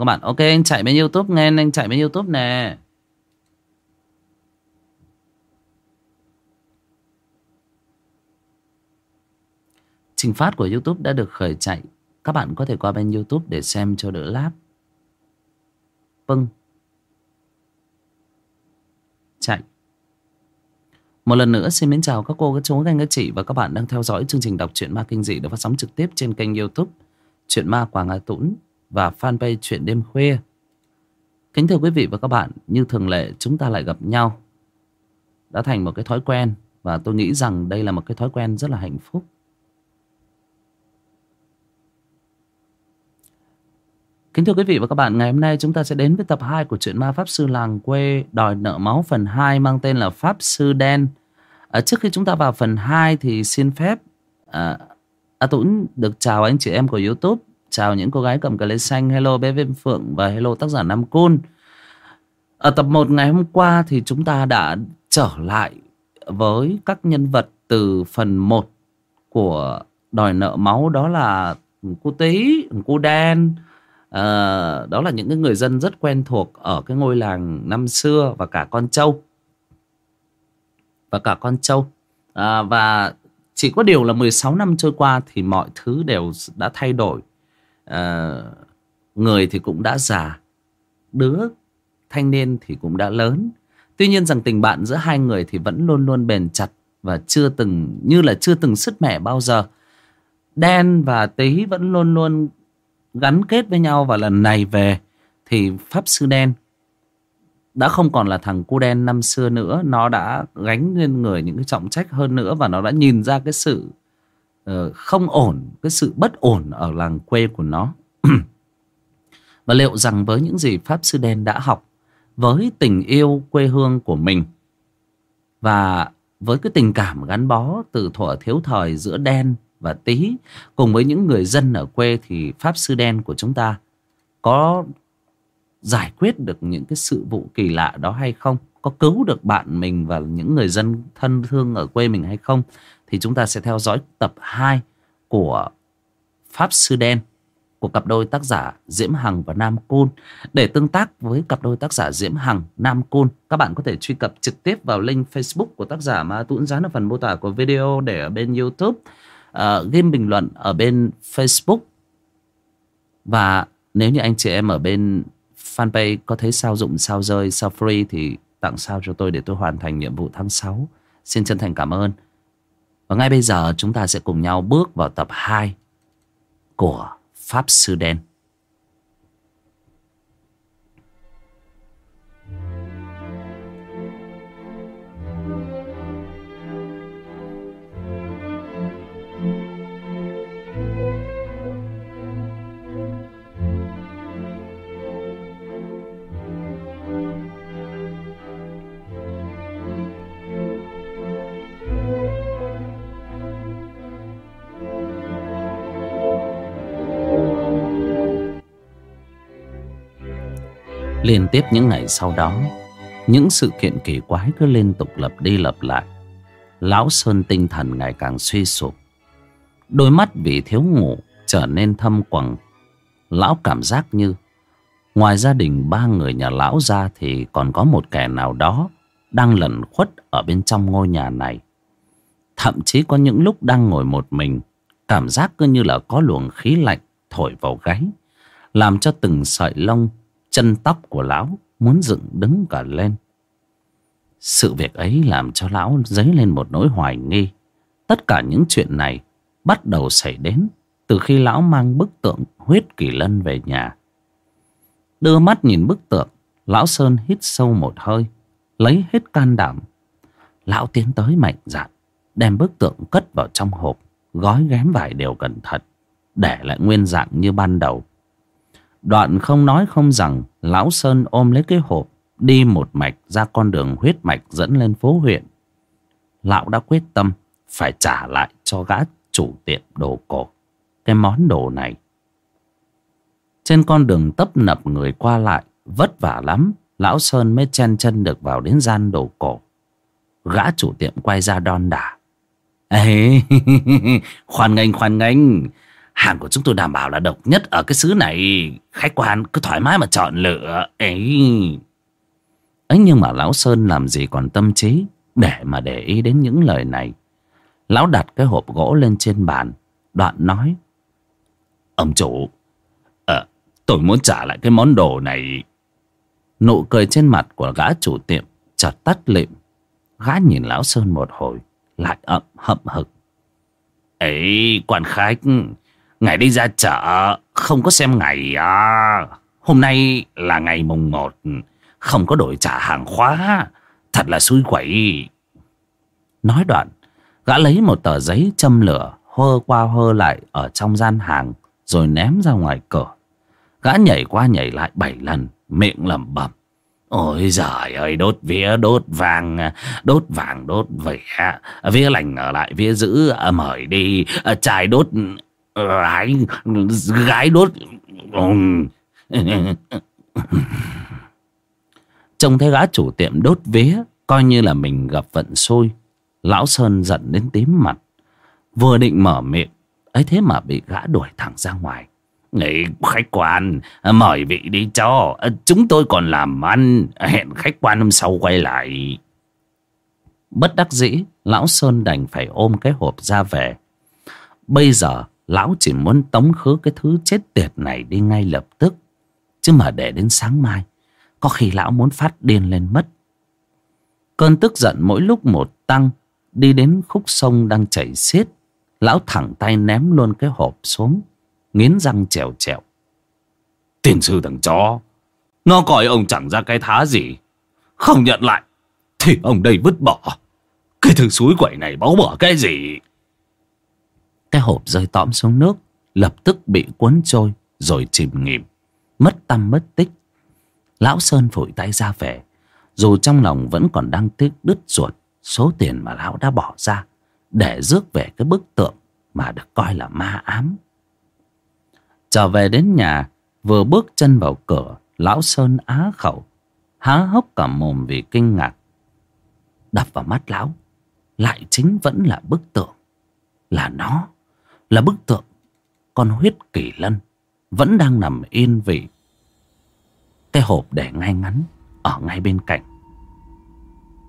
các bạn. Ok anh chạy bên Youtube nghe anh chạy bên Youtube nè. Trình phát của Youtube đã được khởi chạy. Các bạn có thể qua bên Youtube để xem cho đỡ lát. Vâng Chạy. Một lần nữa xin mến chào các cô, các chú, các anh, các chị và các bạn đang theo dõi chương trình đọc truyện ma kinh dị được phát sóng trực tiếp trên kênh youtube Chuyện ma Quảng Ngã Tũng và fanpage Chuyện đêm khuya. Kính thưa quý vị và các bạn, như thường lệ chúng ta lại gặp nhau. Đã thành một cái thói quen và tôi nghĩ rằng đây là một cái thói quen rất là hạnh phúc. Kính thưa quý vị và các bạn, ngày hôm nay chúng ta sẽ đến với tập 2 của truyện ma Pháp Sư Làng Quê Đòi Nợ Máu phần 2 mang tên là Pháp Sư Đen. À, trước khi chúng ta vào phần 2 thì xin phép à, A Tuấn được chào anh chị em của Youtube, chào những cô gái cầm cà lê xanh, hello bé Viêm Phượng và hello tác giả Nam Côn. Ở tập 1 ngày hôm qua thì chúng ta đã trở lại với các nhân vật từ phần 1 của Đòi Nợ Máu. Đó là cô Tí, cô Đen, à, ờ, đó là những cái người dân rất quen thuộc ở cái ngôi làng năm xưa và cả con trâu và cả con trâu à, và chỉ có điều là 16 năm trôi qua thì mọi thứ đều đã thay đổi à, người thì cũng đã già đứa thanh niên thì cũng đã lớn. Tuy nhiên rằng tình bạn giữa hai người thì vẫn luôn luôn bền chặt và chưa từng như là chưa từng sứt mẻ bao giờ. Đen và Tý vẫn luôn luôn gắn kết với nhau và lần này về thì pháp sư đen đã không còn là thằng cu đen năm xưa nữa. Nó đã gánh lên người những cái trọng trách hơn nữa và nó đã nhìn ra cái sự Ờ, không ổn, cái sự bất ổn ở làng quê của nó. Và liệu rằng với những gì pháp sư đen đã học, với tình yêu quê hương của mình và với cái tình cảm gắn bó từ thuở thiếu thời giữa đen và tí cùng với những người dân ở quê thì pháp sư đen của chúng ta có giải quyết được những cái sự vụ kỳ lạ đó hay không? Có cứu được bạn mình và những người dân thân thương ở quê mình hay không? Thì chúng ta sẽ theo dõi tập 2 của Pháp Sư Đen của cặp đôi tác giả Diễm Hằng và Nam Côn. Để tương tác với cặp đôi tác giả Diễm Hằng, Nam Côn, các bạn có thể truy cập trực tiếp vào link Facebook của tác giả mà tuấn dán ở phần mô tả của video để ở bên YouTube. Uh, game bình luận ở bên Facebook. Và nếu như anh chị em ở bên fanpage có thấy sao dụng sao rơi sao free thì tặng sao cho tôi để tôi hoàn thành nhiệm vụ tháng 6 xin chân thành cảm ơn và ngay bây giờ chúng ta sẽ cùng nhau bước vào tập 2 của Pháp Sư Đen. Liên tiếp những ngày sau đó, Những sự kiện kỳ quái cứ liên tục lặp đi lặp lại. Lão Sơn tinh thần ngày càng suy sụp. Đôi mắt vì thiếu ngủ trở nên thâm quầng. Lão cảm giác như Ngoài gia đình ba người nhà lão ra Thì còn có một kẻ nào đó Đang lẩn khuất ở bên trong ngôi nhà này. Thậm chí có những lúc đang ngồi một mình, Cảm giác cứ như là có luồng khí lạnh thổi vào gáy, Làm cho từng sợi lông chân tóc của lão muốn dựng đứng cả lên. Sự việc ấy làm cho lão dấy lên một nỗi hoài nghi. Tất cả những chuyện này bắt đầu xảy đến từ khi lão mang bức tượng huyết kỳ lân về nhà. Đưa mắt nhìn bức tượng, lão sơn hít sâu một hơi, lấy hết can đảm. Lão tiến tới mạnh dạn, đem bức tượng cất vào trong hộp, gói ghém vải đều cẩn thận, để lại nguyên dạng như ban đầu. Đoạn không nói không rằng Lão Sơn ôm lấy cái hộp Đi một mạch ra con đường huyết mạch dẫn lên phố huyện. Lão đã quyết tâm Phải trả lại cho gã chủ tiệm đồ cổ Cái món đồ này. Trên con đường tấp nập người qua lại Vất vả lắm Lão Sơn mới chen chân được vào đến gian đồ cổ. Gã chủ tiệm quay ra đon đả. Ê, khoan nghênh khoan nghênh Hàng của chúng tôi đảm bảo là độc nhất ở cái xứ này. Khách quan cứ thoải mái mà chọn lựa. Ấy. ấy nhưng mà Lão Sơn làm gì còn tâm trí để mà để ý đến những lời này. Lão đặt cái hộp gỗ lên trên bàn. Đoạn nói. Ông chủ. À, tôi muốn trả lại cái món đồ này. Nụ cười trên mặt của gã chủ tiệm chợt tắt lịm. Gã nhìn Lão Sơn một hồi. Lại ậm hậm hực. Ấy, quan khách. Ngày đi ra chợ, không có xem ngày à. Hôm nay là ngày mùng một, Không có đổi trả hàng khóa. Thật là xui quẩy Nói đoạn, Gã lấy một tờ giấy châm lửa, Hơ qua hơ lại ở trong gian hàng, Rồi ném ra ngoài cửa. Gã nhảy qua nhảy lại bảy lần, Miệng lẩm bẩm. Ôi giời ơi, đốt vía, đốt vàng Đốt vàng, đốt vỉa Vía lành ở lại, vía giữ, Mời đi. Chài Trai đốt gái gái đốt. Trông thấy gã chủ tiệm đốt vía, coi như là mình gặp vận xui lão sơn giận đến tím mặt. Vừa định mở miệng, ấy thế mà bị gã đuổi thẳng ra ngoài. Này khách quan, Mời vị đi cho. Chúng tôi còn làm ăn, Hẹn khách quan hôm sau quay lại. Bất đắc dĩ, Lão Sơn đành phải ôm cái hộp ra về. Bây giờ Lão chỉ muốn tống khứ cái thứ chết tiệt này đi ngay lập tức. Chứ mà để đến sáng mai, có khi lão muốn phát điên lên mất. Cơn tức giận mỗi lúc một tăng, đi đến khúc sông đang chảy xiết. Lão thẳng tay ném luôn cái hộp xuống, nghiến răng trèo trèo. Tiền sư thằng chó, nó coi ông chẳng ra cái thá gì. Không nhận lại, thì ông đây vứt bỏ. Cái thứ suối quậy này báu bỏ cái gì? Cái hộp rơi tõm xuống nước, Lập tức bị cuốn trôi Rồi chìm nghỉm, Mất tâm mất tích. Lão Sơn phủi tay ra về, Dù trong lòng vẫn còn đang tiếc đứt ruột Số tiền mà lão đã bỏ ra Để rước về cái bức tượng Mà được coi là ma ám. Trở về đến nhà, Vừa bước chân vào cửa, Lão Sơn á khẩu, Há hốc cả mồm vì kinh ngạc. Đập vào mắt lão, Lại chính vẫn là bức tượng, Là nó là bức tượng. Con huyết kỳ lân vẫn đang nằm yên vị. Cái hộp để ngay ngắn, ở ngay bên cạnh.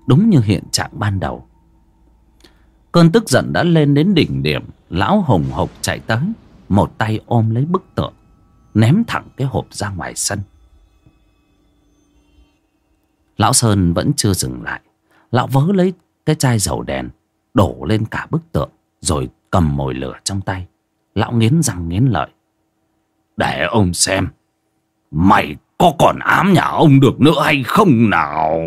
Đúng như hiện trạng ban đầu. Cơn tức giận đã lên đến đỉnh điểm. Lão hùng hộc chạy tới, một tay ôm lấy bức tượng, ném thẳng cái hộp ra ngoài sân. Lão sơn vẫn chưa dừng lại. Lão vớ lấy cái chai dầu đèn, đổ lên cả bức tượng, rồi cầm mồi lửa trong tay, lão nghiến răng nghiến lợi. Để ông xem, mày có còn ám nhà ông được nữa hay không nào?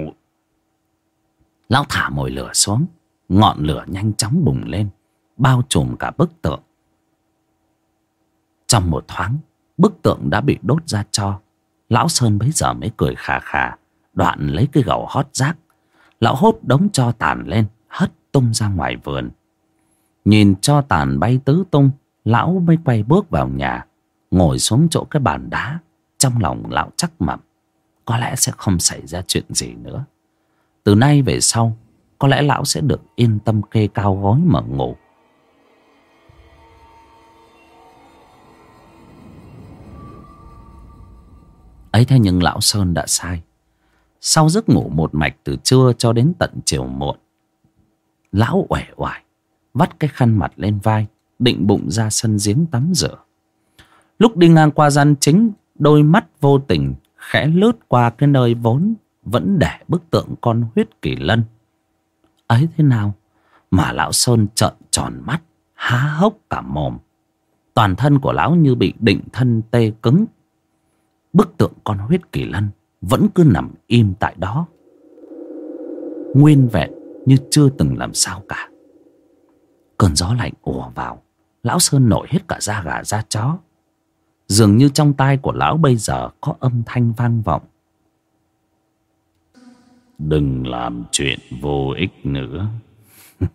Lão thả mồi lửa xuống, ngọn lửa nhanh chóng bùng lên, bao trùm cả bức tượng. Trong một thoáng, bức tượng đã bị đốt ra cho. Lão sơn bấy giờ mới cười khà khà, đoạn lấy cái gầu hót rác. Lão hốt đống cho tàn lên, hất tung ra ngoài vườn. Nhìn cho tàn bay tứ tung, Lão mới quay bước vào nhà, Ngồi xuống chỗ cái bàn đá, Trong lòng lão chắc mẩm, Có lẽ sẽ không xảy ra chuyện gì nữa. Từ nay về sau, Có lẽ lão sẽ được yên tâm kê cao gối mà ngủ. Ấy thế nhưng lão sơn đã sai. Sau giấc ngủ một mạch từ trưa cho đến tận chiều muộn, lão uể oải vắt cái khăn mặt lên vai, định bụng ra sân giếng tắm rửa. Lúc đi ngang qua gian chính, đôi mắt vô tình khẽ lướt qua cái nơi vốn vẫn để bức tượng con huyết kỳ lân. Ấy thế nào? Mà lão sơn trợn tròn mắt, há hốc cả mồm. Toàn thân của lão như bị định thân tê cứng. Bức tượng con huyết kỳ lân vẫn cứ nằm im tại đó. Nguyên vẹn như chưa từng làm sao cả. Cơn gió lạnh ùa vào. Lão Sơn nổi hết cả da gà da chó. Dường như trong tai của lão bây giờ Có âm thanh vang vọng. Đừng làm chuyện vô ích nữa.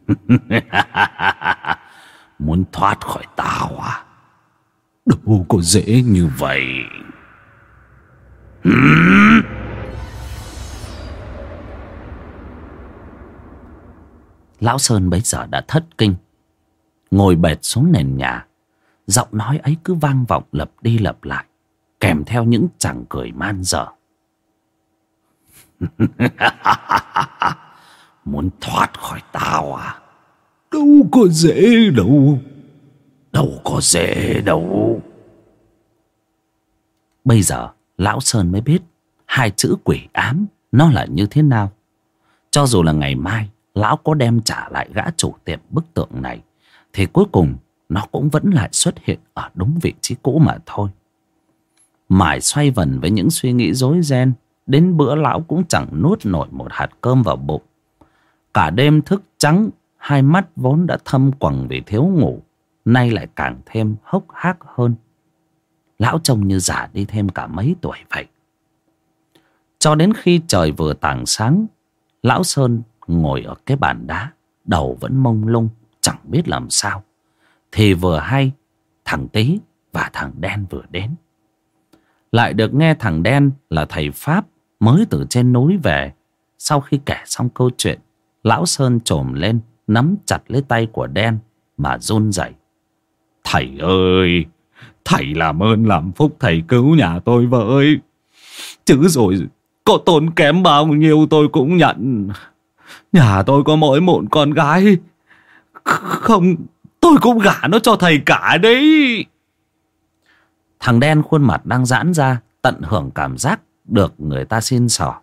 Muốn thoát khỏi tao à? Đâu có dễ như vậy. Lão Sơn bấy giờ đã thất kinh ngồi bệt xuống nền nhà. Giọng nói ấy cứ vang vọng lặp đi lặp lại Kèm theo những chàng cười man dở. Muốn thoát khỏi tao à? Đâu có dễ đâu. Đâu có dễ đâu. Bây giờ Lão Sơn mới biết Hai chữ quỷ ám Nó là như thế nào. Cho dù là ngày mai Lão có đem trả lại gã chủ tiệm bức tượng này thì cuối cùng, Nó cũng vẫn lại xuất hiện Ở đúng vị trí cũ mà thôi. Mải xoay vần với những suy nghĩ rối ren, Đến bữa lão cũng chẳng nuốt nổi một hạt cơm vào bụng. Cả đêm thức trắng, Hai mắt vốn đã thâm quầng vì thiếu ngủ, Nay lại càng thêm hốc hác hơn. Lão trông như già đi thêm cả mấy tuổi vậy. Cho đến khi trời vừa tảng sáng, Lão Sơn ngồi ở cái bàn đá, Đầu vẫn mông lung. Chẳng biết làm sao. Thì vừa hay, Thằng Tý và thằng Đen vừa đến. Lại được nghe thằng Đen là thầy Pháp Mới từ trên núi về. Sau khi kể xong câu chuyện, Lão Sơn trồm lên, Nắm chặt lấy tay của Đen Mà run rẩy. Thầy ơi, Thầy làm ơn làm phúc thầy cứu nhà tôi với. Chứ rồi Có tốn kém bao nhiêu tôi cũng nhận. Nhà tôi có mỗi một con gái không, Tôi cũng gả nó cho thầy cả đấy. Thằng đen khuôn mặt đang giãn ra, Tận hưởng cảm giác Được người ta xin sỏ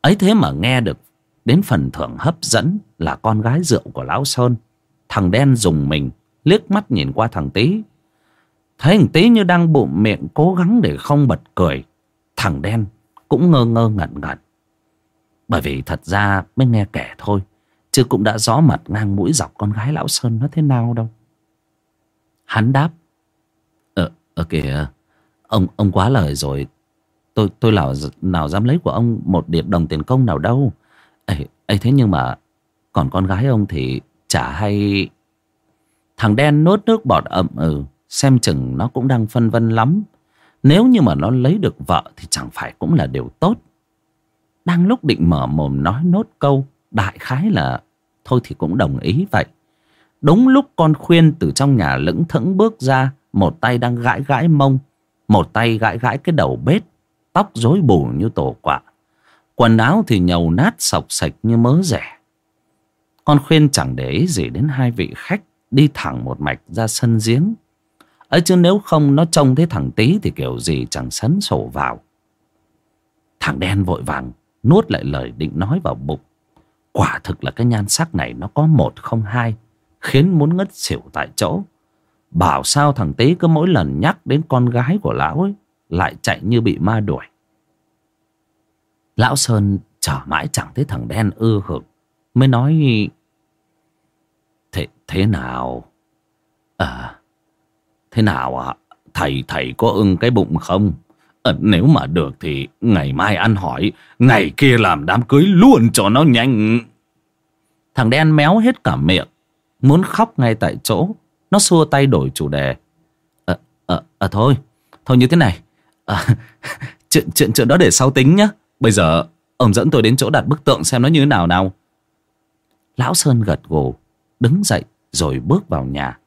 Ấy thế mà nghe được Đến phần thưởng hấp dẫn Là con gái rượu của Lão Sơn. Thằng đen dùng mình, Liếc mắt nhìn qua thằng tí Thấy thằng tí như đang bụng miệng Cố gắng để không bật cười, Thằng đen cũng ngơ ngơ ngẩn ngẩn. Bởi vì thật ra mới nghe kể thôi. Chứ cũng đã rõ mặt ngang mũi dọc con gái lão Sơn nó thế nào đâu. Hắn đáp Ờ, ờ kìa Ông ông quá lời rồi. Tôi tôi nào, nào dám lấy của ông Một điệp đồng tiền công nào đâu. Ấy, ấy thế nhưng mà Còn con gái ông thì chả hay. Thằng đen nốt nước bọt ậm ừ Xem chừng nó cũng đang phân vân lắm. Nếu như mà nó lấy được vợ Thì chẳng phải cũng là điều tốt. Đang lúc định mở mồm nói nốt câu Đại khái là, Thôi thì cũng đồng ý vậy. Đúng lúc con khuyên từ trong nhà lững thững bước ra, Một tay đang gãi gãi mông, Một tay gãi gãi cái đầu bếp, Tóc rối bù như tổ quạ. Quần áo thì nhầu nát sọc sạch như mớ rẻ. Con khuyên chẳng để ý gì đến hai vị khách Đi thẳng một mạch ra sân giếng. Ấy chứ nếu không nó trông thấy thằng tí Thì kiểu gì chẳng sấn sổ vào. Thằng đen vội vàng nuốt lại lời định nói vào bụng quả thực là cái nhan sắc này nó có một không hai, khiến muốn ngất xỉu tại chỗ. Bảo sao thằng tý cứ mỗi lần nhắc đến con gái của lão ấy, lại chạy như bị ma đuổi. Lão sơn chờ mãi chẳng thấy thằng đen ư hực, mới nói, thế thế nào? À thế nào ạ? Thầy thầy có ưng cái bụng không? À, nếu mà được thì ngày mai ăn hỏi, ngày kia làm đám cưới luôn cho nó nhanh. Thằng đen méo hết cả miệng, muốn khóc ngay tại chỗ. Nó xua tay đổi chủ đề. À, à, à thôi, thôi như thế này. À, chuyện, chuyện, chuyện đó để sau tính nhá. Bây giờ ông dẫn tôi đến chỗ đặt bức tượng xem nó như thế nào nào. Lão Sơn gật gù, đứng dậy rồi bước vào nhà.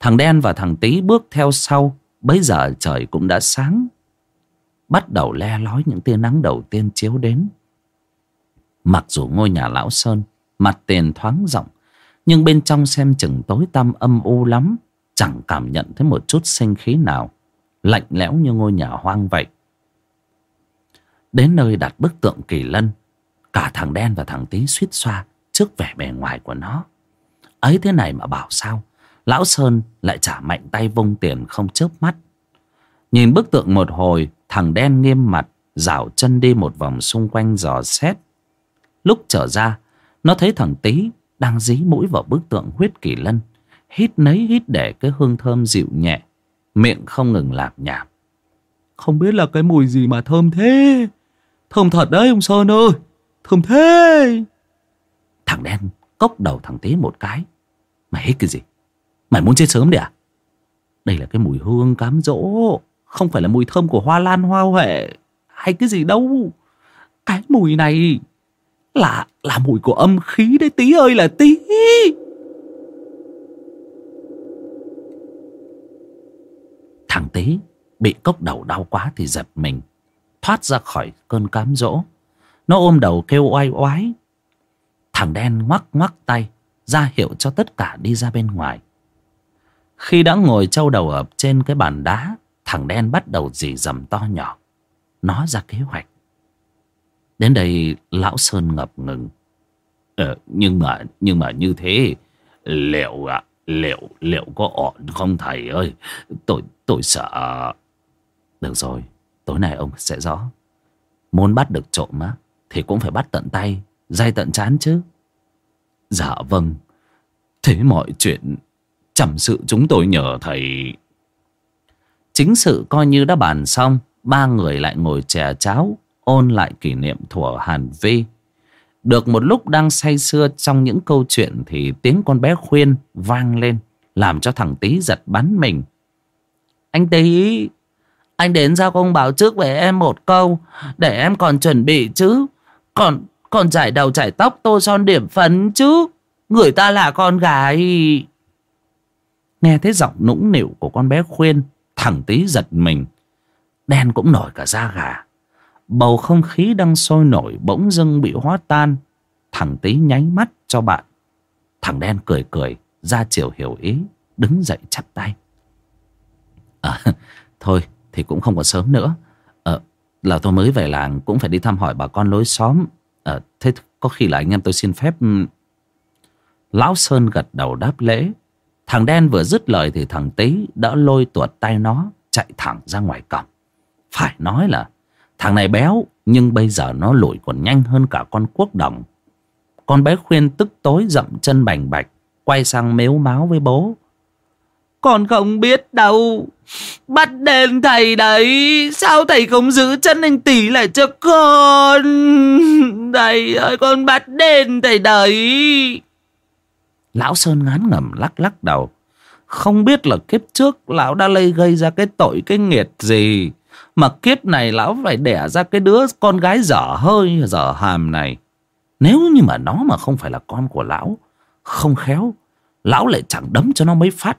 Thằng đen và thằng tí bước theo sau. Bây giờ trời cũng đã sáng bắt đầu le lói những tia nắng đầu tiên chiếu đến. Mặc dù ngôi nhà lão Sơn mặt tiền thoáng rộng, nhưng bên trong xem chừng tối tăm âm u lắm, chẳng cảm nhận thấy một chút sinh khí nào, lạnh lẽo như ngôi nhà hoang vậy. Đến nơi đặt bức tượng kỳ lân, cả thằng đen và thằng tí suýt xoa trước vẻ bề ngoài của nó. Ấy thế này mà bảo sao, lão Sơn lại trả mạnh tay vung tiền không chớp mắt. Nhìn bức tượng một hồi Thằng đen nghiêm mặt Dạo chân đi một vòng xung quanh dò xét. Lúc trở ra Nó thấy thằng tí Đang dí mũi vào bức tượng huyết kỳ lân Hít nấy hít để cái hương thơm dịu nhẹ Miệng không ngừng lạp nhạp. Không biết là cái mùi gì mà thơm thế. Thơm thật đấy ông Sơn ơi. Thơm thế. Thằng đen cốc đầu thằng tí một cái. Mày hít cái gì? Mày muốn chết sớm đi à? Đây là cái mùi hương cám dỗ không phải là mùi thơm của hoa lan hoa huệ hay cái gì đâu cái mùi này là là mùi của âm khí đấy tí ơi là tí Thằng tí bị cốc đầu đau quá thì giật mình. Thoát ra khỏi cơn cám dỗ. Nó ôm đầu kêu oai oái. Thằng đen ngoắc ngoắc tay ra hiệu cho tất cả đi ra bên ngoài. Khi đã ngồi trâu đầu ập trên cái bàn đá, thằng đen bắt đầu dì dầm to nhỏ. Nó ra kế hoạch. Đến đây lão Sơn ngập ngừng. Ờ, nhưng mà nhưng mà như thế liệu ạ liệu liệu có ổn không thầy ơi tôi tôi sợ được rồi tối nay ông sẽ rõ muốn bắt được trộm á thì cũng phải bắt tận tay dây tận chán chứ dạ vâng thế mọi chuyện chăm sự chúng tôi nhờ thầy chính sự coi như đã bàn xong, ba người lại ngồi chè cháo, ôn lại kỷ niệm thuở hàn vi. Được một lúc đang say sưa trong những câu chuyện thì tiếng con bé khuyên vang lên, làm cho thằng tý giật bắn mình. Anh tý, anh đến giao công báo trước với em một câu, để em còn chuẩn bị chứ. Còn còn chải đầu chải tóc tô son điểm phấn chứ. Người ta là con gái. Nghe thấy giọng nũng nịu của con bé khuyên thằng tí giật mình đen cũng nổi cả da gà Bầu không khí đang sôi nổi bỗng dưng bị hóa tan. Thằng tí nháy mắt cho bạn. Thằng đen cười cười, ra chiều hiểu ý, đứng dậy chắp tay. À, thôi thì cũng không còn sớm nữa. À, là tôi mới về làng cũng phải đi thăm hỏi bà con lối xóm. À, thế có khi là anh em tôi xin phép... Lão Sơn gật đầu đáp lễ. Thằng đen vừa dứt lời thì thằng tí đã lôi tuột tay nó chạy thẳng ra ngoài cổng. Phải nói là Thằng này béo nhưng bây giờ nó lủi còn nhanh hơn cả con quốc đồng. Con bé khuyên tức tối dậm chân bành bạch, quay sang mếu máu với bố. Con không biết đâu, bắt đền thầy đấy, sao thầy không giữ chân anh tỷ lại cho con? Thầy ơi con bắt đền thầy đấy. Lão Sơn ngán ngẩm lắc lắc đầu. Không biết là kiếp trước lão đã lây gây ra cái tội cái nghiệt gì mà kiếp này lão phải đẻ ra cái đứa con gái dở hơi dở hàm này. Nếu như mà nó mà không phải là con của lão, không khéo, lão lại chẳng đấm cho nó mấy phát.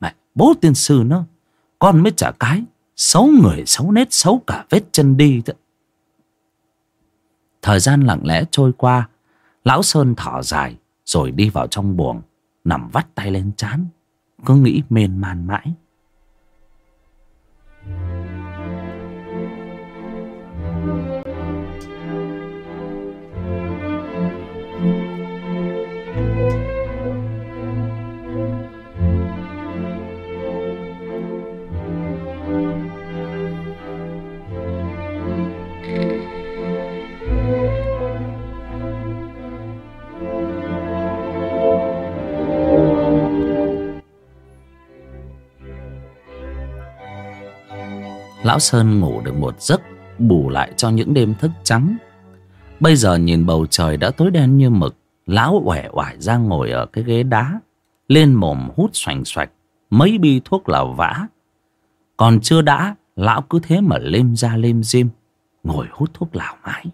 Này, bố tiên sư nó, con mới trả cái, xấu người, xấu nết, xấu cả vết chân đi. Thời gian lặng lẽ trôi qua, lão Sơn thở dài, rồi đi vào trong buồng, nằm vắt tay lên chán, cứ nghĩ mên man mãi. Lão Sơn ngủ được một giấc, Bù lại cho những đêm thức trắng. Bây giờ nhìn bầu trời đã tối đen như mực, Lão uể oải ra ngồi ở cái ghế đá, Lên mồm hút xoành xoạch, Mấy bi thuốc lào vã. Còn chưa đã, Lão cứ thế mà lêm ra lêm diêm Ngồi hút thuốc lào mãi.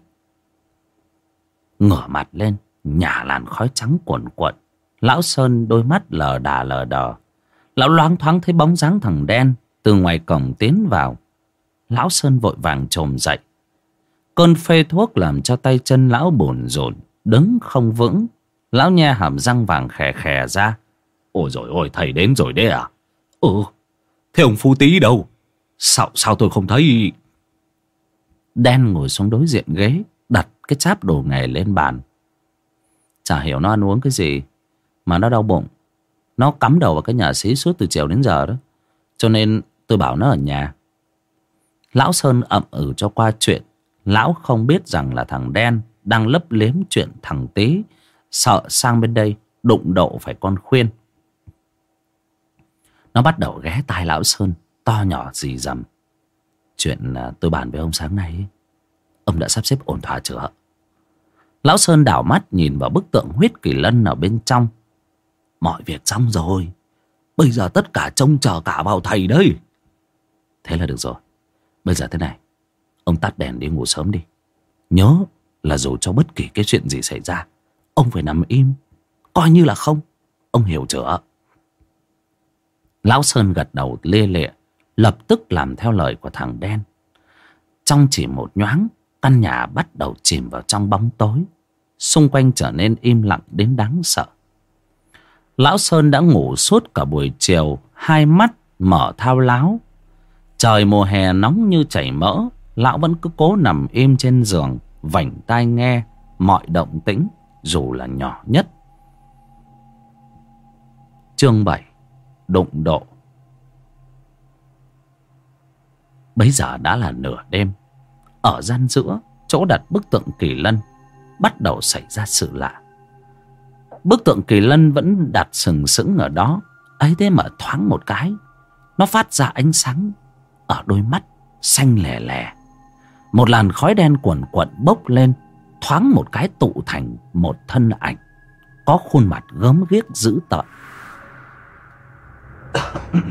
Ngửa mặt lên, Nhả làn khói trắng cuộn cuộn, Lão Sơn đôi mắt lờ đà lờ đờ. Lão loáng thoáng thấy bóng dáng thằng đen Từ ngoài cổng tiến vào. Lão Sơn vội vàng trồm dậy. Cơn phê thuốc làm cho tay chân lão bồn rộn, Đứng không vững. Lão nhe hàm răng vàng khè khè ra. Ôi rồi ôi, thầy đến rồi đấy à? Ừ Thế ông Phu Tý đâu? Sao sao tôi không thấy? Đen ngồi xuống đối diện ghế, Đặt cái cháp đồ nghề lên bàn. Chả hiểu nó ăn uống cái gì, Mà nó đau bụng. Nó cắm đầu vào cái nhà sĩ suốt từ chiều đến giờ đó. Cho nên tôi bảo nó ở nhà. Lão Sơn ậm ừ cho qua chuyện, Lão không biết rằng là thằng đen Đang lấp liếm chuyện thằng tí Sợ sang bên đây Đụng độ phải con khuyên. Nó bắt đầu ghé tai Lão Sơn, To nhỏ gì dầm Chuyện à, tôi bàn với ông sáng nay, Ông đã sắp xếp ổn thỏa chưa Lão Sơn đảo mắt nhìn vào bức tượng huyết kỳ lân ở bên trong. Mọi việc xong rồi, Bây giờ tất cả trông chờ cả vào thầy đây Thế là được rồi. Bây giờ thế này, Ông tắt đèn đi ngủ sớm đi. Nhớ là dù cho bất kỳ cái chuyện gì xảy ra, Ông phải nằm im, Coi như là không. Ông hiểu chưa Lão Sơn gật đầu lê lệ, lập tức làm theo lời của thằng đen trong chỉ một nhoáng, căn nhà bắt đầu chìm vào trong bóng tối. Xung quanh trở nên im lặng đến đáng sợ. Lão sơn đã ngủ suốt cả buổi chiều, hai mắt mở thao láo trời mùa hè nóng như chảy mỡ, lão vẫn cứ cố nằm im trên giường, vảnh tai nghe, mọi động tĩnh, dù là nhỏ nhất. Chương bảy, đụng độ. Bấy giờ đã là nửa đêm. Ở gian giữa, chỗ đặt bức tượng kỳ lân bắt đầu xảy ra sự lạ. Bức tượng kỳ lân vẫn đặt sừng sững ở đó, ấy thế mà thoáng một cái, nó phát ra ánh sáng ở đôi mắt xanh lè lè một làn khói đen quẩn quẩn bốc lên, thoáng một cái tụ thành một thân ảnh, có khuôn mặt gớm ghiếc dữ tợn.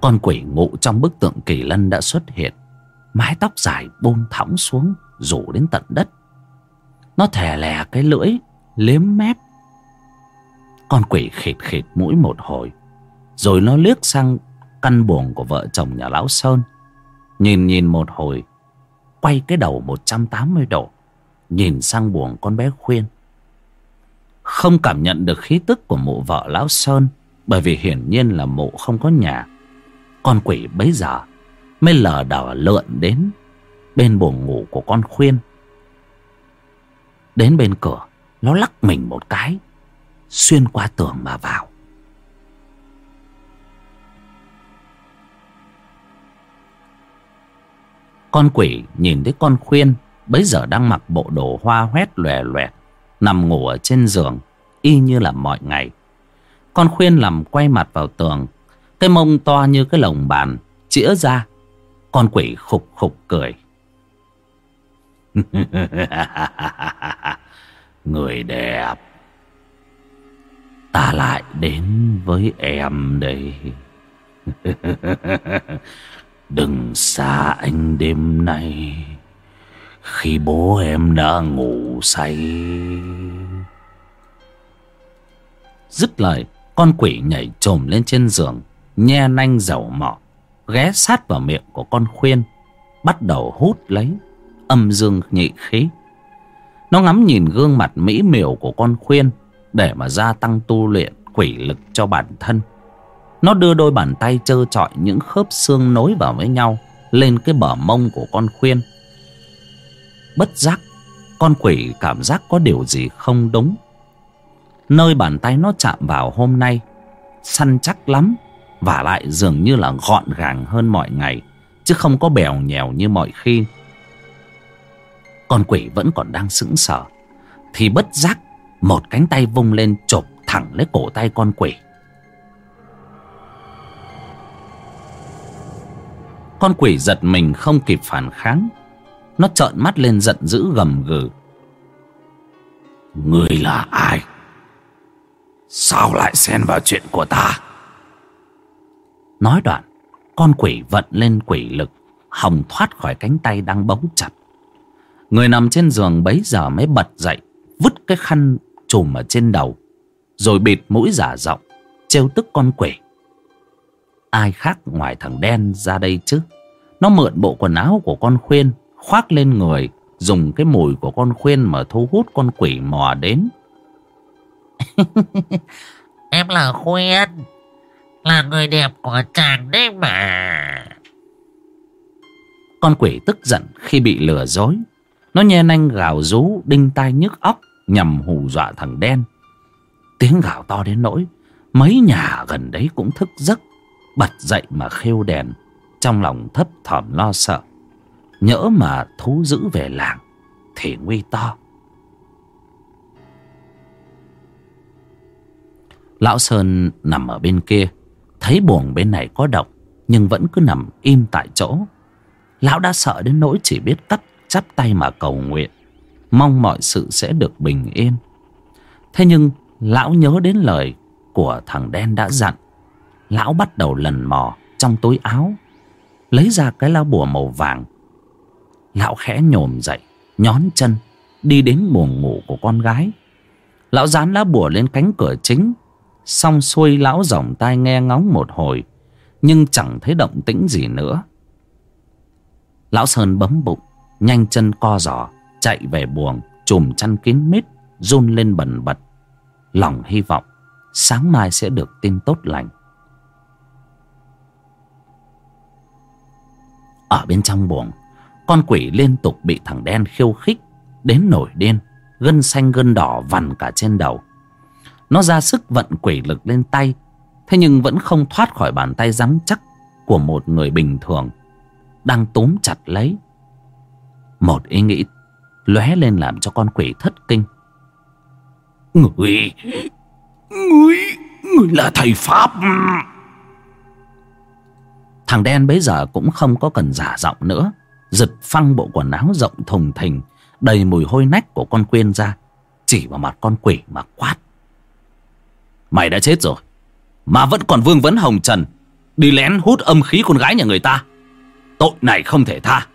Con quỷ ngụ trong bức tượng kỳ lân đã xuất hiện, mái tóc dài buông thõng xuống rủ đến tận đất. Nó thè lè cái lưỡi, liếm mép con quỷ khịt khịt mũi một hồi, rồi nó liếc sang căn buồng của vợ chồng nhà lão sơn, nhìn nhìn một hồi, quay cái đầu 180 độ, nhìn sang buồng con bé khuyên. Không cảm nhận được khí tức của mụ vợ lão sơn, bởi vì hiển nhiên là mụ không có nhà. Con quỷ bấy giờ mới lờ đờ lượn đến bên buồng ngủ của con khuyên. Đến bên cửa, nó lắc mình một cái xuyên qua tường mà vào. Con quỷ nhìn thấy con khuyên, bấy giờ đang mặc bộ đồ hoa hoét lòe loẹt, nằm ngủ ở trên giường, y như là mọi ngày. Con khuyên nằm quay mặt vào tường, cái mông to như cái lồng bàn, chĩa ra. Con quỷ khục khục cười. người đẹp ta lại đến với em đây. Đừng xa anh đêm nay, khi bố em đã ngủ say. Dứt lời, con quỷ nhảy trồm lên trên giường, nhe nanh dầu mỏ, ghé sát vào miệng của con khuyên, bắt đầu hút lấy âm dương nhị khí. Nó ngắm nhìn gương mặt mỹ miều của con khuyên để mà gia tăng tu luyện quỷ lực cho bản thân. Nó đưa đôi bàn tay trơ trọi những khớp xương nối vào với nhau lên cái bờ mông của con khuyên. Bất giác, con quỷ cảm giác có điều gì không đúng. Nơi bàn tay nó chạm vào hôm nay, săn chắc lắm và lại dường như là gọn gàng hơn mọi ngày, chứ không có bèo nhèo như mọi khi. Con quỷ vẫn còn đang sững sờ, thì bất giác một cánh tay vung lên chộp thẳng lấy cổ tay con quỷ. Con quỷ giật mình không kịp phản kháng. Nó trợn mắt lên giận dữ gầm gừ. Người là ai? Sao lại xen vào chuyện của ta? Nói đoạn, con quỷ vận lên quỷ lực hòng thoát khỏi cánh tay đang bấu chặt. Người nằm trên giường bấy giờ mới bật dậy, vứt cái khăn trùm ở trên đầu rồi bịt mũi giả giọng trêu tức con quỷ. Ai khác ngoài thằng đen ra đây chứ? Nó mượn bộ quần áo của con khuyên khoác lên người dùng cái mùi của con khuyên mà thu hút con quỷ mò đến. Em là khuyên là người đẹp của chàng đấy mà. Con quỷ tức giận khi bị lừa dối. Nó nhe nanh gào rú đinh tai nhức óc nhằm hù dọa thằng đen. Tiếng gào to đến nỗi, mấy nhà gần đấy cũng thức giấc, bật dậy mà khêu đèn, trong lòng thấp thỏm lo sợ. Nhỡ mà thú dữ về làng, thì nguy to. Lão sơn nằm ở bên kia, thấy buồng bên này có động nhưng vẫn cứ nằm im tại chỗ. Lão đã sợ đến nỗi chỉ biết cắt chắp tay mà cầu nguyện mong mọi sự sẽ được bình yên. Thế nhưng, lão nhớ đến lời của thằng đen đã dặn. Lão bắt đầu lần mò trong túi áo, lấy ra cái lá bùa màu vàng. Lão khẽ nhổm dậy, nhón chân, đi đến buồng ngủ của con gái. Lão dán lá bùa lên cánh cửa chính, Xong xuôi lão dòng tai nghe ngóng một hồi, Nhưng chẳng thấy động tĩnh gì nữa. Lão Sơn bấm bụng, Nhanh chân co giò. Chạy về buồng, Chùm chăn kín mít, Run lên bần bật. Lòng hy vọng Sáng mai sẽ được tin tốt lành. Ở bên trong buồng, Con quỷ liên tục bị thằng đen khiêu khích, Đến nổi điên, Gân xanh gân đỏ vằn cả trên đầu. Nó ra sức vận quỷ lực lên tay, Thế nhưng vẫn không thoát khỏi bàn tay rắn chắc Của một người bình thường, Đang túm chặt lấy. Một ý nghĩ lóe lên làm cho con quỷ thất kinh. Người Người Người là thầy Pháp. Thằng đen bấy giờ cũng không có cần giả giọng nữa. Giật phăng bộ quần áo rộng thùng thình Đầy mùi hôi nách của con quyên ra Chỉ vào mặt con quỷ mà quát. Mày đã chết rồi Mà vẫn còn vương vấn hồng trần Đi lén hút âm khí con gái nhà người ta. Tội này không thể tha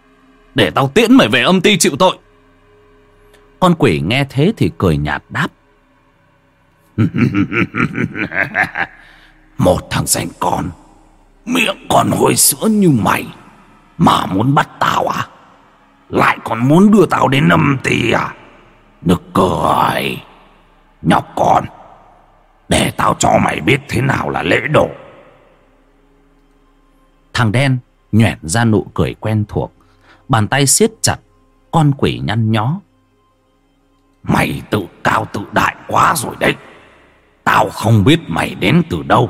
Để tao tiễn mày về âm ti chịu tội con quỷ nghe thế thì cười nhạt đáp. Một thằng danh con, Miệng còn hôi sữa như mày, Mà muốn bắt tao à? Lại còn muốn đưa tao đến âm ti à? Nực cười. Nhóc con, Để tao cho mày biết thế nào là lễ độ. Thằng đen nhoẻn ra nụ cười quen thuộc, Bàn tay siết chặt, Con quỷ nhăn nhó. Mày tự cao tự đại quá rồi đấy. Tao không biết mày đến từ đâu.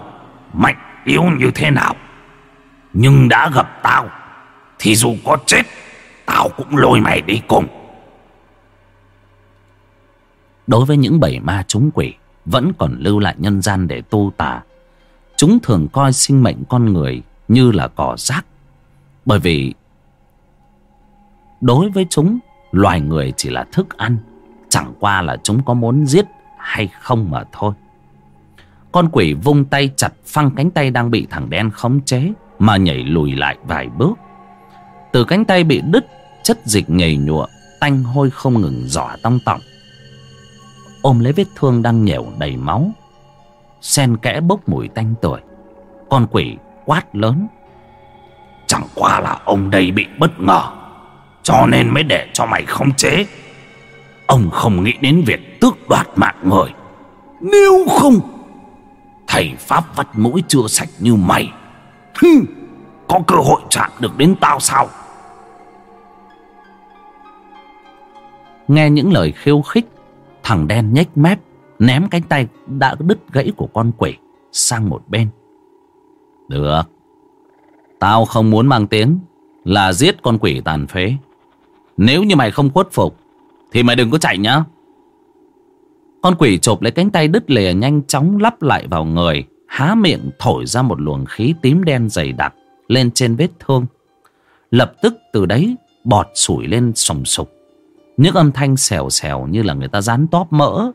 Mạnh yếu như thế nào. Nhưng đã gặp tao, Thì dù có chết, Tao cũng lôi mày đi cùng. Đối với những bầy ma chúng quỷ, Vẫn còn lưu lại nhân gian để tu tà. Chúng thường coi sinh mệnh con người Như là cỏ rác. Bởi vì Đối với chúng, Loài người chỉ là thức ăn. Chẳng qua là chúng có muốn giết hay không mà thôi. Con quỷ vung tay chặt phăng cánh tay đang bị thằng đen khống chế, Mà nhảy lùi lại vài bước. Từ cánh tay bị đứt, Chất dịch nhầy nhụa, Tanh hôi không ngừng giỏ tong tọng Ôm lấy vết thương đang nhẻo đầy máu Sen kẽ bốc mùi tanh tuổi Con quỷ quát lớn, Chẳng qua là ông đây bị bất ngờ, Cho nên mới để cho mày không chế. Ông không nghĩ đến việc tước đoạt mạng người. Nếu không Thầy Pháp vắt mũi chưa sạch như mày. Hừ, Có cơ hội chạm được đến tao sao? Nghe những lời khiêu khích Thằng đen nhếch mép Ném cánh tay đã đứt gãy của con quỷ Sang một bên. Được. Tao không muốn mang tiếng Là giết con quỷ tàn phế. Nếu như mày không khuất phục thì mày đừng có chạy nhá. Con quỷ chộp lấy cánh tay đứt lìa Nhanh chóng lắp lại vào người, Há miệng thổi ra một luồng khí tím đen dày đặc Lên trên vết thương. Lập tức từ đấy Bọt sủi lên sòng sục. Những âm thanh xèo xèo như là người ta dán tóp mỡ.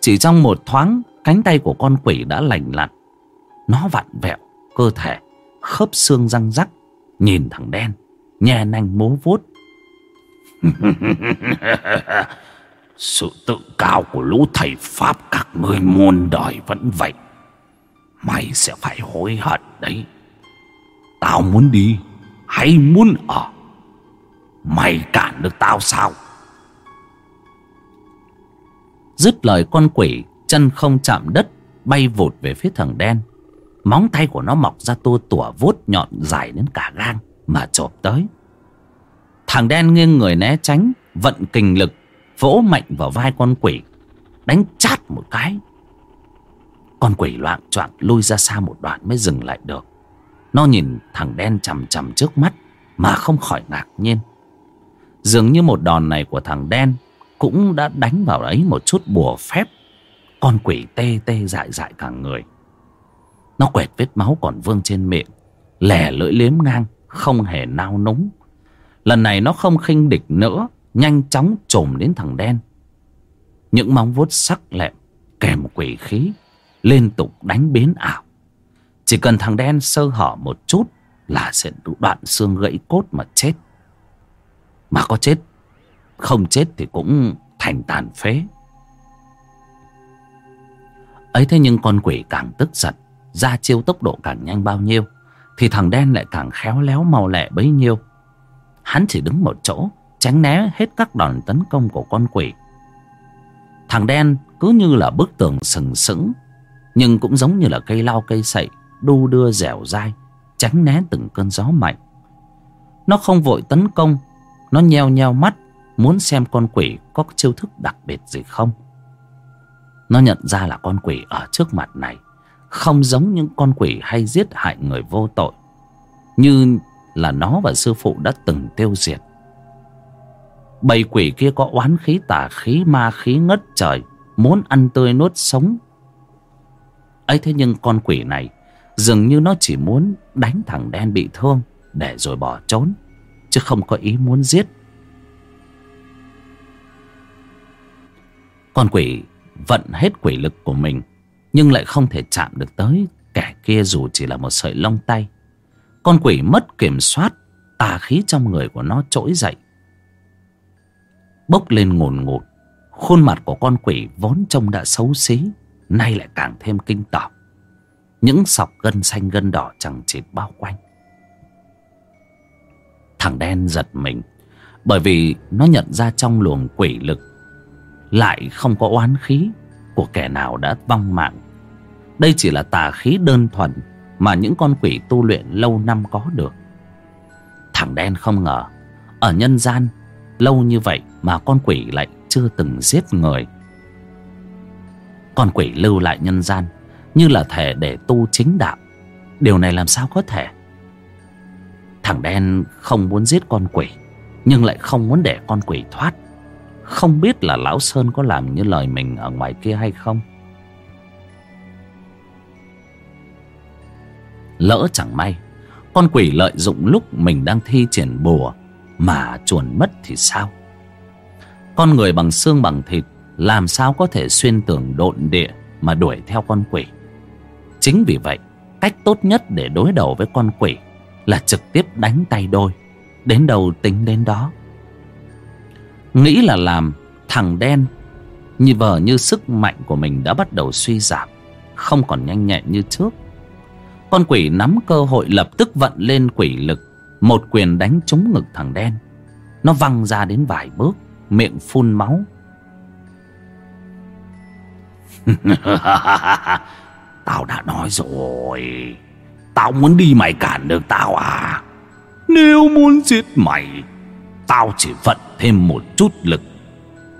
Chỉ trong một thoáng, Cánh tay của con quỷ đã lành lặn. Nó vặn vẹo, Cơ thể Khớp xương răng rắc, Nhìn thằng đen Nhe nanh mố vuốt. Sự tự cao của lũ thầy Pháp các ngươi muôn đời vẫn vậy. Mày sẽ phải hối hận đấy. Tao muốn đi Hay muốn ở? Mày cản được tao sao? Dứt lời con quỷ Chân không chạm đất, Bay vụt về phía thằng đen. Móng tay của nó mọc ra tua tủa vuốt nhọn dài đến cả gang Mà chộp tới. Thằng đen nghiêng người né tránh, Vận kình lực, Vỗ mạnh vào vai con quỷ, Đánh chát một cái. Con quỷ loạn choạng lui ra xa một đoạn mới dừng lại được. Nó nhìn thằng đen chằm chằm trước mắt Mà không khỏi ngạc nhiên. Dường như một đòn này của thằng đen Cũng đã đánh vào ấy một chút bùa phép. Con quỷ tê tê dại dại cả người. Nó quẹt vết máu còn vương trên miệng, Lẻ lưỡi liếm ngang, Không hề nao núng. Lần này nó không khinh địch nữa, Nhanh chóng trồm đến thằng đen. Những móng vuốt sắc lẹm Kèm quỷ khí, Liên tục đánh biến ảo. Chỉ cần thằng đen sơ hở một chút Là sẽ đoạn xương gãy cốt mà chết. Mà có chết, Không chết thì cũng thành tàn phế. Ấy thế nhưng con quỷ càng tức giận, ra chiêu tốc độ càng nhanh bao nhiêu, thì thằng đen lại càng khéo léo mau lẹ bấy nhiêu hắn chỉ đứng một chỗ, tránh né hết các đòn tấn công của con quỷ. Thằng đen cứ như là bức tường sừng sững, nhưng cũng giống như là cây lau cây sậy, đu đưa dẻo dai, tránh né từng cơn gió mạnh. Nó không vội tấn công, nó nheo nheo mắt, muốn xem con quỷ có chiêu thức đặc biệt gì không. Nó nhận ra là con quỷ ở trước mặt này, không giống những con quỷ hay giết hại người vô tội, như là nó và sư phụ đã từng tiêu diệt. Bầy quỷ kia có oán khí tà khí, ma khí ngất trời, muốn ăn tươi nuốt sống. Ấy thế nhưng con quỷ này dường như nó chỉ muốn đánh thằng đen bị thương để rồi bỏ trốn, chứ không có ý muốn giết. Con quỷ vận hết quỷ lực của mình, nhưng lại không thể chạm được tới kẻ kia dù chỉ là một sợi lông tay con quỷ mất kiểm soát, tà khí trong người của nó trỗi dậy. Bốc lên ngồn ngụt, khuôn mặt của con quỷ vốn trông đã xấu xí, nay lại càng thêm kinh tởm. Những sọc gân xanh gân đỏ chẳng chịt bao quanh. Thằng đen giật mình, bởi vì nó nhận ra trong luồng quỷ lực lại không có oán khí của kẻ nào đã vong mạng. Đây chỉ là tà khí đơn thuần mà những con quỷ tu luyện lâu năm có được. Thằng đen không ngờ, ở nhân gian, lâu như vậy mà con quỷ lại chưa từng giết người. Con quỷ lưu lại nhân gian như là thể để tu chính đạo. Điều này làm sao có thể? Thằng đen không muốn giết con quỷ, nhưng lại không muốn để con quỷ thoát. Không biết là lão sơn có làm như lời mình ở ngoài kia hay không? Lỡ chẳng may. Con quỷ lợi dụng lúc mình đang thi triển bùa mà chuồn mất thì sao? Con người bằng xương bằng thịt, làm sao có thể xuyên tường độn địa mà đuổi theo con quỷ? Chính vì vậy, cách tốt nhất để đối đầu với con quỷ là trực tiếp đánh tay đôi, đến đầu tính đến đó. Nghĩ là làm thằng đen, như vờ như sức mạnh của mình đã bắt đầu suy giảm, không còn nhanh nhẹn như trước con quỷ nắm cơ hội lập tức vận lên quỷ lực. Một quyền đánh trúng ngực thằng đen. Nó văng ra đến vài bước, miệng phun máu. Tao đã nói rồi. Tao muốn đi mày cản được tao à? Nếu muốn giết mày, Tao chỉ vận thêm một chút lực.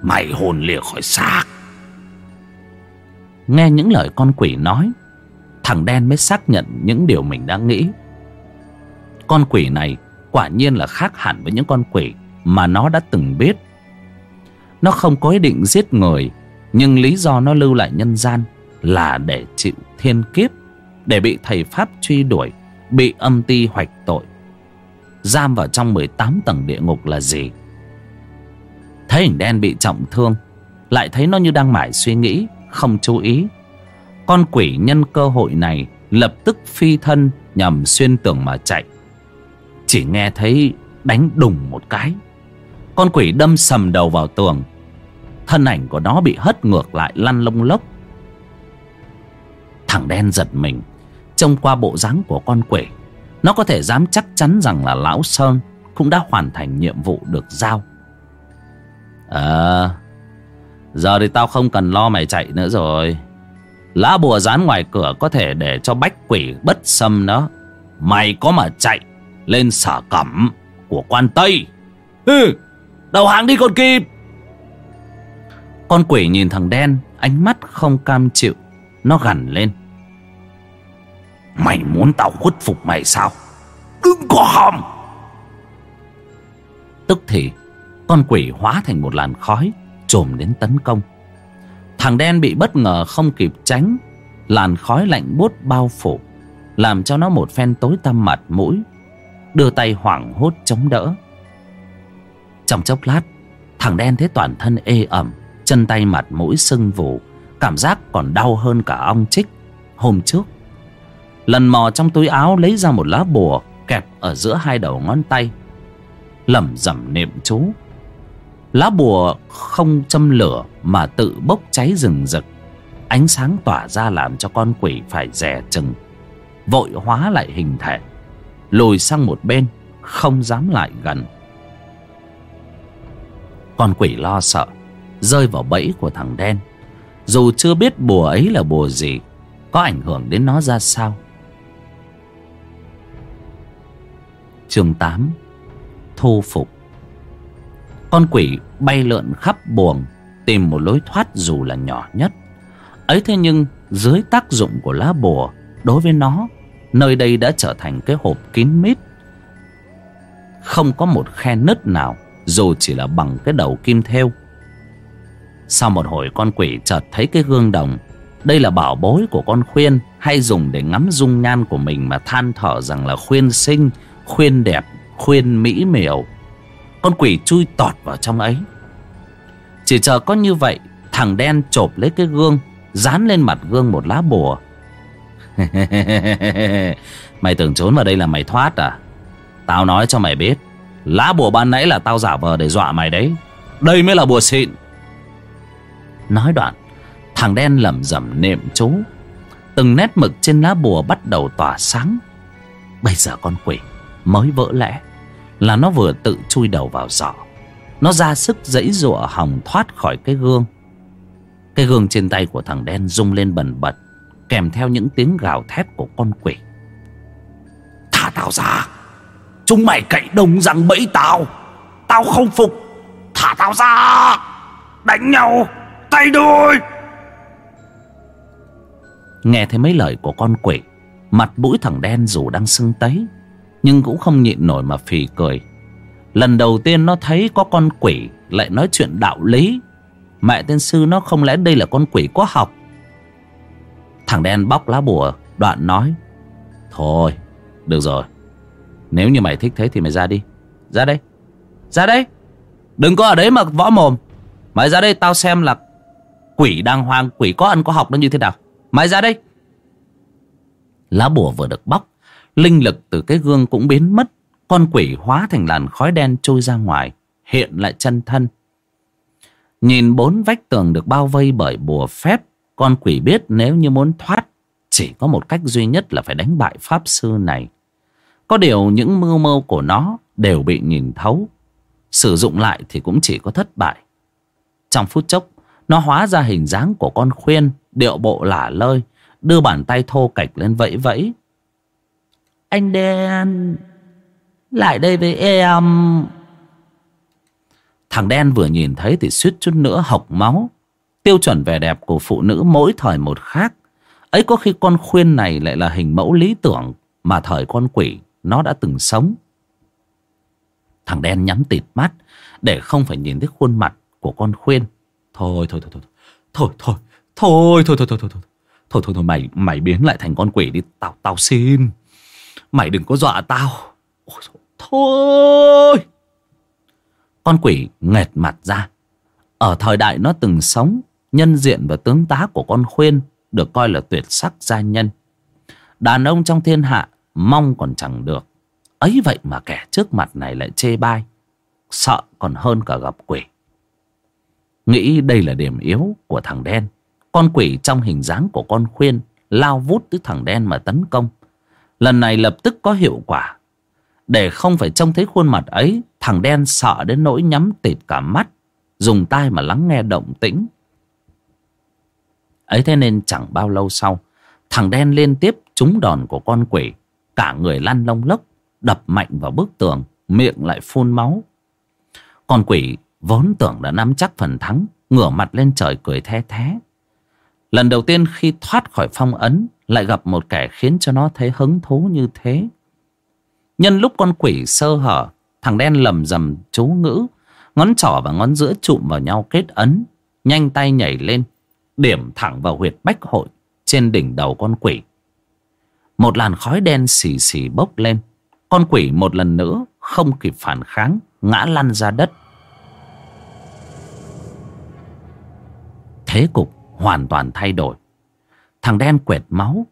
Mày hồn lìa khỏi xác. Nghe những lời con quỷ nói thằng đen mới xác nhận những điều mình đang nghĩ. Con quỷ này quả nhiên là khác hẳn với những con quỷ mà nó đã từng biết. Nó không có ý định giết người, nhưng lý do nó lưu lại nhân gian là để chịu thiên kiếp, để bị thầy pháp truy đuổi, bị âm ti hoạch tội. Giam vào trong 18 tầng địa ngục là gì? Thấy hình đen bị trọng thương, lại thấy nó như đang mải suy nghĩ, không chú ý con quỷ nhân cơ hội này lập tức phi thân nhằm xuyên tường mà chạy. Chỉ nghe thấy đánh đùng một cái. Con quỷ đâm sầm đầu vào tường. Thân ảnh của nó bị hất ngược lại lăn lông lốc. Thằng đen giật mình. Trông qua bộ dáng của con quỷ, nó có thể dám chắc chắn rằng là lão sơn cũng đã hoàn thành nhiệm vụ được giao. Ờ giờ thì tao không cần lo mày chạy nữa rồi lá bùa dán ngoài cửa có thể để cho bách quỷ bất xâm nó mày có mà chạy lên sở cẩm của quan tây. Ừ đầu hàng đi còn kịp con quỷ nhìn thằng đen, ánh mắt không cam chịu, nó gằn lên. Mày muốn tao khuất phục mày sao? Đừng có hòm. Tức thì, con quỷ hóa thành một làn khói, trồm đến tấn công thằng đen bị bất ngờ không kịp tránh, làn khói lạnh buốt bao phủ, làm cho nó một phen tối tăm mặt mũi, đưa tay hoảng hốt chống đỡ. Trong chốc lát, thằng đen thấy toàn thân ê ẩm, chân tay mặt mũi sưng vù, cảm giác còn đau hơn cả ong chích. Hôm trước, lần mò trong túi áo lấy ra một lá bùa kẹp ở giữa hai đầu ngón tay, lẩm rẩm niệm chú lá bùa không châm lửa mà tự bốc cháy rừng rực. Ánh sáng tỏa ra làm cho con quỷ phải rè chừng, Vội hóa lại hình thể, Lùi sang một bên, Không dám lại gần. Con quỷ lo sợ, Rơi vào bẫy của thằng đen. Dù chưa biết bùa ấy là bùa gì, Có ảnh hưởng đến nó ra sao? Chương 8 Thu phục. Con quỷ bay lượn khắp buồng, Tìm một lối thoát dù là nhỏ nhất. Ấy thế nhưng, dưới tác dụng của lá bùa, đối với nó, nơi đây đã trở thành cái hộp kín mít. Không có một khe nứt nào, dù chỉ là bằng cái đầu kim thêu. Sau một hồi con quỷ chợt thấy cái gương đồng, đây là bảo bối của con khuyên, hay dùng để ngắm dung nhan của mình mà than thở rằng là khuyên xinh, khuyên đẹp, khuyên mỹ miều con quỷ chui tọt vào trong ấy. Chỉ chờ có như vậy, thằng đen chộp lấy cái gương, dán lên mặt gương một lá bùa. Mày tưởng trốn vào đây là mày thoát à? Tao nói cho mày biết, lá bùa ban nãy là tao giả vờ để dọa mày đấy. Đây mới là bùa xịn. Nói đoạn, thằng đen lẩm rẩm niệm chú. Từng nét mực trên lá bùa bắt đầu tỏa sáng. Bây giờ con quỷ mới vỡ lẽ là nó vừa tự chui đầu vào giỏ. Nó ra sức dãy giụa hòng thoát khỏi cái gương. Cái gương trên tay của thằng đen rung lên bần bật, Kèm theo những tiếng gào thét của con quỷ. Thả tao ra! Chúng mày cậy đông răng bẫy tao! Tao không phục! Thả tao ra! Đánh nhau! Tay đôi Nghe thấy mấy lời của con quỷ, Mặt mũi thằng đen dù đang sưng tấy. Nhưng cũng không nhịn nổi mà phì cười. Lần đầu tiên nó thấy có con quỷ Lại nói chuyện đạo lý. Mẹ tên sư nó không lẽ đây là con quỷ có học? Thằng đen bóc lá bùa, Đoạn nói, Thôi, được rồi. Nếu như mày thích thế thì mày ra đi. Ra đây. Ra đây. Đừng có ở đấy mà võ mồm. Mày ra đây tao xem là Quỷ đang hoang Quỷ có ăn có học nó như thế nào. Mày ra đây. Lá bùa vừa được bóc Linh lực từ cái gương cũng biến mất, Con quỷ hóa thành làn khói đen trôi ra ngoài, Hiện lại chân thân. Nhìn bốn vách tường được bao vây bởi bùa phép, Con quỷ biết nếu như muốn thoát, Chỉ có một cách duy nhất là phải đánh bại pháp sư này. Có điều những mưu mô của nó đều bị nhìn thấu, Sử dụng lại thì cũng chỉ có thất bại. Trong phút chốc, Nó hóa ra hình dáng của con khuyên, Điệu bộ lả lơi, Đưa bàn tay thô cạch lên vẫy vẫy. Anh đen Lại đây với em Thằng đen vừa nhìn thấy thì suýt chút nữa hộc máu. Tiêu chuẩn vẻ đẹp của phụ nữ mỗi thời một khác. Ấy có khi con khuyên này lại là hình mẫu lý tưởng mà thời con quỷ nó đã từng sống. Thằng đen nhắm tịt mắt để không phải nhìn thấy khuôn mặt của con khuyên. Thôi thôi thôi thôi. Thôi thôi. Thôi thôi thôi thôi thôi. Thôi thôi thôi, thôi mày mày biến lại thành con quỷ đi tao tao xin. Mày đừng có dọa tao. Ôi, thôi. Con quỷ nghẹt mặt ra. Ở thời đại nó từng sống, nhân diện và tướng tá của con khuyên được coi là tuyệt sắc gia nhân. Đàn ông trong thiên hạ mong còn chẳng được. Ấy vậy mà kẻ trước mặt này lại chê bai. Sợ còn hơn cả gặp quỷ. Nghĩ đây là điểm yếu của thằng đen. Con quỷ trong hình dáng của con khuyên lao vút tới thằng đen mà tấn công. Lần này lập tức có hiệu quả. Để không phải trông thấy khuôn mặt ấy, Thằng đen sợ đến nỗi nhắm tịt cả mắt, Dùng tai mà lắng nghe động tĩnh. Ấy thế nên chẳng bao lâu sau, Thằng đen liên tiếp trúng đòn của con quỷ. Cả người lăn lông lốc, Đập mạnh vào bức tường, Miệng lại phun máu. Con quỷ vốn tưởng đã nắm chắc phần thắng, Ngửa mặt lên trời cười the thé. Lần đầu tiên khi thoát khỏi phong ấn, Lại gặp một kẻ khiến cho nó thấy hứng thú như thế. Nhân lúc con quỷ sơ hở, Thằng đen lầm rầm chú ngữ, Ngón trỏ và ngón giữa chụm vào nhau kết ấn, Nhanh tay nhảy lên, Điểm thẳng vào huyệt bách hội Trên đỉnh đầu con quỷ. Một làn khói đen xì xì bốc lên. Con quỷ một lần nữa Không kịp phản kháng, Ngã lăn ra đất. Thế cục hoàn toàn thay đổi. Thằng đen quẹt máu,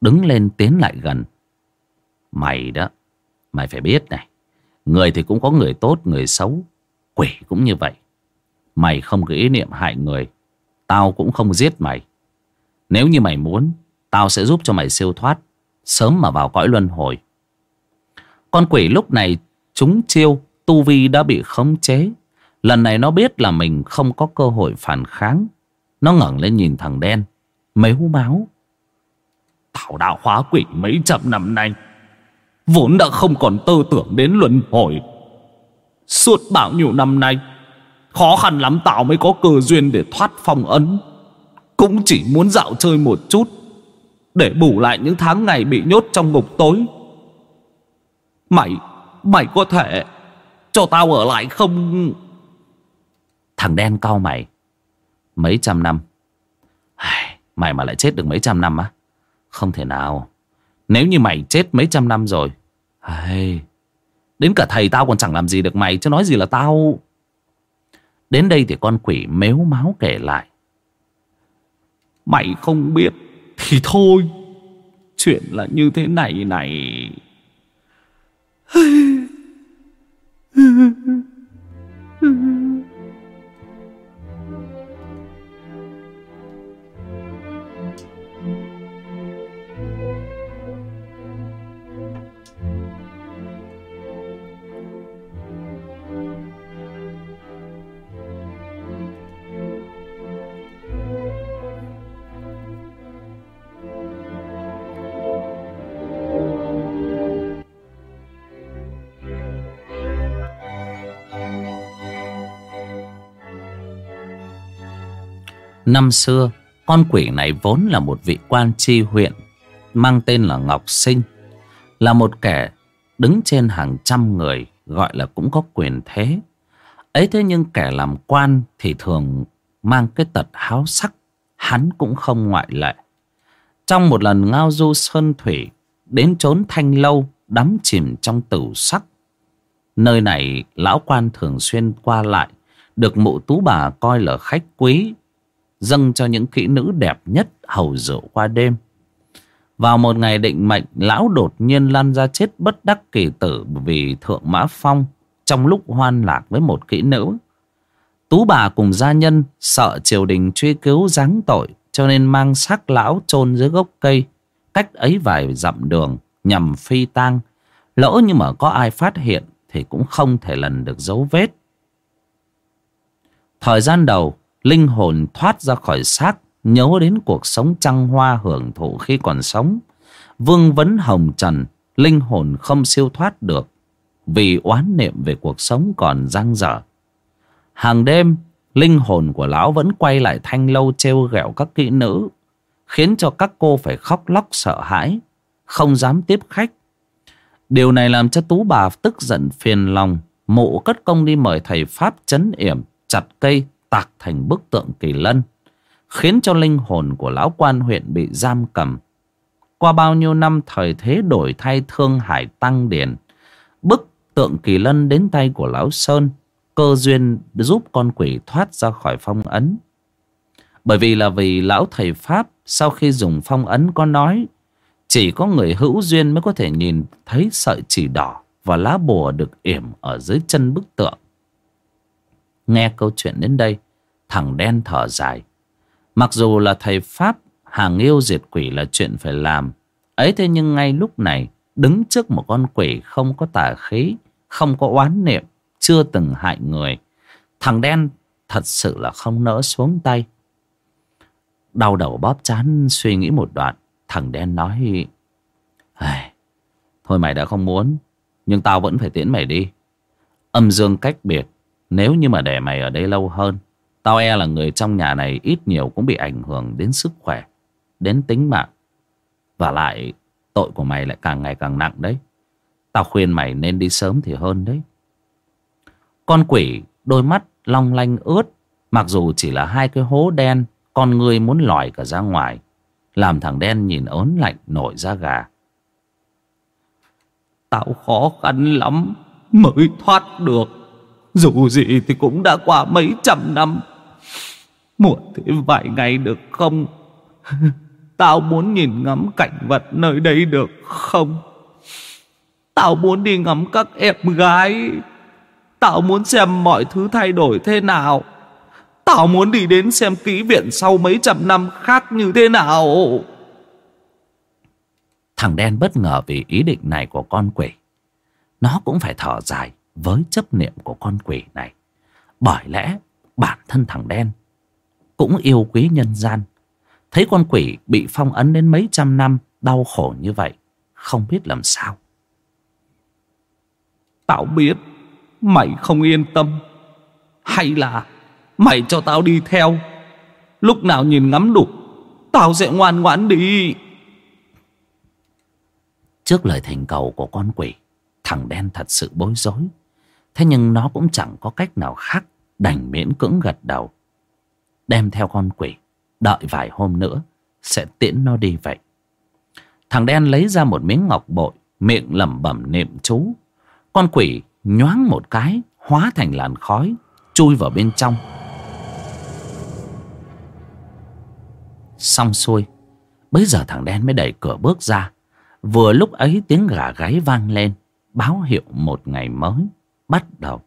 Đứng lên tiến lại gần. Mày đó, Mày phải biết này, Người thì cũng có người tốt, người xấu, Quỷ cũng như vậy. Mày không có ý niệm hại người, Tao cũng không giết mày. Nếu như mày muốn, Tao sẽ giúp cho mày siêu thoát, Sớm mà vào cõi luân hồi. Con quỷ lúc này, trúng chiêu, Tu Vi đã bị khống chế. Lần này nó biết là mình không có cơ hội phản kháng. Nó ngẩng lên nhìn thằng đen, Mếu máu. Thảo đạo hóa quỷ mấy trăm năm nay, Vốn đã không còn tư tưởng đến luân hồi. Suốt bao nhiêu năm nay, Khó khăn lắm tao mới có cơ duyên để thoát phong ấn. Cũng chỉ muốn dạo chơi một chút, Để bù lại những tháng ngày bị nhốt trong ngục tối. Mày Mày có thể Cho tao ở lại không? Thằng đen cau mày. Mấy trăm năm. Mày mà lại chết được mấy trăm năm á? Không thể nào. Nếu như mày chết mấy trăm năm rồi Đến cả thầy tao còn chẳng làm gì được mày, Chứ nói gì là tao. Đến đây thì con quỷ mếu máu kể lại. Mày không biết Thì thôi. Chuyện là như thế này này. Năm xưa, Con quỷ này vốn là một vị quan tri huyện, Mang tên là Ngọc Sinh, Là một kẻ đứng trên hàng trăm người, Gọi là cũng có quyền thế. Ấy thế nhưng kẻ làm quan Thì thường mang cái tật háo sắc, Hắn cũng không ngoại lệ. Trong một lần ngao du sơn thủy, Đến trốn thanh lâu, Đắm chìm trong tử sắc. Nơi này, lão quan thường xuyên qua lại, Được mụ tú bà coi là khách quý dâng cho những kỹ nữ đẹp nhất hầu rượu qua đêm. Vào một ngày định mệnh, lão đột nhiên lăn ra chết bất đắc kỳ tử vì thượng mã phong trong lúc hoan lạc với một kỹ nữ. Tú bà cùng gia nhân sợ triều đình truy cứu giáng tội cho nên mang xác lão chôn dưới gốc cây cách ấy vài dặm đường nhằm phi tang. Lỡ như mà có ai phát hiện thì cũng không thể lần được dấu vết. Thời gian đầu linh hồn thoát ra khỏi xác, nhớ đến cuộc sống trăng hoa hưởng thụ khi còn sống. Vương vấn hồng trần, linh hồn không siêu thoát được, vì oán niệm về cuộc sống còn dang dở. Hàng đêm, linh hồn của lão vẫn quay lại thanh lâu trêu ghẹo các kỹ nữ, khiến cho các cô phải khóc lóc sợ hãi, không dám tiếp khách. Điều này làm cho tú bà tức giận phiền lòng, mụ cất công đi mời thầy pháp chấn yểm, chặt cây tạc thành bức tượng kỳ lân, khiến cho linh hồn của lão quan huyện bị giam cầm. Qua bao nhiêu năm thời thế đổi thay thương hải tăng điển bức tượng kỳ lân đến tay của lão sơn, cơ duyên giúp con quỷ thoát ra khỏi phong ấn. Bởi vì là vì lão thầy pháp sau khi dùng phong ấn có nói, chỉ có người hữu duyên mới có thể nhìn thấy sợi chỉ đỏ và lá bùa được yểm ở dưới chân bức tượng. Nghe câu chuyện đến đây, Thằng đen thở dài. Mặc dù là thầy Pháp, Hàng yêu diệt quỷ là chuyện phải làm. Ấy thế nhưng ngay lúc này, Đứng trước một con quỷ không có tà khí, Không có oán niệm, Chưa từng hại người. Thằng đen thật sự là không nỡ xuống tay. Đau đầu bóp chán, suy nghĩ một đoạn, Thằng đen nói Thôi mày đã không muốn, Nhưng tao vẫn phải tiễn mày đi. Âm dương cách biệt nếu như mà để mày ở đây lâu hơn, Tao e là người trong nhà này ít nhiều cũng bị ảnh hưởng đến sức khỏe, Đến tính mạng. Và lại, tội của mày lại càng ngày càng nặng đấy. Tao khuyên mày nên đi sớm thì hơn đấy. Con quỷ đôi mắt long lanh ướt, Mặc dù chỉ là hai cái hố đen, Con người muốn lòi cả ra ngoài, Làm thằng đen nhìn ớn lạnh nổi da gà. Tao khó khăn lắm Mới thoát được dù gì thì cũng đã qua mấy trăm năm. Muộn thế vài ngày được không? Tao muốn nhìn ngắm cảnh vật nơi đây được không? Tao muốn đi ngắm các em gái. Tao muốn xem mọi thứ thay đổi thế nào. Tao muốn đi đến xem kỹ viện sau mấy trăm năm khác như thế nào. Thằng đen bất ngờ vì ý định này của con quỷ. Nó cũng phải thở dài với chấp niệm của con quỷ này. Bởi lẽ bản thân thằng đen Cũng yêu quý nhân gian. Thấy con quỷ bị phong ấn đến mấy trăm năm Đau khổ như vậy Không biết làm sao. Tao biết Mày không yên tâm. Hay là Mày cho tao đi theo. Lúc nào nhìn ngắm đủ Tao sẽ ngoan ngoãn đi. Trước lời thành cầu của con quỷ Thằng đen thật sự bối rối Thế nhưng nó cũng chẳng có cách nào khác Đành miễn cưỡng gật đầu. Đem theo con quỷ, Đợi vài hôm nữa, Sẽ tiễn nó đi vậy. Thằng đen lấy ra một miếng ngọc bội, Miệng lẩm bẩm niệm chú. Con quỷ nhoáng một cái, Hóa thành làn khói, Chui vào bên trong. Xong xuôi Bây giờ thằng đen mới đẩy cửa bước ra. Vừa lúc ấy tiếng gà gáy vang lên, Báo hiệu một ngày mới. Bắt đầu.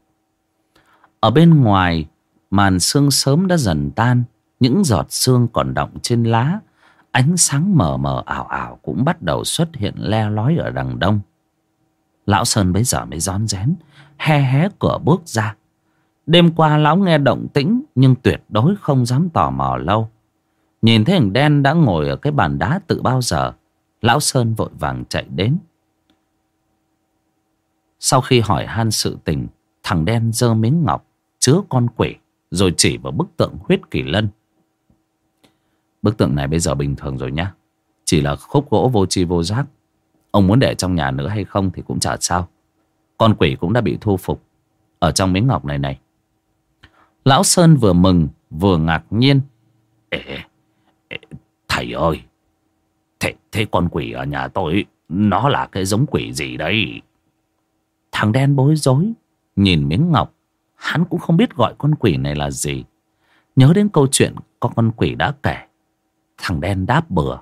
Ở bên ngoài, Màn sương sớm đã dần tan, Những giọt sương còn động trên lá, Ánh sáng mờ mờ ảo ảo Cũng bắt đầu xuất hiện le lói ở đằng đông. Lão Sơn bấy giờ mới rón rén hé hé cửa bước ra. Đêm qua lão nghe động tĩnh, Nhưng tuyệt đối không dám tò mò lâu. Nhìn thấy hình đen đã ngồi ở cái bàn đá tự bao giờ, Lão Sơn vội vàng chạy đến. Sau khi hỏi han sự tình Thằng đen giơ miếng ngọc Chứa con quỷ Rồi chỉ vào bức tượng huyết kỳ lân. Bức tượng này bây giờ bình thường rồi nhá. Chỉ là khúc gỗ vô tri vô giác. Ông muốn để trong nhà nữa hay không Thì cũng chả sao. Con quỷ cũng đã bị thu phục Ở trong miếng ngọc này này. Lão Sơn vừa mừng vừa ngạc nhiên. Ê, ê, Thầy ơi Thế, thế con quỷ ở nhà tôi Nó là cái giống quỷ gì đấy? Thằng đen bối rối Nhìn miếng ngọc. Hắn cũng không biết gọi con quỷ này là gì. Nhớ đến câu chuyện có con quỷ đã kể. Thằng đen đáp bừa.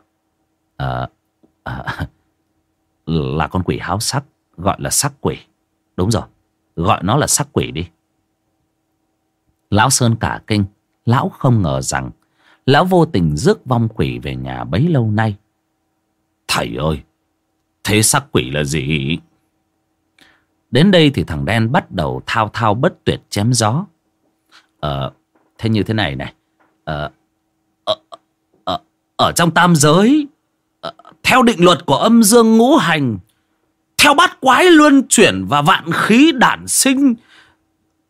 À, à, Là con quỷ háo sắc Gọi là sắc quỷ. Đúng rồi Gọi nó là sắc quỷ đi. Lão Sơn cả kinh. Lão không ngờ rằng Lão vô tình rước vong quỷ về nhà bấy lâu nay. Thầy ơi Thế sắc quỷ là gì? Đến đây thì thằng đen bắt đầu thao thao bất tuyệt chém gió. Ờ Thế như thế này này. Ờ Ở, ở, ở trong tam giới Theo định luật của âm dương ngũ hành Theo bát quái luân chuyển và vạn khí đản sinh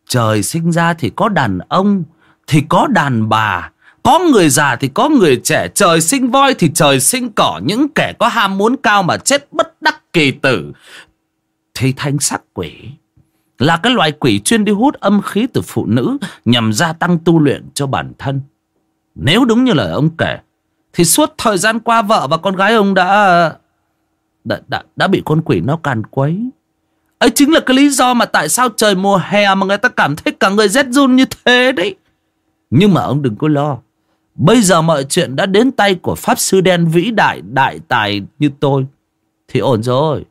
Trời sinh ra thì có đàn ông Thì có đàn bà có người già thì có người trẻ Trời sinh voi thì trời sinh cỏ. Những kẻ có ham muốn cao mà chết bất đắc kỳ tử thi thanh sắc quỷ Là cái loại quỷ chuyên đi hút âm khí từ phụ nữ Nhằm gia tăng tu luyện cho bản thân Nếu đúng như lời ông kể Thì suốt thời gian qua vợ và con gái ông đã Đã, đã, đã bị con quỷ nó càn quấy ấy chính là cái lý do mà tại sao trời mùa hè mà người ta cảm thấy cả người rét run như thế đấy. Nhưng mà ông đừng có lo. Bây giờ mọi chuyện đã đến tay của Pháp Sư Đen vĩ đại, đại tài như tôi. Thì ổn rồi.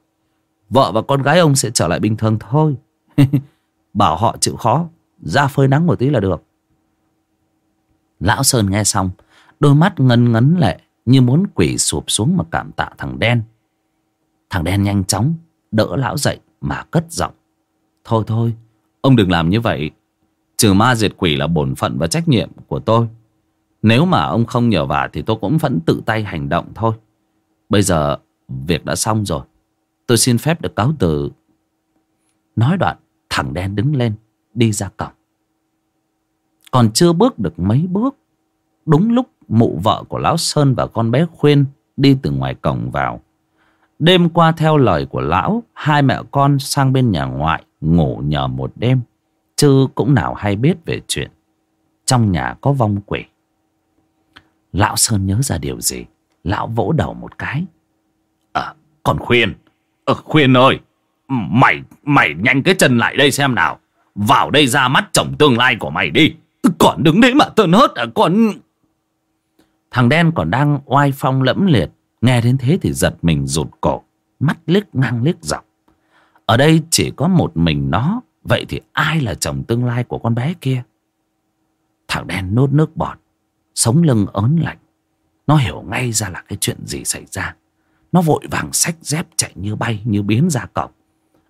Vợ và con gái ông sẽ trở lại bình thường thôi. Bảo họ chịu khó. Ra phơi nắng một tí là được. Lão Sơn nghe xong. Đôi mắt ngân ngấn lệ. Như muốn quỷ sụp xuống mà cảm tạ thằng đen. Thằng đen nhanh chóng đỡ lão dậy mà cất giọng. Thôi thôi, ông đừng làm như vậy. Trừ ma diệt quỷ là bổn phận và trách nhiệm của tôi. Nếu mà ông không nhờ vả thì tôi cũng vẫn tự tay hành động thôi. Bây giờ việc đã xong rồi. Tôi xin phép được cáo từ. Nói đoạn, thằng đen đứng lên, đi ra cổng. Còn chưa bước được mấy bước. Đúng lúc mụ vợ của Lão Sơn và con bé Khuyên đi từ ngoài cổng vào. Đêm qua theo lời của Lão, hai mẹ con sang bên nhà ngoại ngủ nhờ một đêm. Chứ cũng nào hay biết về chuyện. Trong nhà có vong quỷ. Lão Sơn nhớ ra điều gì Lão vỗ đầu một cái À còn Khuyên Ờ, Khuyên ơi Mày mày nhanh cái chân lại đây xem nào. Vào đây ra mắt chồng tương lai của mày đi. Còn đứng đấy mà tơn hớt à còn Thằng đen còn đang oai phong lẫm liệt. Nghe đến thế thì giật mình rụt cổ Mắt liếc ngang liếc dọc. Ở đây chỉ có một mình nó Vậy thì ai là chồng tương lai của con bé kia? Thằng đen nốt nước bọt Sống lưng ớn lạnh. Nó hiểu ngay ra là cái chuyện gì xảy ra. Nó vội vàng xách dép chạy như bay Như biến ra cổng.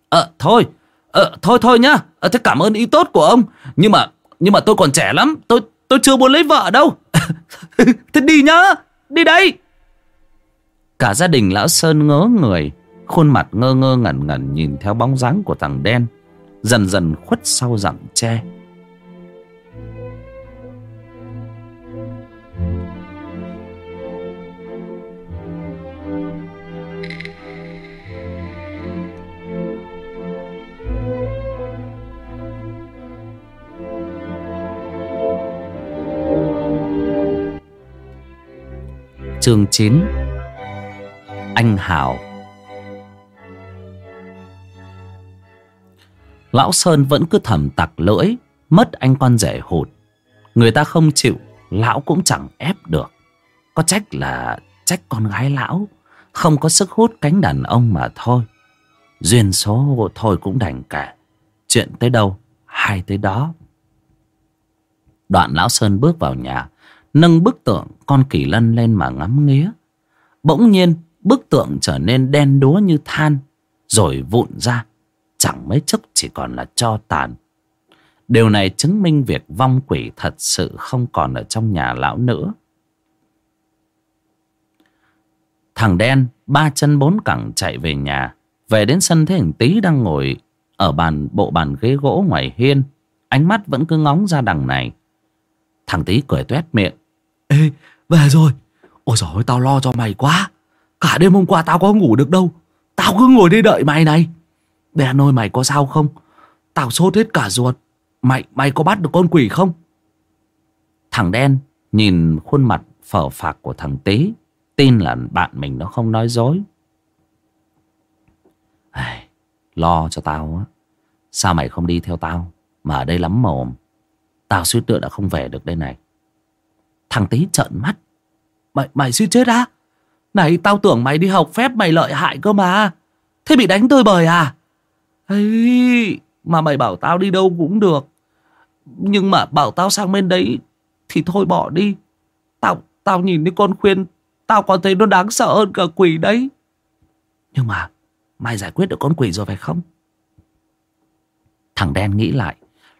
Ờ thôi. Ờ thôi thôi nhá. Ờ, Thế cảm ơn ý tốt của ông. Nhưng mà nhưng mà tôi còn trẻ lắm. Tôi tôi chưa muốn lấy vợ đâu. Thế đi nhá. Đi đây. Cả gia đình lão Sơn ngớ người. Khuôn mặt ngơ ngơ ngẩn ngẩn Nhìn theo bóng dáng của thằng đen. Dần dần khuất sau rặng tre Chương 9 Anh Hảo. Lão Sơn vẫn cứ thầm tặc lưỡi, Mất anh con rể hụt. Người ta không chịu, Lão cũng chẳng ép được. Có trách là trách con gái lão, Không có sức hút cánh đàn ông mà thôi. Duyên số thôi cũng đành cả Chuyện tới đâu, Hay tới đó. Đoạn lão Sơn bước vào nhà Nâng bức tượng con kỳ lân lên mà ngắm nghía. Bỗng nhiên, bức tượng trở nên đen đúa như than, Rồi vụn ra, Chẳng mấy chốc chỉ còn là cho tàn. Điều này chứng minh việc vong quỷ thật sự không còn ở trong nhà lão nữa Thằng đen, ba chân bốn cẳng chạy về nhà, Về đến sân thấy hình tí đang ngồi Ở bàn, bộ bàn ghế gỗ ngoài hiên. Ánh mắt vẫn cứ ngóng ra đằng này. Thằng tí cười tuét miệng. Ê về rồi. Ôi giời ơi tao lo cho mày quá. Cả đêm hôm qua tao có ngủ được đâu. Tao cứ ngồi đây đợi mày này. Đen ơi mày có sao không? Tao sốt hết cả ruột. Mày mày có bắt được con quỷ không? Thằng đen nhìn khuôn mặt phở phạc của thằng tế, Tin là bạn mình nó không nói dối. Ai, Lo cho tao á. Sao mày không đi theo tao? Mà ở đây lắm mồm Tao suýt nữa đã không về được đây này. Thằng tí trợn mắt. Mày, mày suy chết á? Này tao tưởng mày đi học phép mày lợi hại cơ mà. Thế bị đánh tơi bời à? Ây, Mà mày bảo tao đi đâu cũng được. Nhưng mà bảo tao sang bên đấy Thì thôi bỏ đi. Tao tao nhìn thấy con khuyên Tao còn thấy nó đáng sợ hơn cả quỷ đấy. Nhưng mà Mày giải quyết được con quỷ rồi phải không? Thằng đen nghĩ lại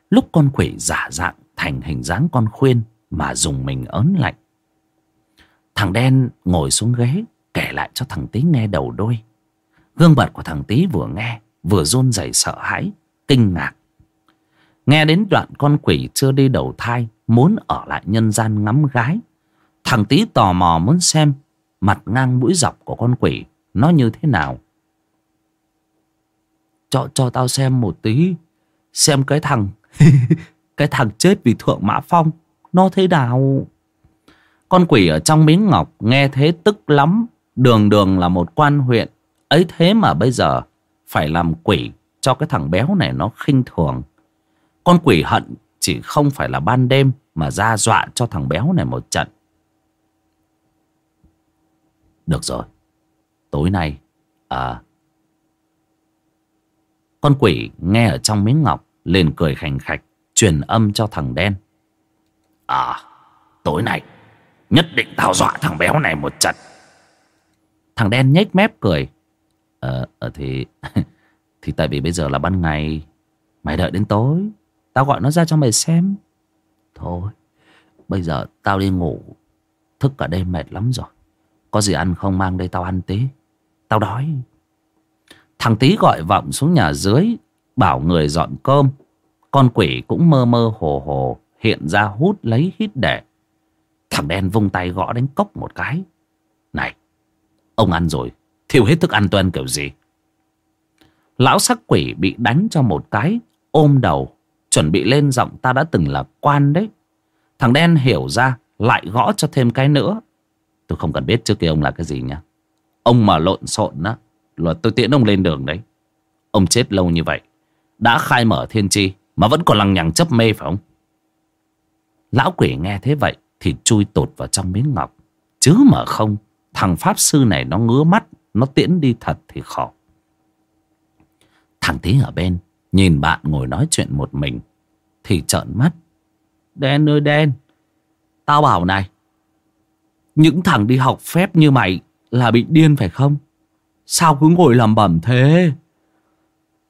Lúc con quỷ giả dạng thành hình dáng con khuyên mà dùng mình ớn lạnh. Thằng đen ngồi xuống ghế kể lại cho thằng tí nghe đầu đôi. Gương mặt của thằng tí vừa nghe vừa run rẩy sợ hãi, kinh ngạc. Nghe đến đoạn con quỷ chưa đi đầu thai muốn ở lại nhân gian ngắm gái. Thằng tí tò mò muốn xem mặt ngang mũi dọc của con quỷ nó như thế nào. Cho cho tao xem một tí, xem cái thằng cái thằng chết vì thượng mã phong nó thế nào? Con quỷ ở trong miếng ngọc nghe thế tức lắm. Đường đường là một quan huyện. Ấy thế mà bây giờ Phải làm quỷ cho cái thằng béo này nó khinh thường. Con quỷ hận chỉ không phải là ban đêm Mà ra dọa cho thằng béo này một trận. Được rồi. Tối nay À Con quỷ nghe ở trong miếng ngọc, liền cười khành khạch, truyền âm cho thằng đen. À tối nay Nhất định tao dọa thằng béo này một trận. Thằng đen nhếch mép cười. Ờ, à, thì Thì tại vì bây giờ là ban ngày Mày đợi đến tối Tao gọi nó ra cho mày xem. Thôi Bây giờ tao đi ngủ Thức cả đêm mệt lắm rồi. Có gì ăn không mang đây tao ăn tí. Tao đói. Thằng tí gọi vọng xuống nhà dưới Bảo người dọn cơm. Con quỷ cũng mơ mơ hồ hồ hiện ra hút lấy hít để. Thằng đen vung tay gõ đánh cốc một cái. Này, ông ăn rồi, thiêu hết thức ăn tôi ăn kiểu gì? Lão sắc quỷ bị đánh cho một cái, ôm đầu, chuẩn bị lên giọng ta đã từng là quan đấy. Thằng đen hiểu ra, lại gõ cho thêm cái nữa. Tôi không cần biết trước kia ông là cái gì nhá. Ông mà lộn xộn á, là tôi tiễn ông lên đường đấy. Ông chết lâu như vậy, đã khai mở thiên tri mà vẫn còn lằng nhằng chấp mê phải không? Lão quỷ nghe thế vậy thì chui tột vào trong miếng ngọc. Chứ mà không, thằng Pháp Sư này nó ngứa mắt, nó tiễn đi thật thì khó. Thằng tí ở bên, nhìn bạn ngồi nói chuyện một mình, thì trợn mắt. Đen ơi đen Tao bảo này Những thằng đi học phép như mày Là bị điên phải không Sao cứ ngồi làm bẩm thế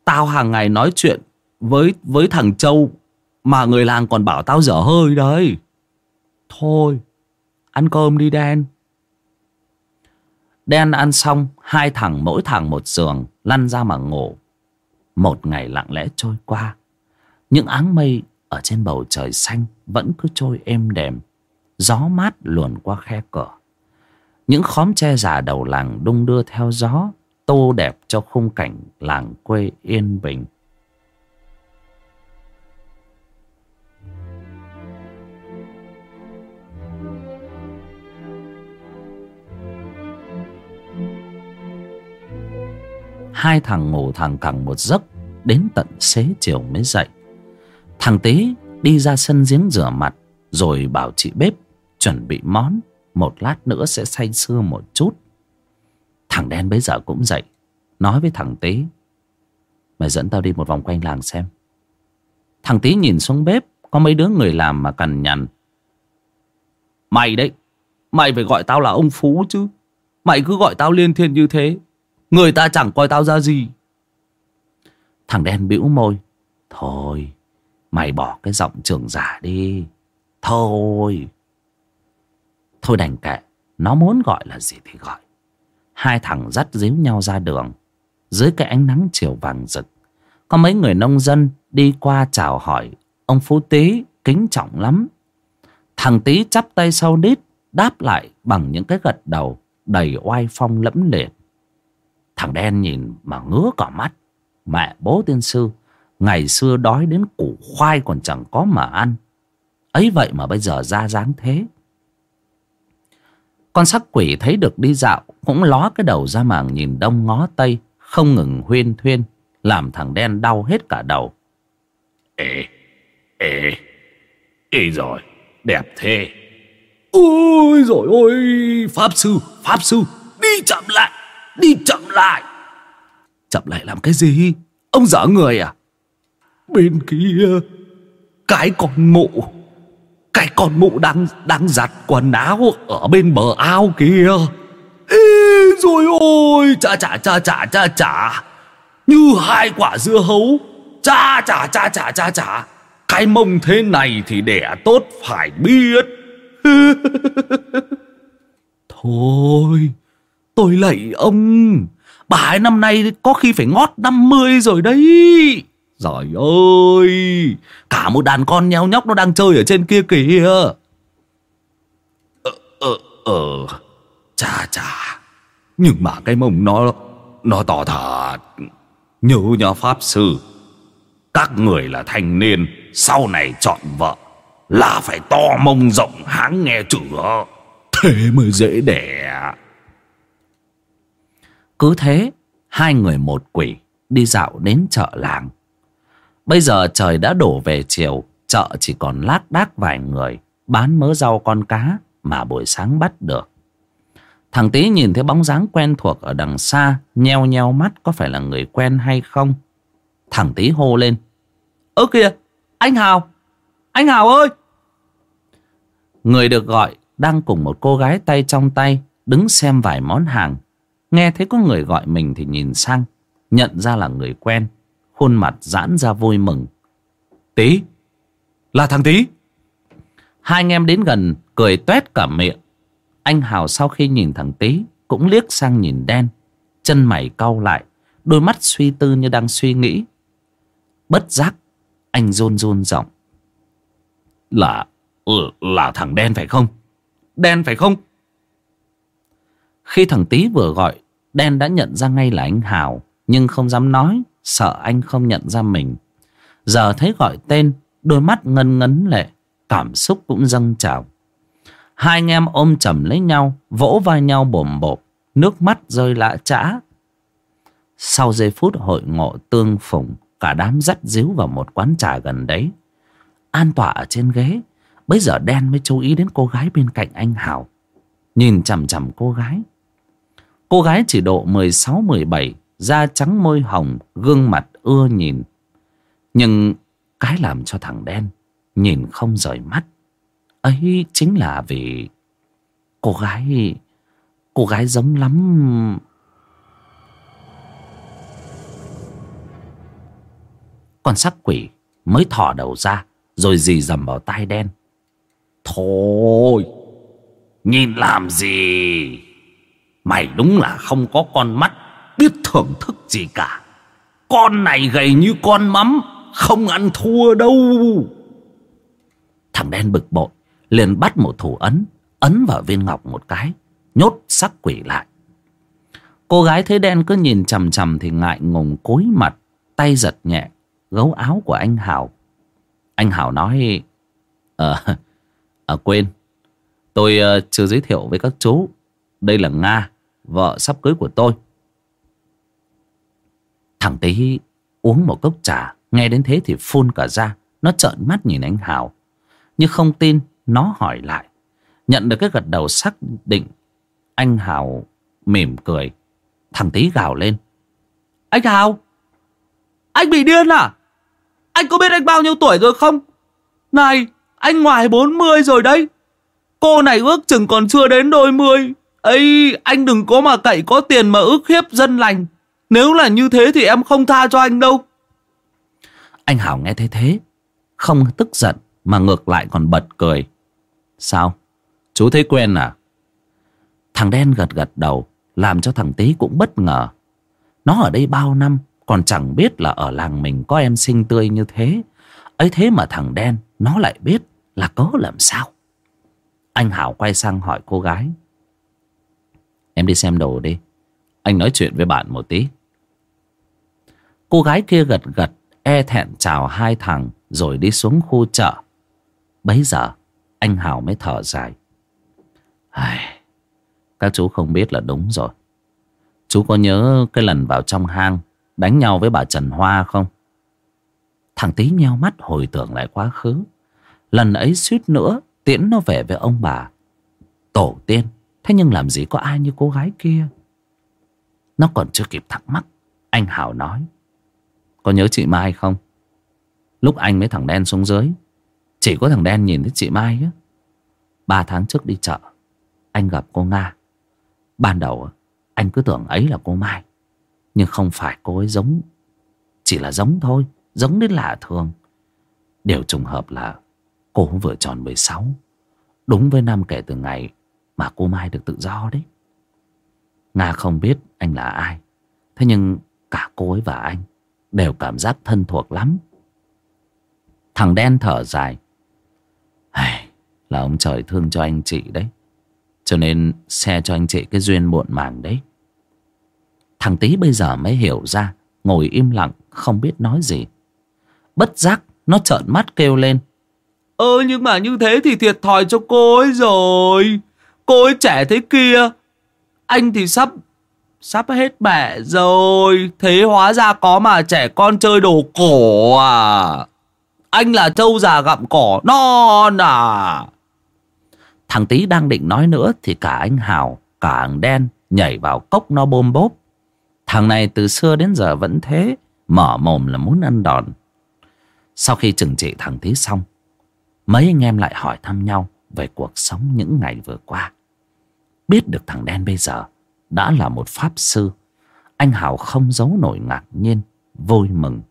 Tao hàng ngày nói chuyện Với với thằng Châu mà người làng còn bảo tao dở hơi đấy. Thôi, Ăn cơm đi đen. Đen ăn xong, Hai thằng mỗi thằng một giường, Lăn ra mà ngủ. Một ngày lặng lẽ trôi qua. Những áng mây ở trên bầu trời xanh Vẫn cứ trôi êm đềm. Gió mát luồn qua khe cửa. Những khóm tre già đầu làng đung đưa theo gió, Tô đẹp cho khung cảnh làng quê yên bình. Hai thằng ngủ thằng cẳng một giấc, Đến tận xế chiều mới dậy. Thằng Tý đi ra sân giếng rửa mặt, Rồi bảo chị bếp chuẩn bị món, Một lát nữa sẽ say sưa một chút. Thằng đen bấy giờ cũng dậy, Nói với thằng Tý Mày dẫn tao đi một vòng quanh làng xem. Thằng Tý nhìn xuống bếp, Có mấy đứa người làm mà cằn nhằn, Mày đấy, Mày phải gọi tao là ông Phú chứ, Mày cứ gọi tao liên thiên như thế. Người ta chẳng coi tao ra gì. Thằng đen bĩu môi. Thôi, Mày bỏ cái giọng trưởng giả đi. Thôi. Thôi đành kệ, Nó muốn gọi là gì thì gọi. Hai thằng dắt díu nhau ra đường. Dưới cái ánh nắng chiều vàng rực, Có mấy người nông dân đi qua chào hỏi. Ông Phú Tý kính trọng lắm. Thằng Tý chắp tay sau đít Đáp lại bằng những cái gật đầu Đầy oai phong lẫm liệt. Thằng đen nhìn mà ngứa cả mắt. Mẹ bố tiên sư Ngày xưa đói đến củ khoai còn chẳng có mà ăn. Ấy vậy mà bây giờ ra dáng thế. Con sắc quỷ thấy được đi dạo Cũng ló cái đầu ra màng nhìn đông ngó tây Không ngừng huyên thuyên Làm thằng đen đau hết cả đầu. Ê, ê, ê rồi, đẹp thế. Ôi rồi ôi Pháp sư Pháp sư Đi chậm lại Đi chậm lại. Chậm lại làm cái gì? Ông dở người à? Bên kia, Cái con mụ, Cái con mụ đang đang giặt quần áo Ở bên bờ ao kia. Ê, rồi ôi Chà chà chà chà chà chà Như hai quả dưa hấu. Chà chà chà chà chà chà Cái mông thế này thì đẻ tốt phải biết. Thôi. Tôi lạy ông. Bà ấy năm nay có khi phải ngót 50 rồi đấy. Giỏi ơi. Cả một đàn con nheo nhóc nó đang chơi ở trên kia kìa. Ờ, ờ, ờ, Chà chà. Nhưng mà cái mông nó Nó to thật. Nhớ nhà Pháp Sư các người là thanh niên, sau này chọn vợ là phải to mông rộng háng nghe chửa. Thế mới dễ đẻ. Cứ thế, Hai người một quỷ Đi dạo đến chợ làng. Bây giờ trời đã đổ về chiều, Chợ chỉ còn lác đác vài người Bán mớ rau con cá Mà buổi sáng bắt được. Thằng Tý nhìn thấy bóng dáng quen thuộc Ở đằng xa, Nheo nheo mắt có phải là người quen hay không? Thằng Tý hô lên. Ơ kìa, Anh Hào! Anh Hào ơi! Người được gọi Đang cùng một cô gái tay trong tay Đứng xem vài món hàng. Nghe thấy có người gọi mình thì nhìn sang Nhận ra là người quen Khuôn mặt giãn ra vui mừng. Tí Là thằng Tí. Hai anh em đến gần Cười toét cả miệng. Anh Hào sau khi nhìn thằng Tý Cũng liếc sang nhìn đen Chân mày cau lại Đôi mắt suy tư như đang suy nghĩ. Bất giác Anh run run giọng. Là, là thằng đen phải không? Đen phải không khi thằng Tý vừa gọi, Đen đã nhận ra ngay là anh Hào, Nhưng không dám nói, Sợ anh không nhận ra mình. Giờ thấy gọi tên, Đôi mắt ngân ngấn lệ, Cảm xúc cũng dâng trào. Hai anh em ôm chầm lấy nhau, Vỗ vai nhau bồm bộp, Nước mắt rơi lã trã. Sau giây phút hội ngộ tương phùng, Cả đám dắt díu vào một quán trà gần đấy. An tọa ở trên ghế Bây giờ đen mới chú ý đến cô gái bên cạnh anh Hào. Nhìn chằm chằm cô gái Cô gái chỉ độ 16-17 Da trắng môi hồng, Gương mặt ưa nhìn. Nhưng cái làm cho thằng đen nhìn không rời mắt. Ấy chính là vì cô gái cô gái giống lắm. Con sắc quỷ mới thò đầu ra rồi dì dầm vào tai đen. Thôi, Nhìn làm gì? Mày đúng là không có con mắt Biết thưởng thức gì cả. Con này gầy như con mắm Không ăn thua đâu. Thằng đen bực bội liền bắt một thủ ấn ấn vào viên ngọc một cái nhốt sắc quỷ lại. Cô gái thấy đen cứ nhìn chằm chằm thì ngại ngùng cúi mặt tay giật nhẹ gấu áo của anh hảo. Anh hảo nói ờ à, quên tôi uh, chưa giới thiệu với các chú. Đây là nga vợ sắp cưới của tôi. Thằng tí uống một cốc trà, nghe đến thế thì phun cả ra. Nó trợn mắt nhìn anh hào, nhưng không tin nó hỏi lại. Nhận được cái gật đầu xác định, anh hào mỉm cười. Thằng tí gào lên. Anh hào, anh bị điên à? Anh có biết anh bao nhiêu tuổi rồi không? Này, anh ngoài 40 rồi đấy. Cô này ước chừng còn chưa đến đôi mươi ấy anh đừng có mà cậy, có tiền mà ước hiếp dân lành. Nếu là như thế thì em không tha cho anh đâu. Anh Hảo nghe thế thế, Không tức giận Mà ngược lại còn bật cười. Sao? Chú thấy quen à? Thằng đen gật gật đầu, Làm cho thằng tí cũng bất ngờ. Nó ở đây bao năm, Còn chẳng biết là ở làng mình có em xinh tươi như thế. Ấy thế mà thằng đen, Nó lại biết là có làm sao. Anh Hảo quay sang hỏi cô gái. Em đi xem đồ đi. Anh nói chuyện với bạn một tí. Cô gái kia gật gật E thẹn chào hai thằng Rồi đi xuống khu chợ. Bấy giờ anh Hào mới thở dài. Ai, Các chú không biết là đúng rồi. Chú có nhớ cái lần vào trong hang Đánh nhau với bà Trần Hoa không? Thằng tí nheo mắt hồi tưởng lại quá khứ. Lần ấy suýt nữa Tiễn nó về với ông bà. Tổ tiên. Thế nhưng làm gì có ai như cô gái kia? Nó còn chưa kịp thắc mắc, Anh Hảo nói. Có nhớ chị Mai không? Lúc anh với thằng đen xuống dưới. Chỉ có thằng đen nhìn thấy chị Mai á. Ba tháng trước đi chợ, Anh gặp cô Nga. Ban đầu, anh cứ tưởng ấy là cô Mai. Nhưng không phải cô ấy giống. Chỉ là giống thôi, Giống đến lạ thường. Điều trùng hợp là Cô vừa tròn 16 Đúng với năm kể từ ngày mà cô Mai được tự do đấy. Nga không biết anh là ai. Thế nhưng cả cô ấy và anh Đều cảm giác thân thuộc lắm. Thằng đen thở dài. Hay Là ông trời thương cho anh chị đấy. Cho nên xe cho anh chị cái duyên muộn màng đấy. Thằng tí bây giờ mới hiểu ra, Ngồi im lặng, không biết nói gì. Bất giác, nó trợn mắt kêu lên. Ơ, nhưng mà như thế thì thiệt thòi cho cô ấy rồi. Cô ấy trẻ thế kia. Anh thì sắp sắp hết mẹ rồi. Thế hóa ra có mà trẻ con chơi đồ cổ à. Anh là trâu già gặm cỏ non à. Thằng tý đang định nói nữa thì cả anh Hào, cả anh Đen nhảy vào cốc nó bôm bốp. Thằng này từ xưa đến giờ vẫn thế, mở mồm là muốn ăn đòn. Sau khi trừng trị thằng tý xong, Mấy anh em lại hỏi thăm nhau về cuộc sống những ngày vừa qua. Biết được thằng đen bây giờ đã là một pháp sư. Anh hào không giấu nổi ngạc nhiên, vui mừng.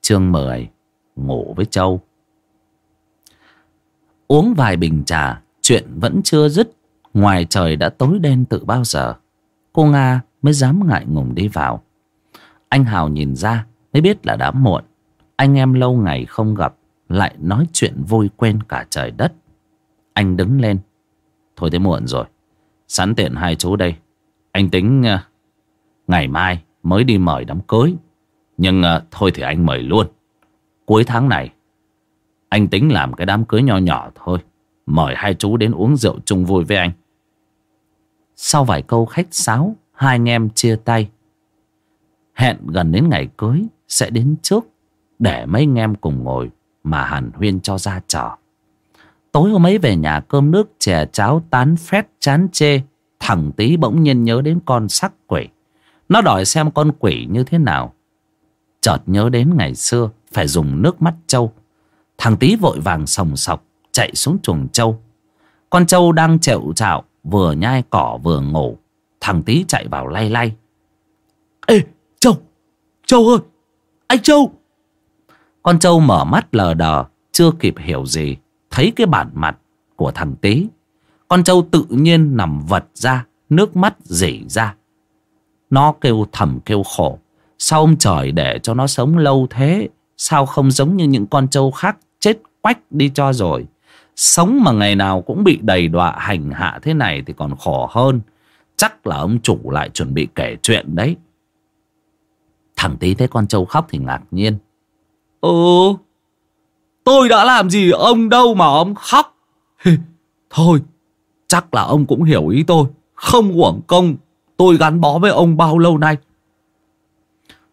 Chương 10 Ngủ với Châu Uống vài bình trà, chuyện vẫn chưa dứt. Ngoài trời đã tối đen từ bao giờ. Cô Nga mới dám ngại ngùng đi vào. Anh Hào nhìn ra mới biết là đã muộn. Anh em lâu ngày không gặp Lại nói chuyện vui quên cả trời đất Anh đứng lên Thôi thế muộn rồi. Sẵn tiện hai chú đây. Anh tính uh, ngày mai mới đi mời đám cưới. Nhưng uh, thôi thì anh mời luôn. Cuối tháng này Anh tính làm cái đám cưới nho nhỏ thôi. Mời hai chú đến uống rượu chung vui với anh. Sau vài câu khách sáo Hai anh em chia tay. Hẹn gần đến ngày cưới Sẽ đến trước để mấy anh em cùng ngồi mà hàn huyên cho ra trò. Tối hôm ấy về nhà cơm nước chè cháo tán phét chán chê. Thằng tí bỗng nhiên nhớ đến con sắc quỷ. Nó đòi xem con quỷ như thế nào. Chợt nhớ đến ngày xưa phải dùng nước mắt trâu thằng tí vội vàng sòng sọc chạy xuống chuồng trâu con trâu đang chẹo chạo vừa nhai cỏ vừa ngủ thằng tí chạy vào lay lay Ê Châu Châu ơi Anh Châu con trâu mở mắt lờ đờ chưa kịp hiểu gì thấy cái bản mặt của thằng tí con trâu tự nhiên nằm vật ra, nước mắt rỉ ra. Nó kêu thầm kêu khổ. Sao ông trời để cho nó sống lâu thế? Sao không giống như những con trâu khác chết quách đi cho rồi? Sống mà ngày nào cũng bị đầy đọa hành hạ thế này thì còn khổ hơn. Chắc là ông chủ lại chuẩn bị kể chuyện đấy. Thằng tí thấy con trâu khóc thì ngạc nhiên. Ừ Tôi đã làm gì? Ông đâu mà ông khóc? Thôi Chắc là ông cũng hiểu ý tôi. Không uổng công Tôi gắn bó với ông bao lâu nay.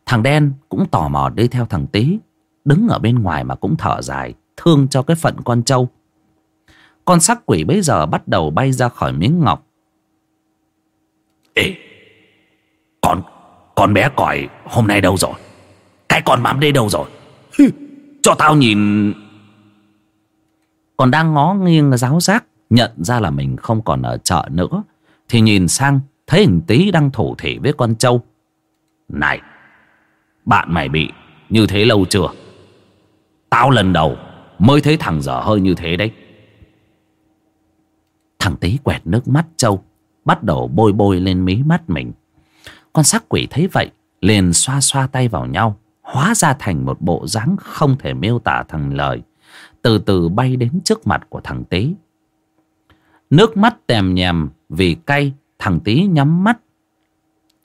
Thằng đen cũng tò mò đi theo thằng tí Đứng ở bên ngoài mà cũng thở dài Thương cho cái phận con trâu. Con sắc quỷ bây giờ bắt đầu bay ra khỏi miếng ngọc. Ê Con Con bé còi hôm nay đâu rồi? Cái con mắm đây đâu rồi? Cho tao nhìn còn đang ngó nghiêng giáo giác, Nhận ra là mình không còn ở chợ nữa. Thì nhìn sang, Thấy hình tý đang thủ thỉ với con trâu. Này, Bạn mày bị như thế lâu chưa? Tao lần đầu Mới thấy thằng dở hơi như thế đấy. Thằng tý quẹt nước mắt trâu, Bắt đầu bôi bôi lên mí mắt mình. Con sắc quỷ thấy vậy, Liền xoa xoa tay vào nhau, Hóa ra thành một bộ dáng không thể miêu tả thành lời. Từ từ bay đến trước mặt của thằng tý Nước mắt tèm nhèm vì cay, Thằng tý nhắm mắt,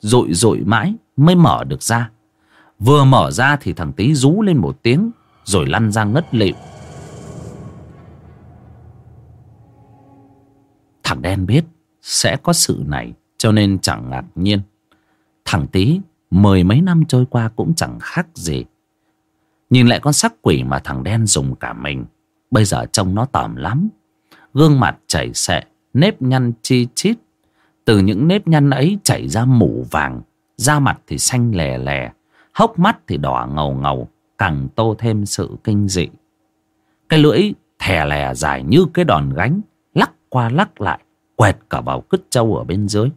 Rụi rụi mãi mới mở được ra Vừa mở ra thì thằng tý rú lên một tiếng, Rồi lăn ra ngất lịm Thằng đen biết sẽ có sự này, cho nên chẳng ngạc nhiên. Thằng tý mười mấy năm trôi qua cũng chẳng khác gì. Nhìn lại con sắc quỷ mà thằng đen dùng cả mình. Bây giờ trông nó tởm lắm. Gương mặt chảy xệ, nếp nhăn chi chít. Từ những nếp nhăn ấy chảy ra mủ vàng. Da mặt thì xanh lè lè. Hốc mắt thì đỏ ngầu ngầu. Càng tô thêm sự kinh dị. Cái lưỡi thè lè dài như cái đòn gánh. Lắc qua lắc lại quẹt cả vào cứt trâu ở bên dưới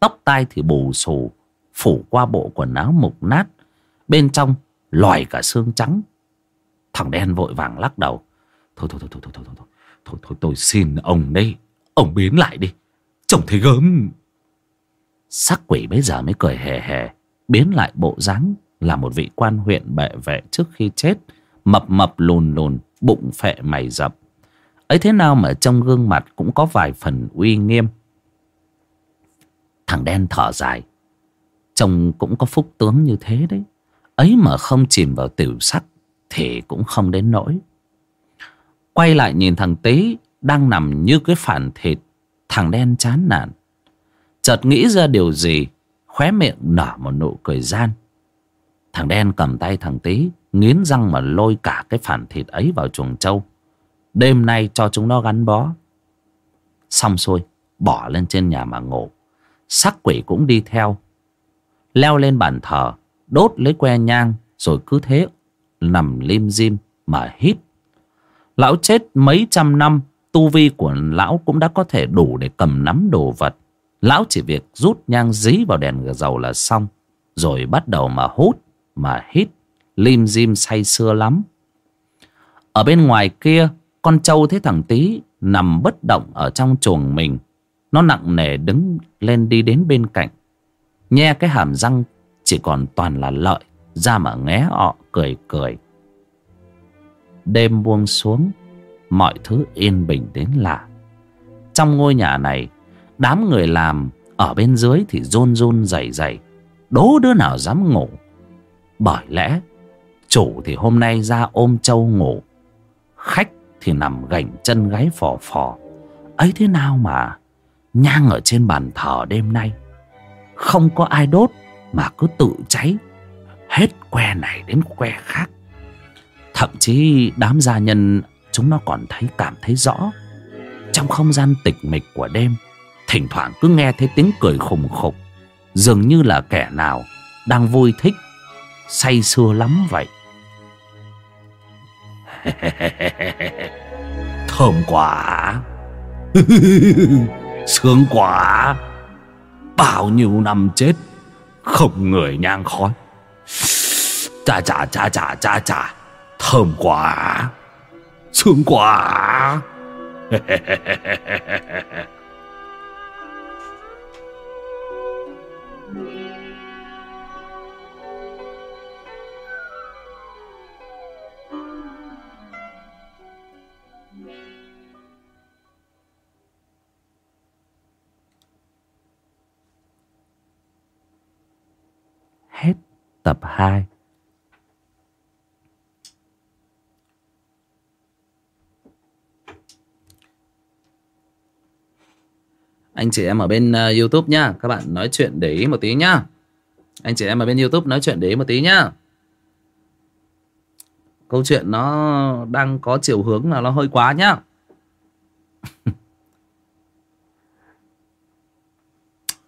tóc tai thì bù xù phủ qua bộ quần áo mục nát bên trong lòi cả xương trắng. Thằng đen vội vàng lắc đầu. Thôi thôi thôi thôi thôi thôi thôi thôi thôi, thôi tôi xin ông đây ông biến lại đi. Trông thấy gớm. Sắc quỷ bây giờ mới cười hề hề. Biến lại bộ dáng là một vị quan huyện bệ vệ trước khi chết. Mập mập lùn lùn bụng phệ mày dập. Ấy thế nào mà trong gương mặt cũng có vài phần uy nghiêm. Thằng đen thở dài. Trông cũng có phúc tướng như thế đấy ấy mà không chìm vào tiểu sắc, thì cũng không đến nỗi. Quay lại nhìn thằng tý đang nằm như cái phản thịt, thằng đen chán nản. Chợt nghĩ ra điều gì, khóe miệng nở một nụ cười gian. Thằng đen cầm tay thằng tý, nghiến răng mà lôi cả cái phản thịt ấy vào chuồng trâu. Đêm nay cho chúng nó gắn bó. Xong xuôi, Bỏ lên trên nhà mà ngủ. Sắc quỷ cũng đi theo. Leo lên bàn thờ Đốt lấy que nhang, Rồi cứ thế nằm lim dim mà hít Lão chết mấy trăm năm, Tu vi của lão cũng đã có thể đủ để cầm nắm đồ vật Lão chỉ việc rút nhang dí vào đèn dầu là xong, Rồi bắt đầu mà hút, Mà hít Lim dim say sưa lắm Ở bên ngoài kia, con trâu thấy thằng tí nằm bất động ở trong chuồng mình. Nó nặng nề đứng lên đi đến bên cạnh. Nhe cái hàm răng chỉ còn toàn là lợi. Ra mà nghé ọ cười cười. Đêm buông xuống. Mọi thứ yên bình đến lạ. Trong ngôi nhà này, Đám người làm ở bên dưới thì rôn rôn dày dày. Đố đứa nào dám ngủ. Bởi lẽ, chủ thì hôm nay ra ôm trâu ngủ. Khách thì nằm gành chân gáy phò phò ấy thế nào mà nhang ở trên bàn thờ đêm nay không có ai đốt mà cứ tự cháy. Hết que này đến que khác. Thậm chí đám gia nhân, chúng nó còn thấy cảm thấy rõ. Trong không gian tịch mịch của đêm, thỉnh thoảng cứ nghe thấy tiếng cười khùng khục. Dường như là kẻ nào đang vui thích, say sưa lắm vậy. Thơm quá. Sướng quá. Bao nhiêu năm chết không người nhang khói. Chà chà chà chà chà chà Thơm quá Sướng quá. tập 2 Anh chị em ở bên uh, Youtube nhá Các bạn nói chuyện để ý một tí nhá. Anh chị em ở bên Youtube nói chuyện để ý một tí nhá. Câu chuyện nó đang có chiều hướng là nó hơi quá nhá.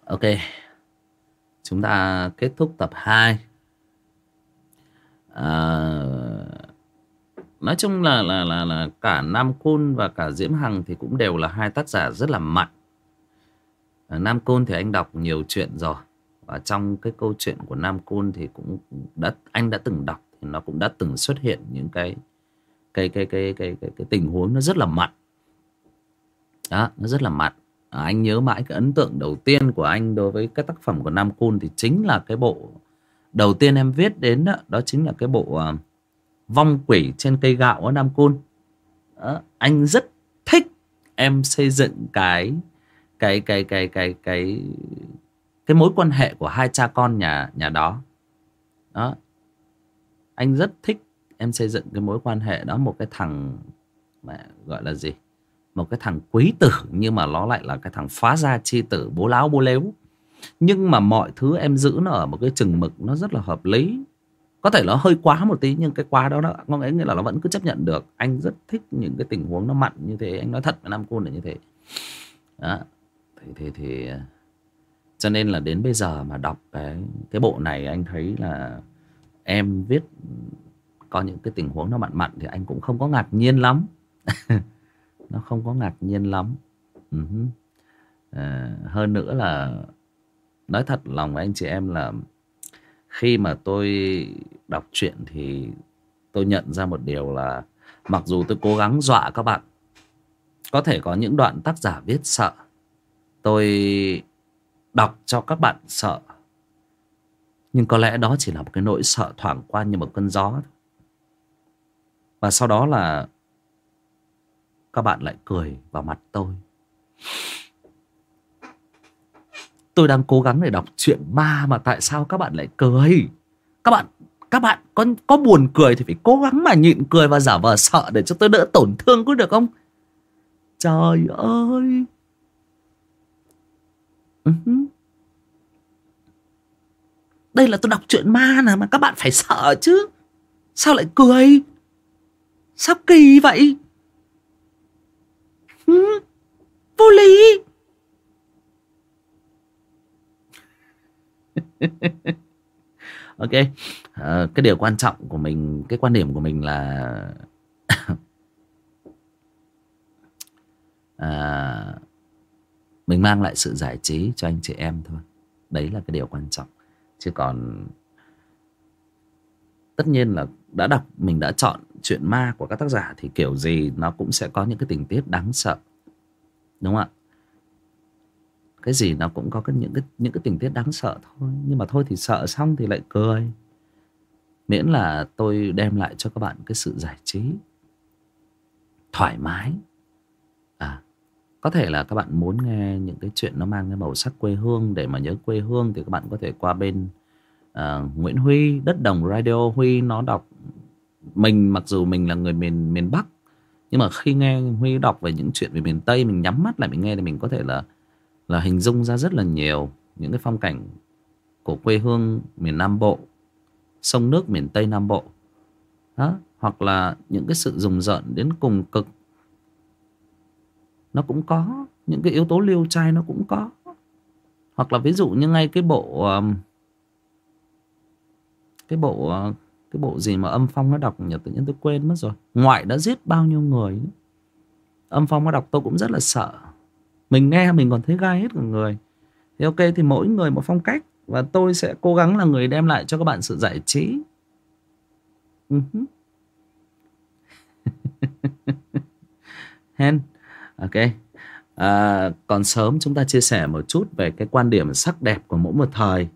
Ok Chúng ta kết thúc tập 2 à, Nói chung là, là là là cả Nam Côn và cả Diễm Hằng thì cũng đều là hai tác giả rất là mạnh. À, Nam Côn thì anh đọc nhiều chuyện rồi Và trong cái câu chuyện của Nam Côn thì cũng đã anh đã từng đọc thì nó cũng đã từng xuất hiện những cái cái cái cái cái cái, cái tình huống nó rất là mặn. Đó nó rất là mặn. À, anh nhớ mãi cái ấn tượng đầu tiên của anh đối với cái tác phẩm của Nam Côn thì chính là cái bộ đầu tiên em viết đến đó, đó chính là cái bộ uh, vong quỷ trên cây gạo ở Nam Côn. Đó, anh rất thích em xây dựng cái cái cái cái cái cái cái mối quan hệ của hai cha con nhà nhà đó. Đó. Anh rất thích em xây dựng cái mối quan hệ đó một cái thằng mẹ gọi là gì? Một cái thằng quý tử nhưng mà nó lại là cái thằng phá gia chi tử bố láo bố lếu nhưng mà mọi thứ em giữ nó ở một cái chừng mực nó rất là hợp lý. Có thể nó hơi quá một tí nhưng cái quá đó nó có nghĩa là nó vẫn cứ chấp nhận được. Anh rất thích những cái tình huống nó mặn như thế anh nói thật với nam côn là như thế. Đó. Thì thì thì cho nên là đến bây giờ mà đọc cái cái bộ này anh thấy là em viết có những cái tình huống nó mặn mặn thì anh cũng không có ngạc nhiên lắm. Nó không có ngạc nhiên lắm. Uh-huh. à, hơn nữa là nói thật, lòng với anh chị em là khi mà tôi đọc truyện thì tôi nhận ra một điều là mặc dù tôi cố gắng dọa các bạn, có thể có những đoạn tác giả viết sợ, tôi đọc cho các bạn sợ. Nhưng có lẽ đó chỉ là một cái nỗi sợ thoảng qua như một cơn gió và sau đó là các bạn lại cười vào mặt tôi tôi đang cố gắng để đọc chuyện ma mà tại sao các bạn lại cười. Các bạn các bạn có có buồn cười thì phải cố gắng mà nhịn cười và giả vờ sợ để cho tôi đỡ tổn thương có được không? Trời ơi! Uh-huh. đây là tôi đọc chuyện ma nè, mà các bạn phải sợ chứ. Sao lại cười? Sao kỳ vậy? Ừ huh vô lý! ok. À, cái điều quan trọng của mình cái quan điểm của mình là à, mình mang lại sự giải trí cho anh chị em thôi. Đấy là cái điều quan trọng. Chứ còn tất nhiên là đã đọc mình đã chọn chuyện ma của các tác giả thì kiểu gì nó cũng sẽ có những cái tình tiết đáng sợ. Đúng không ạ? Cái gì nó cũng có cái, những cái những cái tình tiết đáng sợ thôi. Nhưng mà thôi thì sợ xong thì lại cười. Miễn là tôi đem lại cho các bạn cái sự giải trí thoải mái. À có thể là các bạn muốn nghe những cái chuyện nó mang cái màu sắc quê hương để mà nhớ quê hương thì các bạn có thể qua bên uh, Nguyễn Huy đất đồng radio Huy. Nó đọc mình mặc dù mình là người miền miền Bắc nhưng mà khi nghe Huy đọc về những chuyện về miền Tây mình nhắm mắt lại mình nghe thì mình có thể là là hình dung ra rất là nhiều những cái phong cảnh của quê hương miền Nam Bộ, sông nước miền Tây Nam Bộ. Đó, hoặc là những cái sự rùng rợn đến cùng cực. Nó cũng có, những cái yếu tố liêu trai nó cũng có. Hoặc là ví dụ như ngay cái bộ um, cái bộ uh, cái bộ gì mà âm phong nó đọc nhỉ tự nhiên tôi quên mất rồi. Ngoại đã giết bao nhiêu người nữa. âm phong nó đọc tôi cũng rất là sợ mình nghe mình còn thấy gai hết cả người. Thì ok thì mỗi người một phong cách và tôi sẽ cố gắng là người đem lại cho các bạn sự giải trí. Ừ uh -huh. hen ok. À, còn sớm chúng ta chia sẻ một chút về cái quan điểm sắc đẹp của mỗi một thời.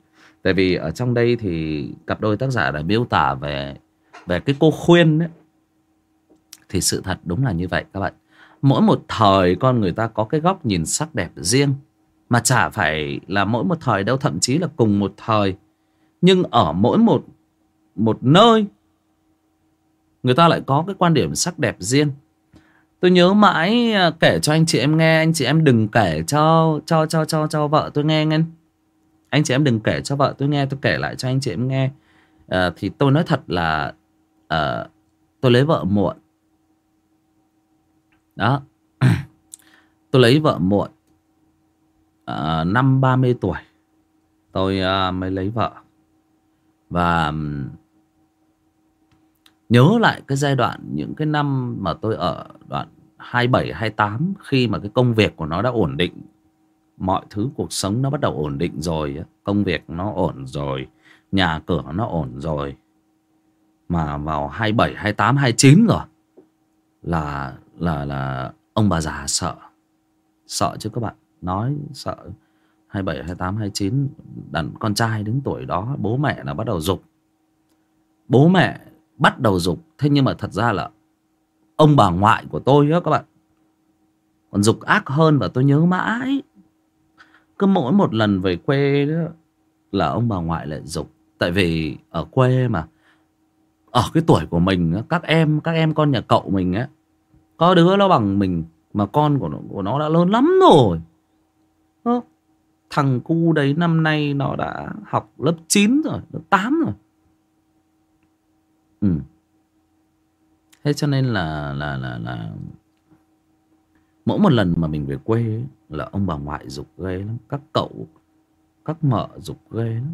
Tại vì ở trong đây thì cặp đôi tác giả đã miêu tả về về cái cô khuyên đấy. Thì sự thật đúng là như vậy các bạn mỗi một thời con người ta có cái góc nhìn sắc đẹp riêng. Mà chả phải là mỗi một thời đâu thậm chí là cùng một thời. Nhưng ở mỗi một một nơi người ta lại có cái quan điểm sắc đẹp riêng. Tôi nhớ mãi à, kể cho anh chị em nghe anh chị em đừng kể cho cho cho cho cho vợ tôi nghe nghe. Anh chị em đừng kể cho vợ tôi nghe tôi kể lại cho anh chị em nghe. À, thì tôi nói thật là à, tôi lấy vợ muộn đó. Tôi lấy vợ muộn à, năm 30 tuổi. Tôi à, mới lấy vợ. Và nhớ lại cái giai đoạn những cái năm mà tôi ở đoạn 27 28 khi mà cái công việc của nó đã ổn định mọi thứ cuộc sống nó bắt đầu ổn định rồi công việc nó ổn rồi nhà cửa nó ổn rồi mà vào 27 28 29 rồi là là là ông bà già sợ. Sợ chứ các bạn. Nói sợ 27 28 29 đàn con trai đến tuổi đó, bố mẹ là bắt đầu dục. Bố mẹ bắt đầu dục. Thế nhưng mà thật ra là ông bà ngoại của tôi đó các bạn. Còn dục ác hơn và tôi nhớ mãi. Cứ mỗi một lần về quê đó là ông bà ngoại lại dục. Tại vì ở quê mà, ở cái tuổi của mình các em các em con nhà cậu mình á có đứa nó bằng mình mà con của nó, của nó đã lớn lắm rồi. Đó. thằng cu đấy năm nay nó đã học lớp 9 rồi lớp 8 rồi. Ừ. Thế cho nên là là là là mỗi một lần mà mình về quê là ông bà ngoại dục ghê lắm các cậu các mợ dục ghê lắm.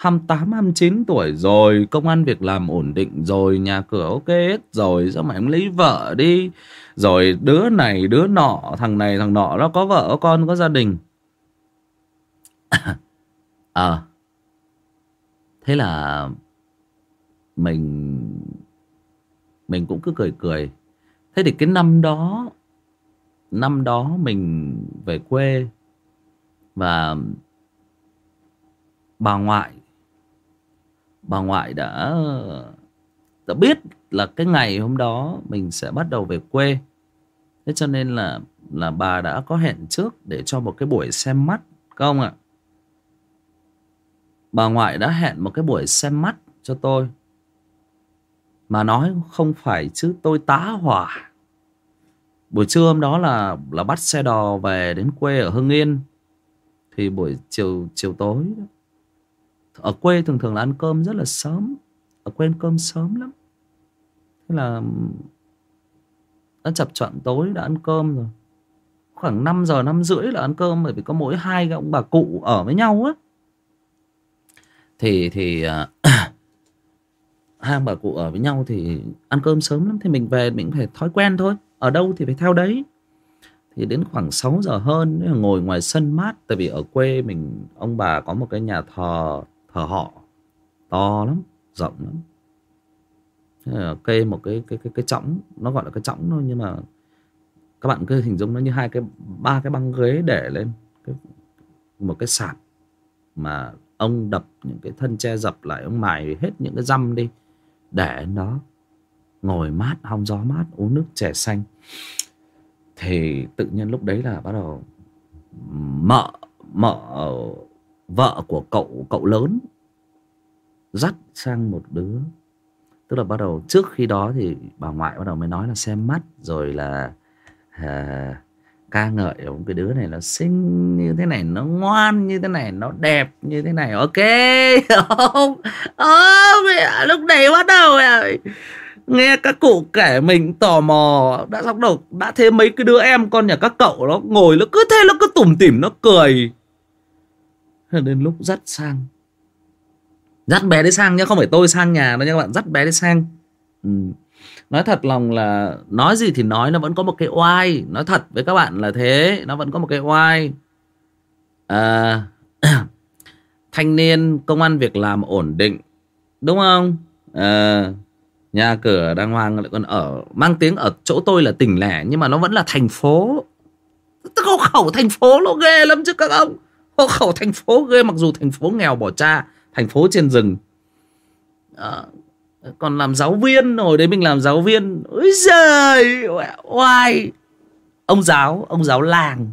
28, 29 tuổi rồi Công an việc làm ổn định rồi Nhà cửa ok hết rồi Sao mày không lấy vợ đi? Rồi đứa này đứa nọ Thằng này thằng nọ nó có vợ có con có gia đình. À Thế là Mình Mình cũng cứ cười cười. Thế thì cái năm đó Năm đó mình về quê Và Bà ngoại bà ngoại đã đã biết là cái ngày hôm đó mình sẽ bắt đầu về quê. Thế cho nên là là bà đã có hẹn trước để cho một cái buổi xem mắt không ạ? Bà ngoại đã hẹn một cái buổi xem mắt cho tôi. Mà nói không phải chứ tôi tá hỏa. Buổi trưa hôm đó là là bắt xe đò về đến quê ở hưng yên. Thì buổi chiều chiều tối đó, ở quê thường thường là ăn cơm rất là sớm. Ở quê ăn cơm sớm lắm. Thế là đã chập chọn tối đã ăn cơm rồi. Khoảng 5 giờ năm rưỡi là ăn cơm bởi vì có mỗi hai cái ông bà cụ ở với nhau á. Thì thì uh, hai ông bà cụ ở với nhau thì ăn cơm sớm lắm. Thì mình về mình phải thói quen thôi. Ở đâu thì phải theo đấy. Thì đến khoảng 6 giờ hơn ngồi ngoài sân mát. Tại vì ở quê mình ông bà có một cái nhà thờ thờ họ. To lắm rộng lắm. Kê một cái cái cái cái chõng nó gọi là cái chõng thôi nhưng mà các bạn cứ hình dung nó như hai cái ba cái băng ghế để lên. Cái, một cái sạp mà ông đập những cái thân che dập lại ông mài hết những cái răm đi để nó ngồi mát hong gió mát uống nước chè xanh. Thì tự nhiên lúc đấy là bắt đầu mợ mợ vợ của cậu cậu lớn dắt sang một đứa. Tức là bắt đầu trước khi đó thì bà ngoại bắt đầu mới nói là xem mắt rồi là à, ca ngợi ông cái đứa này nó xinh như thế này nó ngoan như thế này nó đẹp như thế này. Ok không oh, lúc này bắt đầu nghe các cụ kể mình tò mò đã xong đầu đã thấy mấy cái đứa em con nhà các cậu nó ngồi nó cứ thế nó cứ tủm tỉm nó cười đến lúc dắt sang. Dắt bé đi sang nhá không phải tôi sang nhà đâu nha các bạn dắt bé đi sang. Ừ. nói thật lòng là nói gì thì nói nó vẫn có một cái oai nói thật với các bạn là thế nó vẫn có một cái oai à, thanh niên công an việc làm ổn định đúng không? À, nhà cửa đang hoang lại còn ở mang tiếng ở chỗ tôi là tỉnh lẻ nhưng mà nó vẫn là thành phố. Hộ khẩu thành phố nó ghê lắm chứ các ông hộ khẩu thành phố ghê mặc dù thành phố nghèo bỏ cha thành phố trên rừng. À, còn làm giáo viên hồi đấy mình làm giáo viên ôi giời oai. Ông giáo ông giáo làng.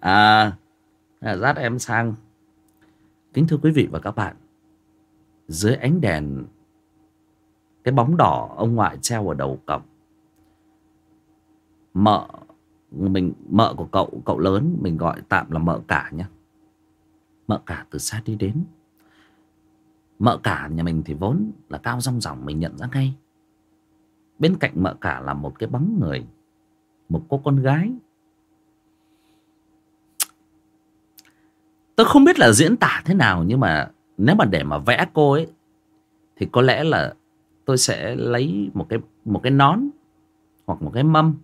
À dắt em sang. Kính thưa quý vị và các bạn dưới ánh đèn cái bóng đỏ ông ngoại treo ở đầu cổng. Mợ mình mợ của cậu cậu lớn mình gọi tạm là mợ cả nhé mợ cả từ xa đi đến. Mợ cả nhà mình thì vốn là cao rong ròng, mình nhận ra ngay. Bên cạnh mợ cả là một cái bóng người, một cô con gái. Tôi không biết là diễn tả thế nào, nhưng mà nếu mà để mà vẽ cô ấy, thì có lẽ là tôi sẽ lấy một cái một cái nón hoặc một cái mâm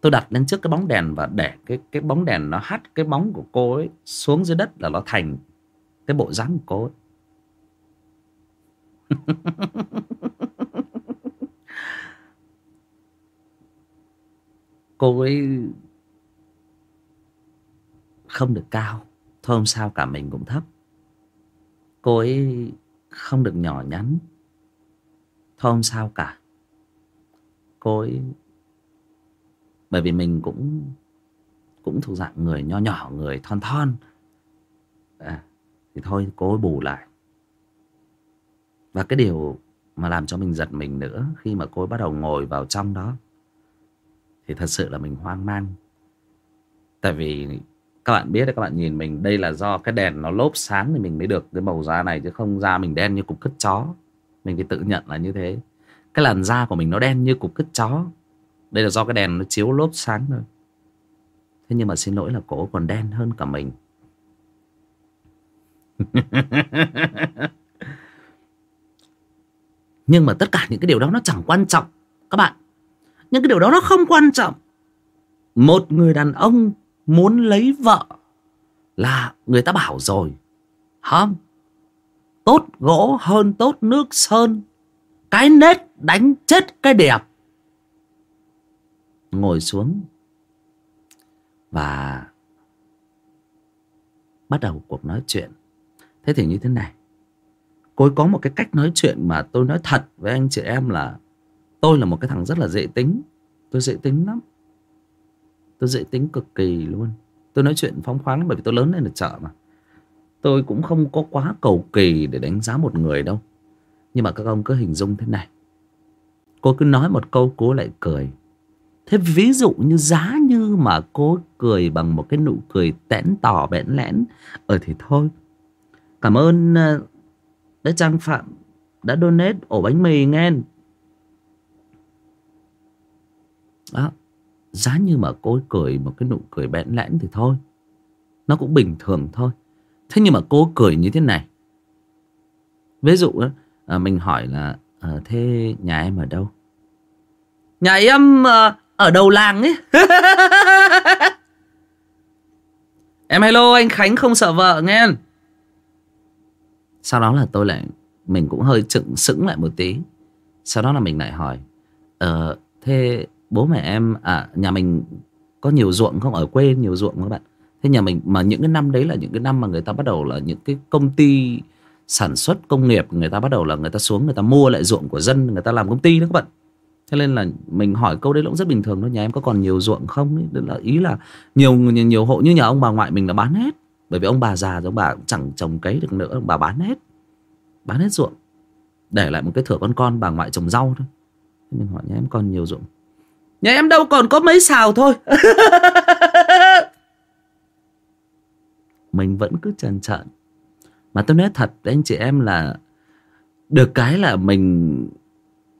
tôi đặt lên trước cái bóng đèn và để cái cái bóng đèn nó hắt cái bóng của cô ấy xuống dưới đất là nó thành cái bộ dáng của cô ấy. cô ấy không được cao, thôi không sao, cả mình cũng thấp cô ấy không được nhỏ nhắn, thôi không sao cả cô ấy bởi vì mình cũng cũng thuộc dạng người nho nhỏ người thon thon. À, thì thôi cố bù lại. Và cái điều mà làm cho mình giật mình nữa khi mà cô ấy bắt đầu ngồi vào trong đó thì thật sự là mình hoang mang. Tại vì các bạn biết đấy các bạn nhìn mình đây là do cái đèn nó lốp sáng thì mình mới được cái màu da này chứ không da mình đen như cục cứt chó. Mình phải tự nhận là như thế. Cái làn da của mình nó đen như cục cứt chó đây là do cái đèn nó chiếu lốp sáng thôi. Thế nhưng mà xin lỗi là cổ còn đen hơn cả mình. Nhưng mà tất cả những cái điều đó nó chẳng quan trọng, các bạn. Những cái điều đó nó không quan trọng. Một người đàn ông muốn lấy vợ là người ta bảo rồi, không, tốt gỗ hơn tốt nước sơn. Cái nết đánh chết cái đẹp ngồi xuống và bắt đầu cuộc nói chuyện. Thế thì như thế này. Cô ấy có một cái cách nói chuyện mà tôi nói thật với anh chị em là tôi là một cái thằng rất là dễ tính. Tôi dễ tính lắm. Tôi dễ tính cực kỳ luôn. Tôi nói chuyện phóng khoáng bởi vì tôi lớn lên ở chợ mà. Tôi cũng không có quá cầu kỳ để đánh giá một người đâu. Nhưng mà các ông cứ hình dung thế này. Cô cứ nói một câu, cô lại cười thế ví dụ như giá như mà cô cười bằng một cái nụ cười tẽn tỏ bẽn lẽn ở ờ thì thôi. Cảm ơn ờ, đã trang phạm đã donate ổ bánh mì nghe. Đó giá như mà cô cười một cái nụ cười bẽn lẽn thì thôi. Nó cũng bình thường thôi. Thế nhưng mà cô cười như thế này. Ví dụ ờ, ờ, mình hỏi là à, thế nhà em ở đâu? Nhà em à, ở đầu làng ấy. Em hello, anh khánh không sợ vợ, nghe sau đó là tôi lại, mình cũng hơi chững sững lại một tí. Sau đó là mình lại hỏi ờ thế bố mẹ em à nhà mình có nhiều ruộng không? Ở quê nhiều ruộng các bạn? Thế nhà mình, mà những cái năm đấy là những cái năm mà người ta bắt đầu là những cái công ty sản xuất công nghiệp, người ta bắt đầu là người ta xuống, người ta mua lại ruộng của dân, người ta làm công ty đó các bạn cho nên là mình hỏi câu đấy cũng rất bình thường thôi nhà em có còn nhiều ruộng không ấy? là ý là nhiều, nhiều nhiều hộ như nhà ông bà ngoại mình là bán hết. Bởi vì ông bà già ông bà cũng chẳng trồng cấy được nữa ông bà bán hết. Bán hết ruộng. Để lại một cái thửa con con bà ngoại trồng rau thôi. Mình hỏi nhà em còn nhiều ruộng. Nhà em đâu còn có mấy xào thôi. Mình vẫn cứ trần trợn. Mà tôi nói thật với anh chị em là Được cái là mình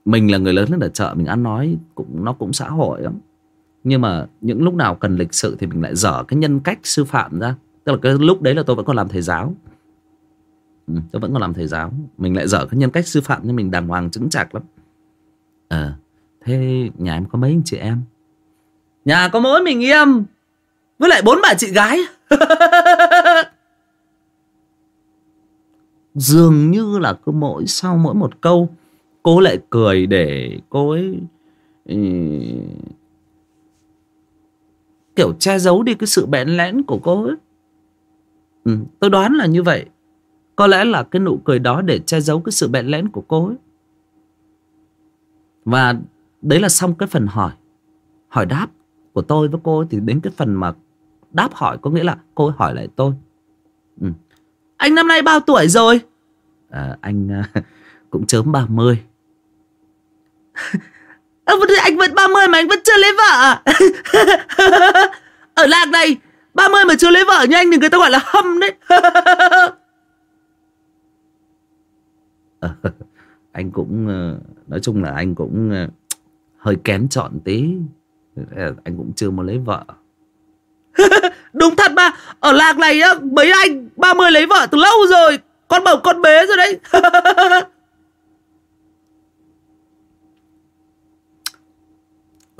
mình là người lớn lên ở chợ Mình ăn nói cũng nó cũng xã hội lắm. Nhưng mà những lúc nào cần lịch sự Thì mình lại dở cái nhân cách sư phạm ra. Tức là cái lúc đấy là tôi vẫn còn làm thầy giáo. Ừ, tôi vẫn còn làm thầy giáo. Mình lại dở cái nhân cách sư phạm nhưng mình đàng hoàng chứng chạc lắm. Ờ thế nhà em có mấy anh chị em? Nhà có mỗi mình em với lại bốn bà chị gái. Dường như là cứ mỗi sau mỗi một câu cô lại cười để cô ấy ừ, kiểu che giấu đi cái sự bẽn lẽn của cô ấy. Ừ, tôi đoán là như vậy. Có lẽ là cái nụ cười đó để che giấu cái sự bẽn lẽn của cô ấy. Và đấy là xong cái phần hỏi. Hỏi đáp của tôi với cô ấy, thì đến cái phần mà đáp hỏi có nghĩa là cô ấy hỏi lại tôi. Ừ. anh năm nay bao tuổi rồi? À, anh à, cũng chớm 30 anh vẫn 30 mà anh vẫn chưa lấy vợ à? ở làng này 30 mà chưa lấy vợ như anh thì người ta gọi là hâm đấy. Anh cũng ờ, nói chung là anh cũng ờ, hơi kén chọn tí. Anh cũng chưa muốn lấy vợ. Đúng thật mà. Ở làng này á mấy anh 30 lấy vợ từ lâu rồi con bầu con bế rồi đấy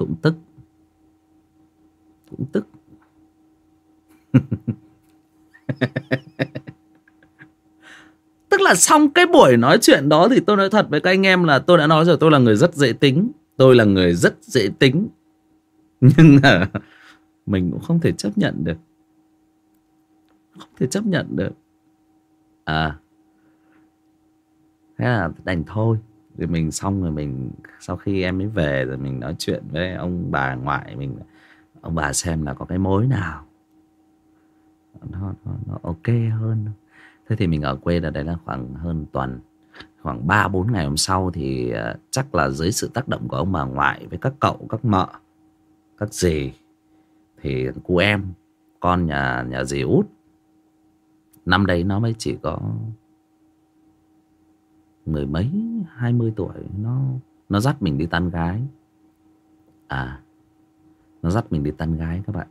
cũng tức. Cũng tức. Tức là xong cái buổi nói chuyện đó thì tôi nói thật với các anh em là tôi đã nói rồi, tôi là người rất dễ tính. Tôi là người rất dễ tính. Nhưng mà mình cũng không thể chấp nhận được. Không thể chấp nhận được. À. Thế là đành thôi thì mình xong rồi mình sau khi em mới về rồi mình nói chuyện với ông bà ngoại mình ông bà xem là có cái mối nào? Nó, nó, nó ok hơn. Thế thì mình ở quê là đấy là khoảng hơn tuần khoảng ba bốn ngày hôm sau thì ờ, chắc là dưới sự tác động của ông bà ngoại với các cậu các mợ các dì thì cô em con nhà nhà dì út năm đấy nó mới chỉ có mười mấy hai mươi tuổi, nó nó dắt mình đi tán gái. À nó dắt mình đi tán gái các bạn.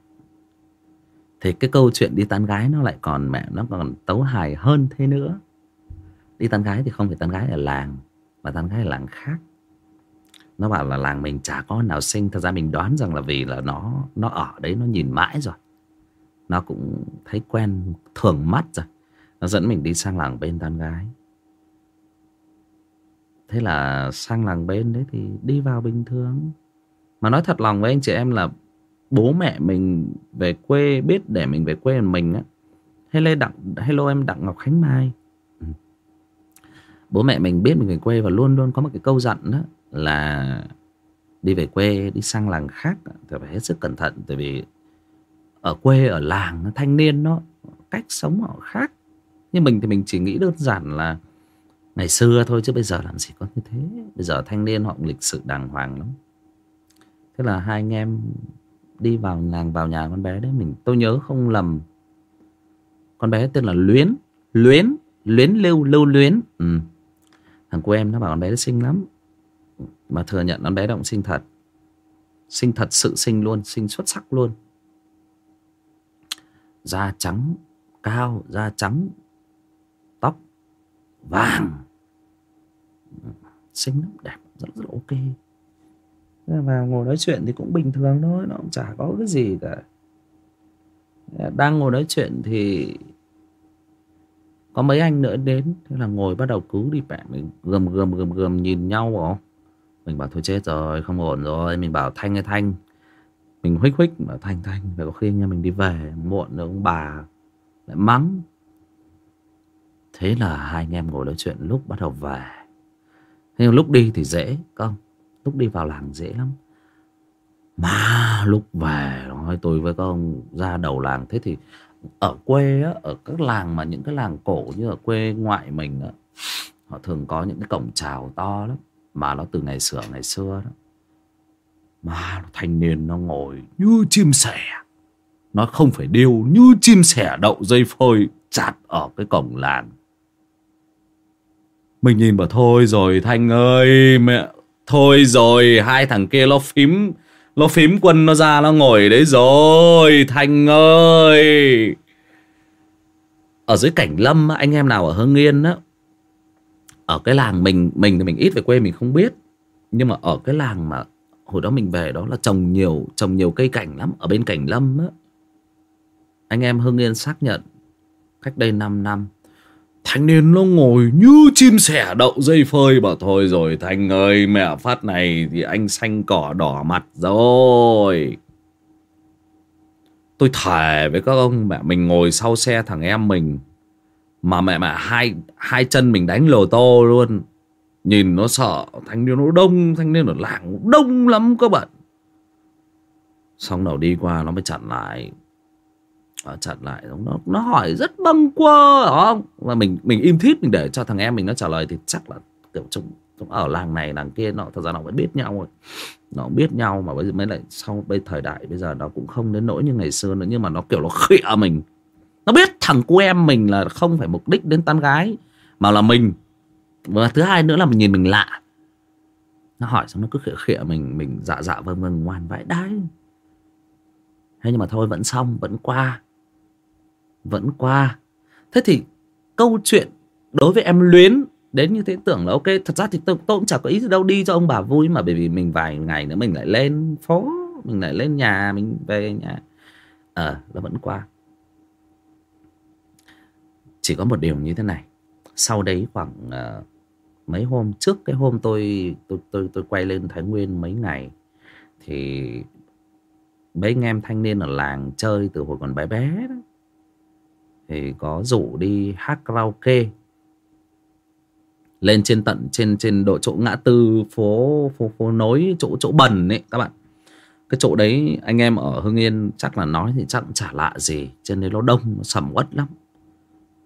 Thì cái câu chuyện đi tán gái nó lại còn mẹ, nó còn tấu hài hơn thế nữa. Đi tán gái thì không phải tán gái ở làng, mà tán gái ở làng khác. Nó bảo là làng mình chả có nào sinh thật ra mình đoán rằng là vì là nó nó ở đấy, nó nhìn mãi rồi. Nó cũng thấy quen thường mắt rồi. Nó dẫn mình đi sang làng bên tán gái thế là sang làng bên đấy thì đi vào bình thường. Mà nói thật lòng với anh chị em là bố mẹ mình về quê, biết để mình về quê mình á. Hello đặng, hello em đặng ngọc khánh mai. Ừ. Bố mẹ mình biết mình về quê và luôn luôn có một cái câu dặn đó là đi về quê, đi sang làng khác thì phải hết sức cẩn thận. Tại vì ở quê, ở làng, thanh niên nó, cách sống họ khác. Nhưng mình thì mình chỉ nghĩ đơn giản là ngày xưa thôi chứ bây giờ làm gì có như thế. Bây giờ thanh niên họ lịch sự đàng hoàng lắm. Thế là hai anh em đi vào làng, vào nhà con bé đấy. Mình, tôi nhớ không lầm, con bé tên là luyến luyến luyến lưu lưu luyến. Ừ. thằng cô em nó bảo con bé nó xinh lắm. Mà thừa nhận con bé động xinh thật. Xinh thật sự xinh luôn, xinh xuất sắc luôn. Da trắng cao, da trắng, tóc vàng xinh lắm, đẹp, rất rất là ok. Và ngồi nói chuyện thì cũng bình thường thôi, nó cũng chả có cái gì cả. Đang ngồi nói chuyện thì có mấy anh nữa đến, thế là ngồi bắt đầu cứu đi mẹ mình gầm gầm gầm gầm nhìn nhau không? Mình bảo thôi chết rồi, không ổn rồi. Mình bảo thanh hay thanh. Mình huých huých mà thanh thanh, phải có khi nha mình đi về, muộn rồi, ông bà lại mắng. Thế là hai anh em ngồi nói chuyện lúc bắt đầu về nhưng lúc đi thì dễ không? Lúc đi vào làng dễ lắm. Mà lúc về nói tôi với các ông ra đầu làng. Thế thì ở quê á, ở các làng mà những cái làng cổ như ở quê ngoại mình á, họ thường có những cái cổng chào to lắm. Mà nó từ ngày xưa ngày xưa đó. Mà thanh niên nó ngồi như chim sẻ. Nó không phải điêu như chim sẻ đậu dây phơi chặt ở cái cổng làng mình nhìn bảo, thôi rồi thanh ơi, mẹ, thôi rồi, hai thằng kia nó phím nó phím quân nó ra nó ngồi đấy rồi, thanh ơi. Ở dưới cảnh lâm anh em nào ở hưng yên á, ở cái làng mình mình thì mình ít về quê, mình không biết. Nhưng mà ở cái làng mà hồi đó mình về đó là trồng nhiều trồng nhiều cây cảnh lắm. Ở bên cảnh lâm á, anh em hưng yên xác nhận, cách đây 5 năm thanh niên nó ngồi như chim sẻ đậu dây phơi bảo, thôi rồi, thanh ơi, mẹ phát này thì anh xanh cỏ đỏ mặt rồi. Tôi thề với các ông, mẹ mình ngồi sau xe thằng em mình, mà mẹ mẹ hai hai chân mình đánh lồ tô luôn. Nhìn nó sợ, thanh niên nó đông, thanh niên ở làng đông lắm các bạn. Xong đầu đi qua nó mới chặn lại à, chặn lại nó nó hỏi rất bâng quơ đúng không? Và mình mình im thít mình để cho thằng em mình nó trả lời thì chắc là kiểu chúng, trong ở làng này làng kia nó thật ra nó vẫn biết nhau rồi. Nó biết nhau mà bây giờ mới lại sau bây thời đại bây giờ nó cũng không đến nỗi như ngày xưa nữa nhưng mà nó kiểu nó khịa mình. Nó biết thằng cu em mình là không phải mục đích đến tán gái mà là mình. Và thứ hai nữa là mình nhìn mình lạ. Nó hỏi xong nó cứ khịa khịa mình mình dạ dạ vâng vâng ngoan vãi đái thế nhưng mà thôi vẫn xong vẫn qua vẫn qua. Thế thì câu chuyện đối với em luyến đến như thế tưởng là ok thật ra thì tôi, tôi cũng chẳng có ý gì đâu đi cho ông bà vui mà bởi vì mình vài ngày nữa mình lại lên phố mình lại lên nhà mình về nhà. Ờ à, nó vẫn qua. Chỉ có một điều như thế này. Sau đấy khoảng uh, mấy hôm trước cái hôm tôi tôi tôi tôi quay lên Thái Nguyên mấy ngày thì mấy anh em thanh niên ở làng chơi từ hồi còn bé bé đó thì có rủ đi hát karaoke. Lên trên tận, trên trên độ chỗ ngã tư phố phố phố nối, chỗ chỗ bần ấy, các bạn. Cái chỗ đấy anh em ở hưng yên chắc là nói thì chắc chả lạ gì, trên đấy nó đông, nó sầm uất lắm.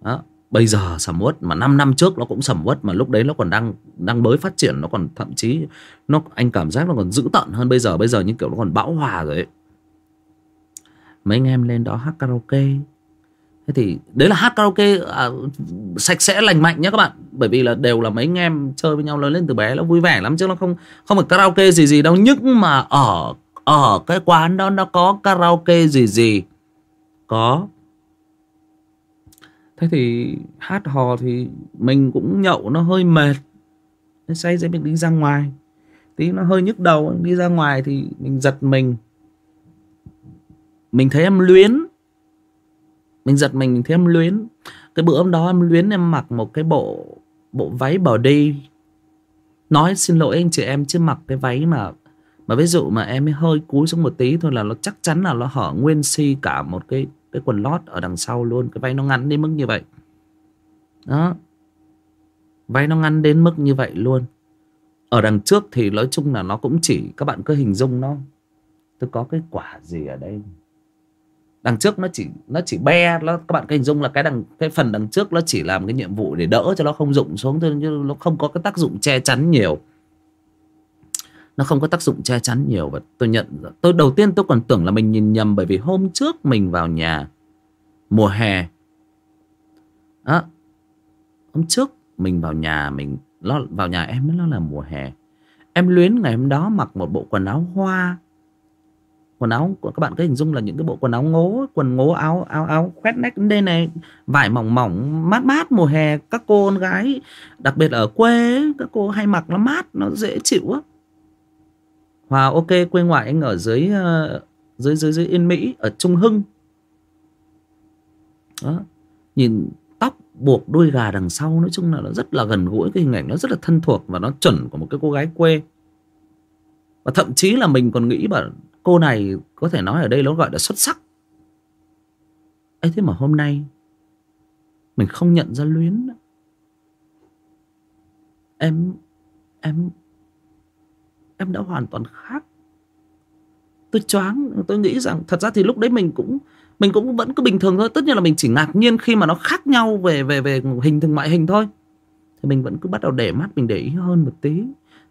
Đó, bây giờ sầm uất mà 5 năm trước nó cũng sầm uất mà lúc đấy nó còn đang đang mới phát triển, nó còn thậm chí nó, anh cảm giác nó còn dữ tợn hơn bây giờ bây giờ như kiểu nó còn bão hòa rồi ấy. Mấy anh em lên đó hát karaoke thế thì đấy là hát karaoke à, sạch sẽ lành mạnh nhé các bạn. Bởi vì là đều là mấy anh em chơi với nhau lớn lên từ bé nó vui vẻ lắm chứ nó không không phải karaoke gì gì đâu. Nhưng mà ở ở cái quán đó nó có karaoke gì gì. Có. Thế thì hát hò thì mình cũng nhậu nó hơi mệt. Nó say dễ mình đi ra ngoài. Tí nó hơi nhức đầu đi ra ngoài thì mình giật mình. Mình thấy em luyến mình giật mình thấy em luyến. Cái bữa hôm đó em luyến em mặc một cái bộ bộ váy bỏ đi. Nói xin lỗi anh chị em chứ mặc cái váy mà mà ví dụ mà em hơi cúi xuống một tí thôi là nó chắc chắn là nó hở nguyên si cả một cái cái quần lót ở đằng sau luôn. Cái váy nó ngắn đến mức như vậy. Đó. Váy nó ngắn đến mức như vậy luôn. Ở đằng trước thì nói chung là nó cũng chỉ, các bạn cứ hình dung nó. Tôi có cái quả gì ở đây? Đằng trước nó chỉ nó chỉ be, nó, các bạn cứ hình dung là cái đằng, cái phần đằng trước nó chỉ làm cái nhiệm vụ để đỡ cho nó không rụng xuống thôi, chứ nó không có cái tác dụng che chắn nhiều. Nó không có tác dụng che chắn nhiều và tôi nhận tôi, đầu tiên tôi còn tưởng là mình nhìn nhầm bởi vì hôm trước mình vào nhà, mùa hè. Đó hôm trước mình vào nhà, mình nó vào nhà em nó là mùa hè. Em luyến ngày hôm đó mặc một bộ quần áo hoa quần áo. Của các bạn cứ hình dung là những cái bộ quần áo ngố, quần ngố áo áo áo khoét nách đây này, vải mỏng mỏng, mát mát, mùa hè, các cô con gái, đặc biệt ở quê các cô hay mặc nó mát, nó dễ chịu á. Hòa ok, quê ngoại anh ở dưới ờ, dưới dưới dưới yên mỹ, ở trung hưng. Đó, nhìn tóc buộc đuôi gà đằng sau, nói chung là nó rất là gần gũi, cái hình ảnh nó rất là thân thuộc và nó chuẩn của một cái cô gái quê. Và thậm chí là mình còn nghĩ bảo cô này có thể nói ở đây nó gọi là xuất sắc. Ấy thế mà hôm nay mình không nhận ra luyến em em em đã hoàn toàn khác. Tôi choáng, tôi nghĩ rằng thật ra thì lúc đấy mình cũng mình cũng vẫn cứ bình thường thôi. Tất nhiên là mình chỉ ngạc nhiên khi mà nó khác nhau về về về hình thường ngoại hình thôi. Thì mình vẫn cứ bắt đầu để mắt, mình để ý hơn một tí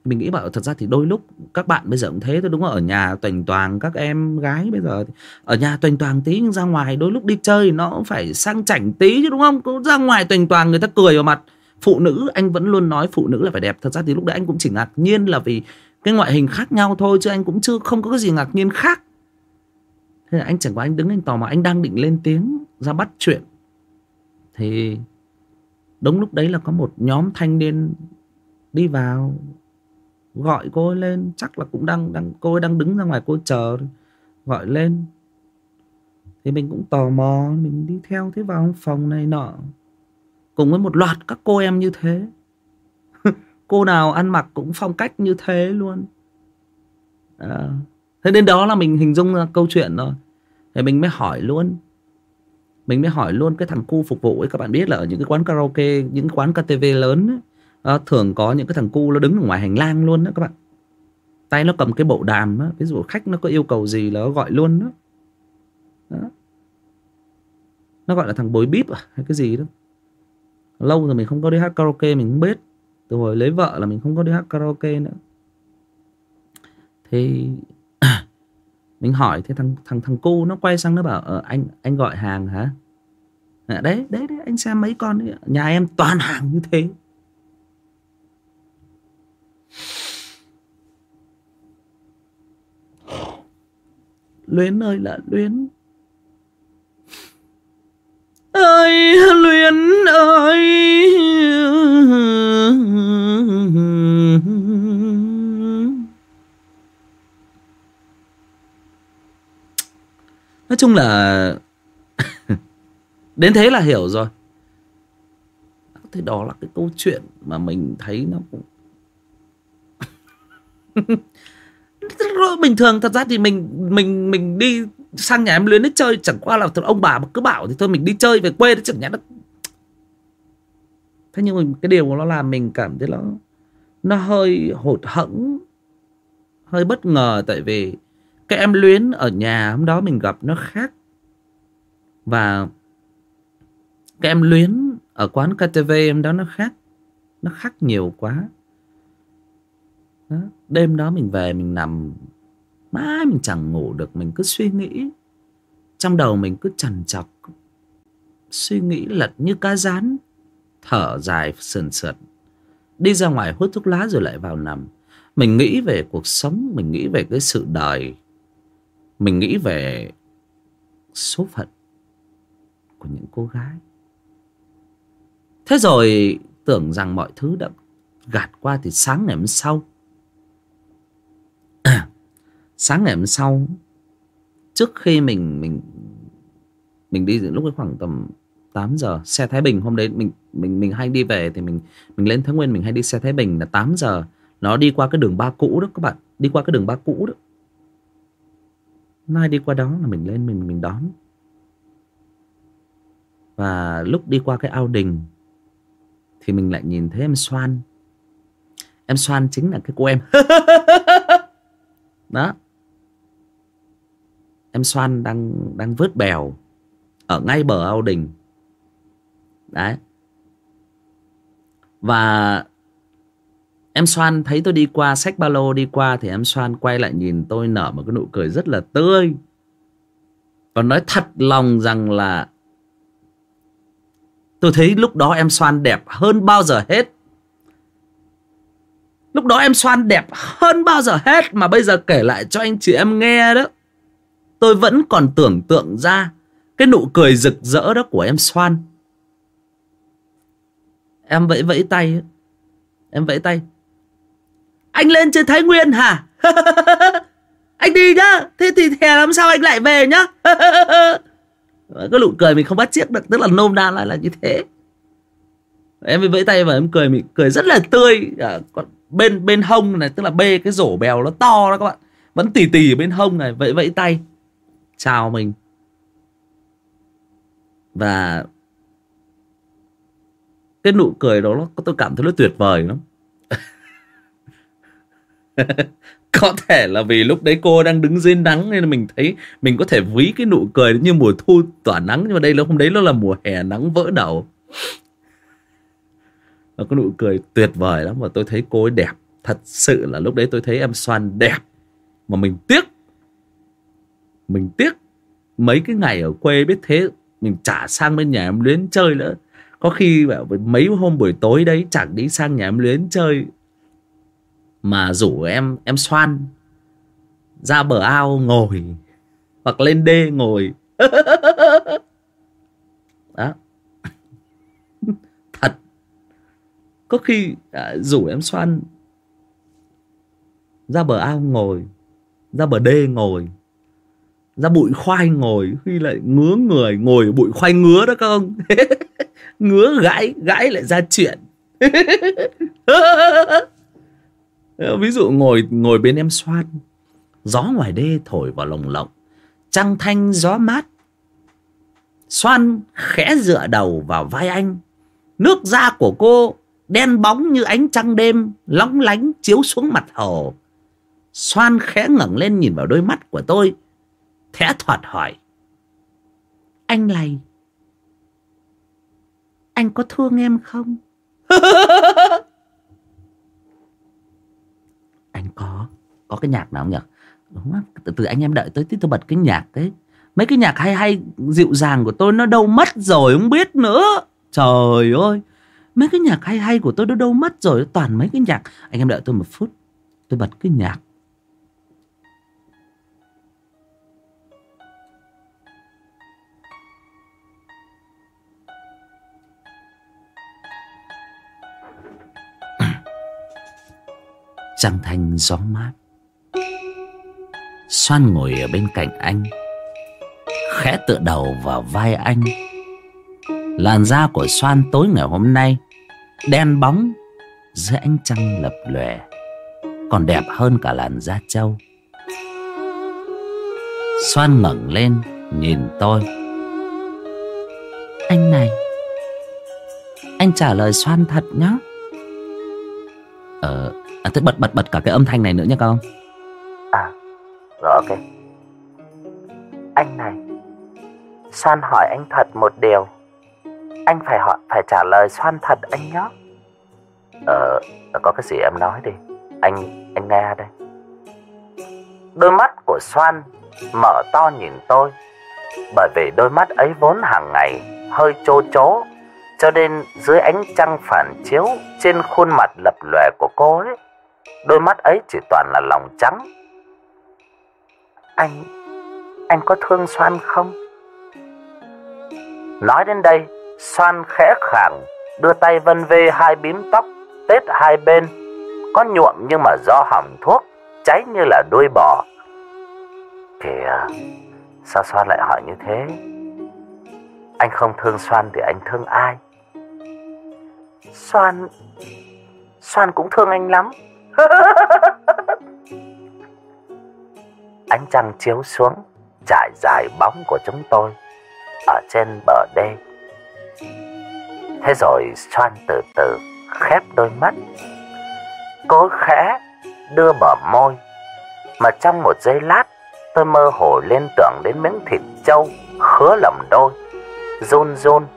mình nghĩ bảo thật ra thì đôi lúc các bạn bây giờ cũng thế thôi, đúng không? Ở nhà toành toàn các em gái bây giờ ở nhà toành toàn tí, nhưng ra ngoài đôi lúc đi chơi nó cũng phải sang chảnh tí chứ, đúng không? Cũng ra ngoài toành toàn người ta cười vào mặt. Phụ nữ, anh vẫn luôn nói phụ nữ là phải đẹp. Thật ra thì lúc đấy anh cũng chỉ ngạc nhiên là vì cái ngoại hình khác nhau thôi, chứ anh cũng chưa, không có cái gì ngạc nhiên khác. Thế là anh chẳng qua anh đứng anh tò mò, anh đang định lên tiếng ra bắt chuyện. Thì đúng lúc đấy là có một nhóm thanh niên đi vào gọi cô ấy lên chắc là cũng đang đang cô ấy đang đứng ra ngoài cô chờ gọi lên. Thì mình cũng tò mò mình đi theo thế vào phòng này nọ. Cùng với một loạt các cô em như thế. Cô nào ăn mặc cũng phong cách như thế luôn. À, thế đến đó là mình hình dung ra câu chuyện rồi. Thì mình mới hỏi luôn. Mình mới hỏi luôn cái thằng cu phục vụ ấy các bạn biết là ở những cái quán karaoke những quán KTV lớn ấy, à, thường có những cái thằng cu nó đứng ở ngoài hành lang luôn đó các bạn. Tay nó cầm cái bộ đàm á ví dụ khách nó có yêu cầu gì là nó gọi luôn đó, đó. nó gọi là thằng bối bíp à hay cái gì đó. Lâu rồi mình không có đi hát karaoke mình không biết. Từ hồi lấy vợ là mình không có đi hát karaoke nữa. Thì mình hỏi thì thằng thằng thằng cu nó quay sang nó bảo ờ, anh anh gọi hàng hả? À, đấy đấy đấy anh xem mấy con ấy. nhà em toàn hàng như thế. Luyến ơi là luyến. Ơi luyến ơi. Nói chung là đến thế là hiểu rồi. Thế đó là cái câu chuyện mà mình thấy nó cũng bình thường. Thật ra thì mình mình mình đi sang nhà em luyến đấy chơi, chẳng qua là ông bà mà cứ bảo thì thôi, mình đi chơi về quê đấy chẳng nhẽ nó thế nhưng mà cái điều nó làm mình cảm thấy nó nó hơi hụt hẫng, hơi bất ngờ. Tại vì cái em luyến ở nhà hôm đó mình gặp nó khác. Và cái em luyến ở quán KTV em đó nó khác nó khác nhiều quá. Đó đêm đó mình về, mình nằm, mãi mình chẳng ngủ được, mình cứ suy nghĩ. Trong đầu mình cứ trằn trọc, suy nghĩ lật như cá rán, thở dài sườn sượt. Đi ra ngoài hút thuốc lá rồi lại vào nằm. Mình nghĩ về cuộc sống, mình nghĩ về cái sự đời. Mình nghĩ về số phận của những cô gái. Thế rồi tưởng rằng mọi thứ đã gạt qua thì sáng ngày hôm sau sáng ngày hôm sau, trước khi mình mình mình đi lúc ấy khoảng tầm 8 giờ, xe Thái Bình hôm đấy mình mình mình hay đi về thì mình mình lên Thái Nguyên mình hay đi xe Thái Bình là 8 giờ. Nó đi qua cái đường ba cũ đó các bạn, đi qua cái đường ba cũ đó. Nay đi qua đó là mình lên mình mình đón. Và lúc đi qua cái ao đình thì mình lại nhìn thấy em Soan. Em Soan chính là cái cô em. Đó em Soan đang đang vớt bèo ở ngay bờ ao đình. Đấy. Và em Soan thấy tôi đi qua sách ba lô đi qua thì em Soan quay lại nhìn tôi nở một cái nụ cười rất là tươi. Và nói thật lòng rằng là tôi thấy lúc đó em Soan đẹp hơn bao giờ hết. Lúc đó em Soan đẹp hơn bao giờ hết mà bây giờ kể lại cho anh chị em nghe đó tôi vẫn còn tưởng tượng ra cái nụ cười rực rỡ đó của em Soan. Em vẫy vẫy tay em vẫy tay. Anh lên trên Thái Nguyên hả? Anh đi nhá thế thì thè làm sao anh lại về nhá? Cái nụ cười mình không bắt chiếc được tức là nôm na lại là như thế. Em mới vẫy tay và em cười mình cười rất là tươi. À, còn bên bên hông này tức là bê cái rổ bèo nó to đó các bạn. Vẫn tì tì ở bên hông này vẫy vẫy tay chào mình? Và cái nụ cười đó nó tôi cảm thấy nó tuyệt vời lắm. Có thể là vì lúc đấy cô đang đứng dưới nắng nên là mình thấy mình có thể ví cái nụ cười như mùa thu tỏa nắng, nhưng mà đây là hôm đấy nó là mùa hè nắng vỡ đầu. Nó có nụ cười tuyệt vời lắm và tôi thấy cô ấy đẹp. Thật sự là lúc đấy tôi thấy em xoan đẹp. Mà mình tiếc mình tiếc mấy cái ngày ở quê biết thế mình trả sang bên nhà em luyến chơi nữa. Có khi mấy hôm buổi tối đấy chẳng đi sang nhà em luyến chơi. Mà rủ em em xoan ra bờ ao ngồi hoặc lên đê ngồi. Đó. Có khi à, rủ em xoan ra bờ ao ngồi ra bờ đê ngồi ra bụi khoai ngồi khi lại ngứa người, ngồi bụi khoai ngứa đó các ông. Ngứa gãi gãi lại ra chuyện. Ví dụ ngồi ngồi bên em xoan gió ngoài đê thổi vào lồng lộng, trăng thanh gió mát. Xoan khẽ dựa đầu vào vai anh, nước da của cô đen bóng như ánh trăng đêm, lóng lánh chiếu xuống mặt hồ. Xoan khẽ ngẩng lên nhìn vào đôi mắt của tôi thẽ thoạt hỏi. Anh này anh có thương em không? Anh có có cái nhạc nào không nhỉ? Đúng không? từ từ anh em đợi tới tí tôi bật cái nhạc đấy mấy cái nhạc hay hay dịu dàng của tôi nó đâu mất rồi không biết nữa. Trời ơi mấy cái nhạc hay hay của tôi nó đâu mất rồi toàn mấy cái nhạc. Anh em đợi tôi một phút tôi bật cái nhạc trăng thanh gió mát. Xoan ngồi ở bên cạnh anh, khẽ tựa đầu vào vai anh. Làn da của xoan tối ngày hôm nay đen bóng dưới ánh trăng lập lòe, còn đẹp hơn cả làn da trâu. Xoan ngẩng lên nhìn tôi. Anh này, anh trả lời xoan thật nhá. Ờ à, thế bật bật bật cả cái âm thanh này nữa nha con. À Rồi ok. Anh này xoan hỏi anh thật một điều. Anh phải hỏi phải trả lời xoan thật anh nhé. Ờ, ờ Có cái gì em nói đi. Anh anh nghe đây. Đôi mắt của Soan Mở to nhìn tôi Bởi vì đôi mắt ấy vốn hàng ngày Hơi chô chố Cho nên dưới ánh trăng phản chiếu Trên khuôn mặt lập lòe của cô ấy Đôi mắt ấy chỉ toàn là lòng trắng. Anh Anh có thương Soan không? Nói đến đây, Soan khẽ khàng, Đưa tay vân vê hai bím tóc, Tết hai bên. Có nhuộm nhưng mà do hỏng thuốc, Cháy như là đuôi bò. Kìa, Sao Soan lại hỏi như thế? Anh không thương Soan thì anh thương ai? Soan Soan cũng thương anh lắm. Ánh trăng chiếu xuống, Trải dài bóng của chúng tôi Ở trên bờ đê. Thế rồi Soan từ từ khép đôi mắt. Cố khẽ đưa bờ môi, Mà trong một giây lát, Tôi mơ hồ lên tưởng đến miếng thịt trâu Khứa lầm đôi, Run run,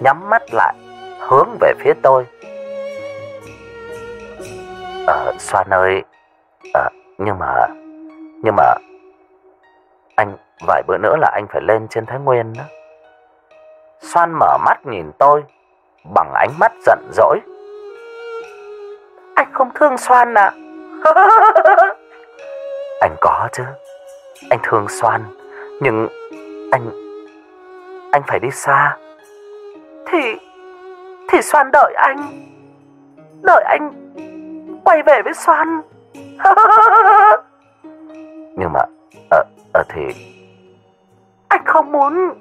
Nhắm mắt lại, Hướng về phía tôi. Ờ, à, Xoan ơi. À, Nhưng mà Nhưng mà Anh vài bữa nữa là anh phải lên trên Thái Nguyên đó. Xoan mở mắt nhìn tôi Bằng ánh mắt giận dỗi. Anh không thương xoan à? Anh có chứ. Anh thương xoan Nhưng Anh Anh phải đi xa. Thì Thì xoan đợi anh. Đợi anh quay về với Soan. Nhưng mà, ờ, ờ thì... Anh không muốn...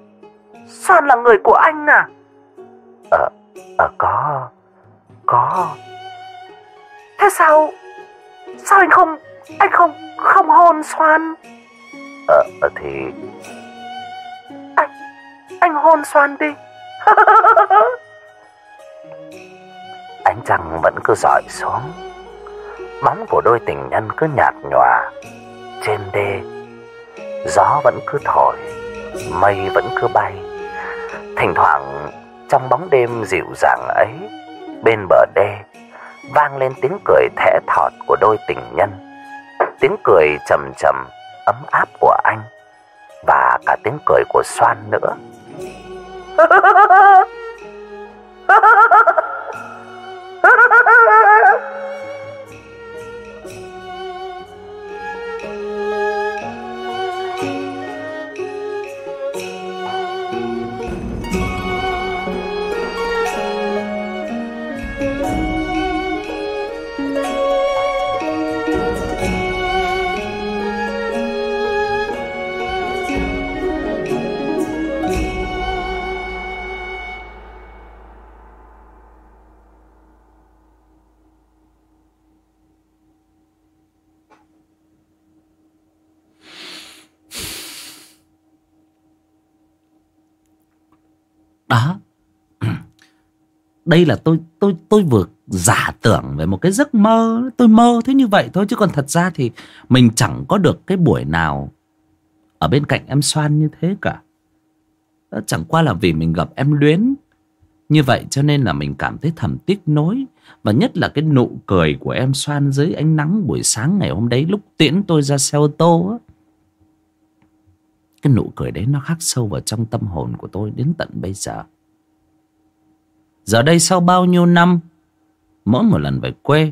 Soan là người của anh à? Ờ, ờ có, có. Thế sao, sao anh không, anh không, không hôn Soan? Ờ, ờ thì... Anh, anh hôn Soan đi. Ánh trăng vẫn cứ dọi xuống bóng của đôi tình nhân cứ nhạt nhòa. Trên đê, gió vẫn cứ thổi, mây vẫn cứ bay. Thỉnh thoảng, trong bóng đêm dịu dàng ấy, bên bờ đê, vang lên tiếng cười thẽ thọt của đôi tình nhân. Tiếng cười trầm trầm, ấm áp của anh, và cả tiếng cười của xoan nữa. đây là tôi tôi tôi vừa giả tưởng về một cái giấc mơ, tôi mơ thế như vậy thôi, chứ còn thật ra thì mình chẳng có được cái buổi nào ở bên cạnh em xoan như thế cả. Đó, chẳng qua là vì mình gặp em luyến như vậy cho nên là mình cảm thấy thầm tiếc nối và nhất là cái nụ cười của em xoan dưới ánh nắng buổi sáng ngày hôm đấy lúc tiễn tôi ra xe ô tô á. Cái nụ cười đấy nó khắc sâu vào trong tâm hồn của tôi đến tận bây giờ. Giờ đây sau bao nhiêu năm, Mỗi một lần về quê,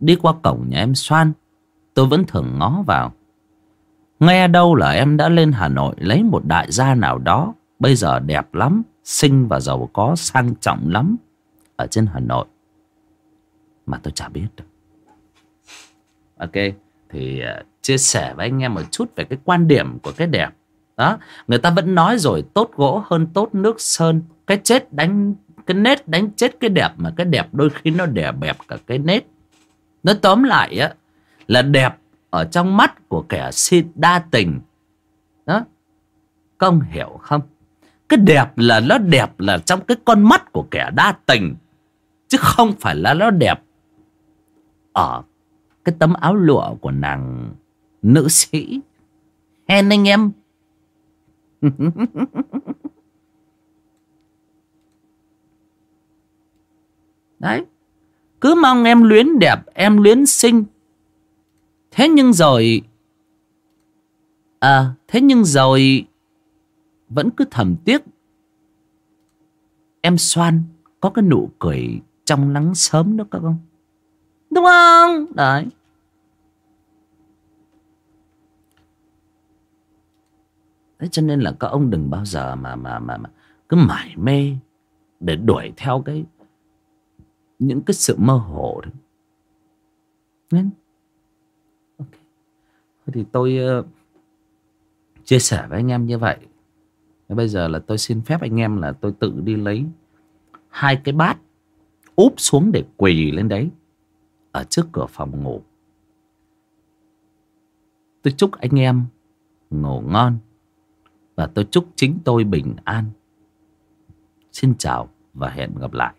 Đi qua cổng nhà em Soan, Tôi vẫn thường ngó vào. Nghe đâu là em đã lên Hà Nội Lấy một đại gia nào đó, Bây giờ đẹp lắm, Xinh và giàu có, sang trọng lắm, Ở trên Hà Nội. Mà tôi chả biết được Ok, Thì à, chia sẻ với anh em một chút Về cái quan điểm của cái đẹp. Đó, Người ta vẫn nói rồi, Tốt gỗ hơn tốt nước sơn, Cái chết đánh cái nét đánh chết cái đẹp mà cái đẹp đôi khi nó đè bẹp cả cái nét. Nó tóm lại á, là đẹp ở trong mắt của kẻ si đa tình. Đó. Công hiểu không? Cái đẹp là nó đẹp là trong cái con mắt của kẻ đa tình, chứ không phải là nó đẹp ở cái tấm áo lụa của nàng nữ sĩ. Hèn anh em. Đấy. Cứ mong em luyến đẹp, em luyến xinh. Thế nhưng rồi... À, thế nhưng rồi... Vẫn cứ thầm tiếc. Em xoan có cái nụ cười trong nắng sớm đó các ông. Đúng không? Đấy. Thế cho nên là các ông đừng bao giờ mà mà mà, mà cứ mải mê để đuổi theo cái những cái sự mơ hồ đấy. Nên ok thì tôi uh, chia sẻ với anh em như vậy. Bây giờ là tôi xin phép anh em là tôi tự đi lấy hai cái bát úp xuống để quỳ lên đấy ở trước cửa phòng ngủ. Tôi chúc anh em ngủ ngon và tôi chúc chính tôi bình an. Xin chào và hẹn gặp lại.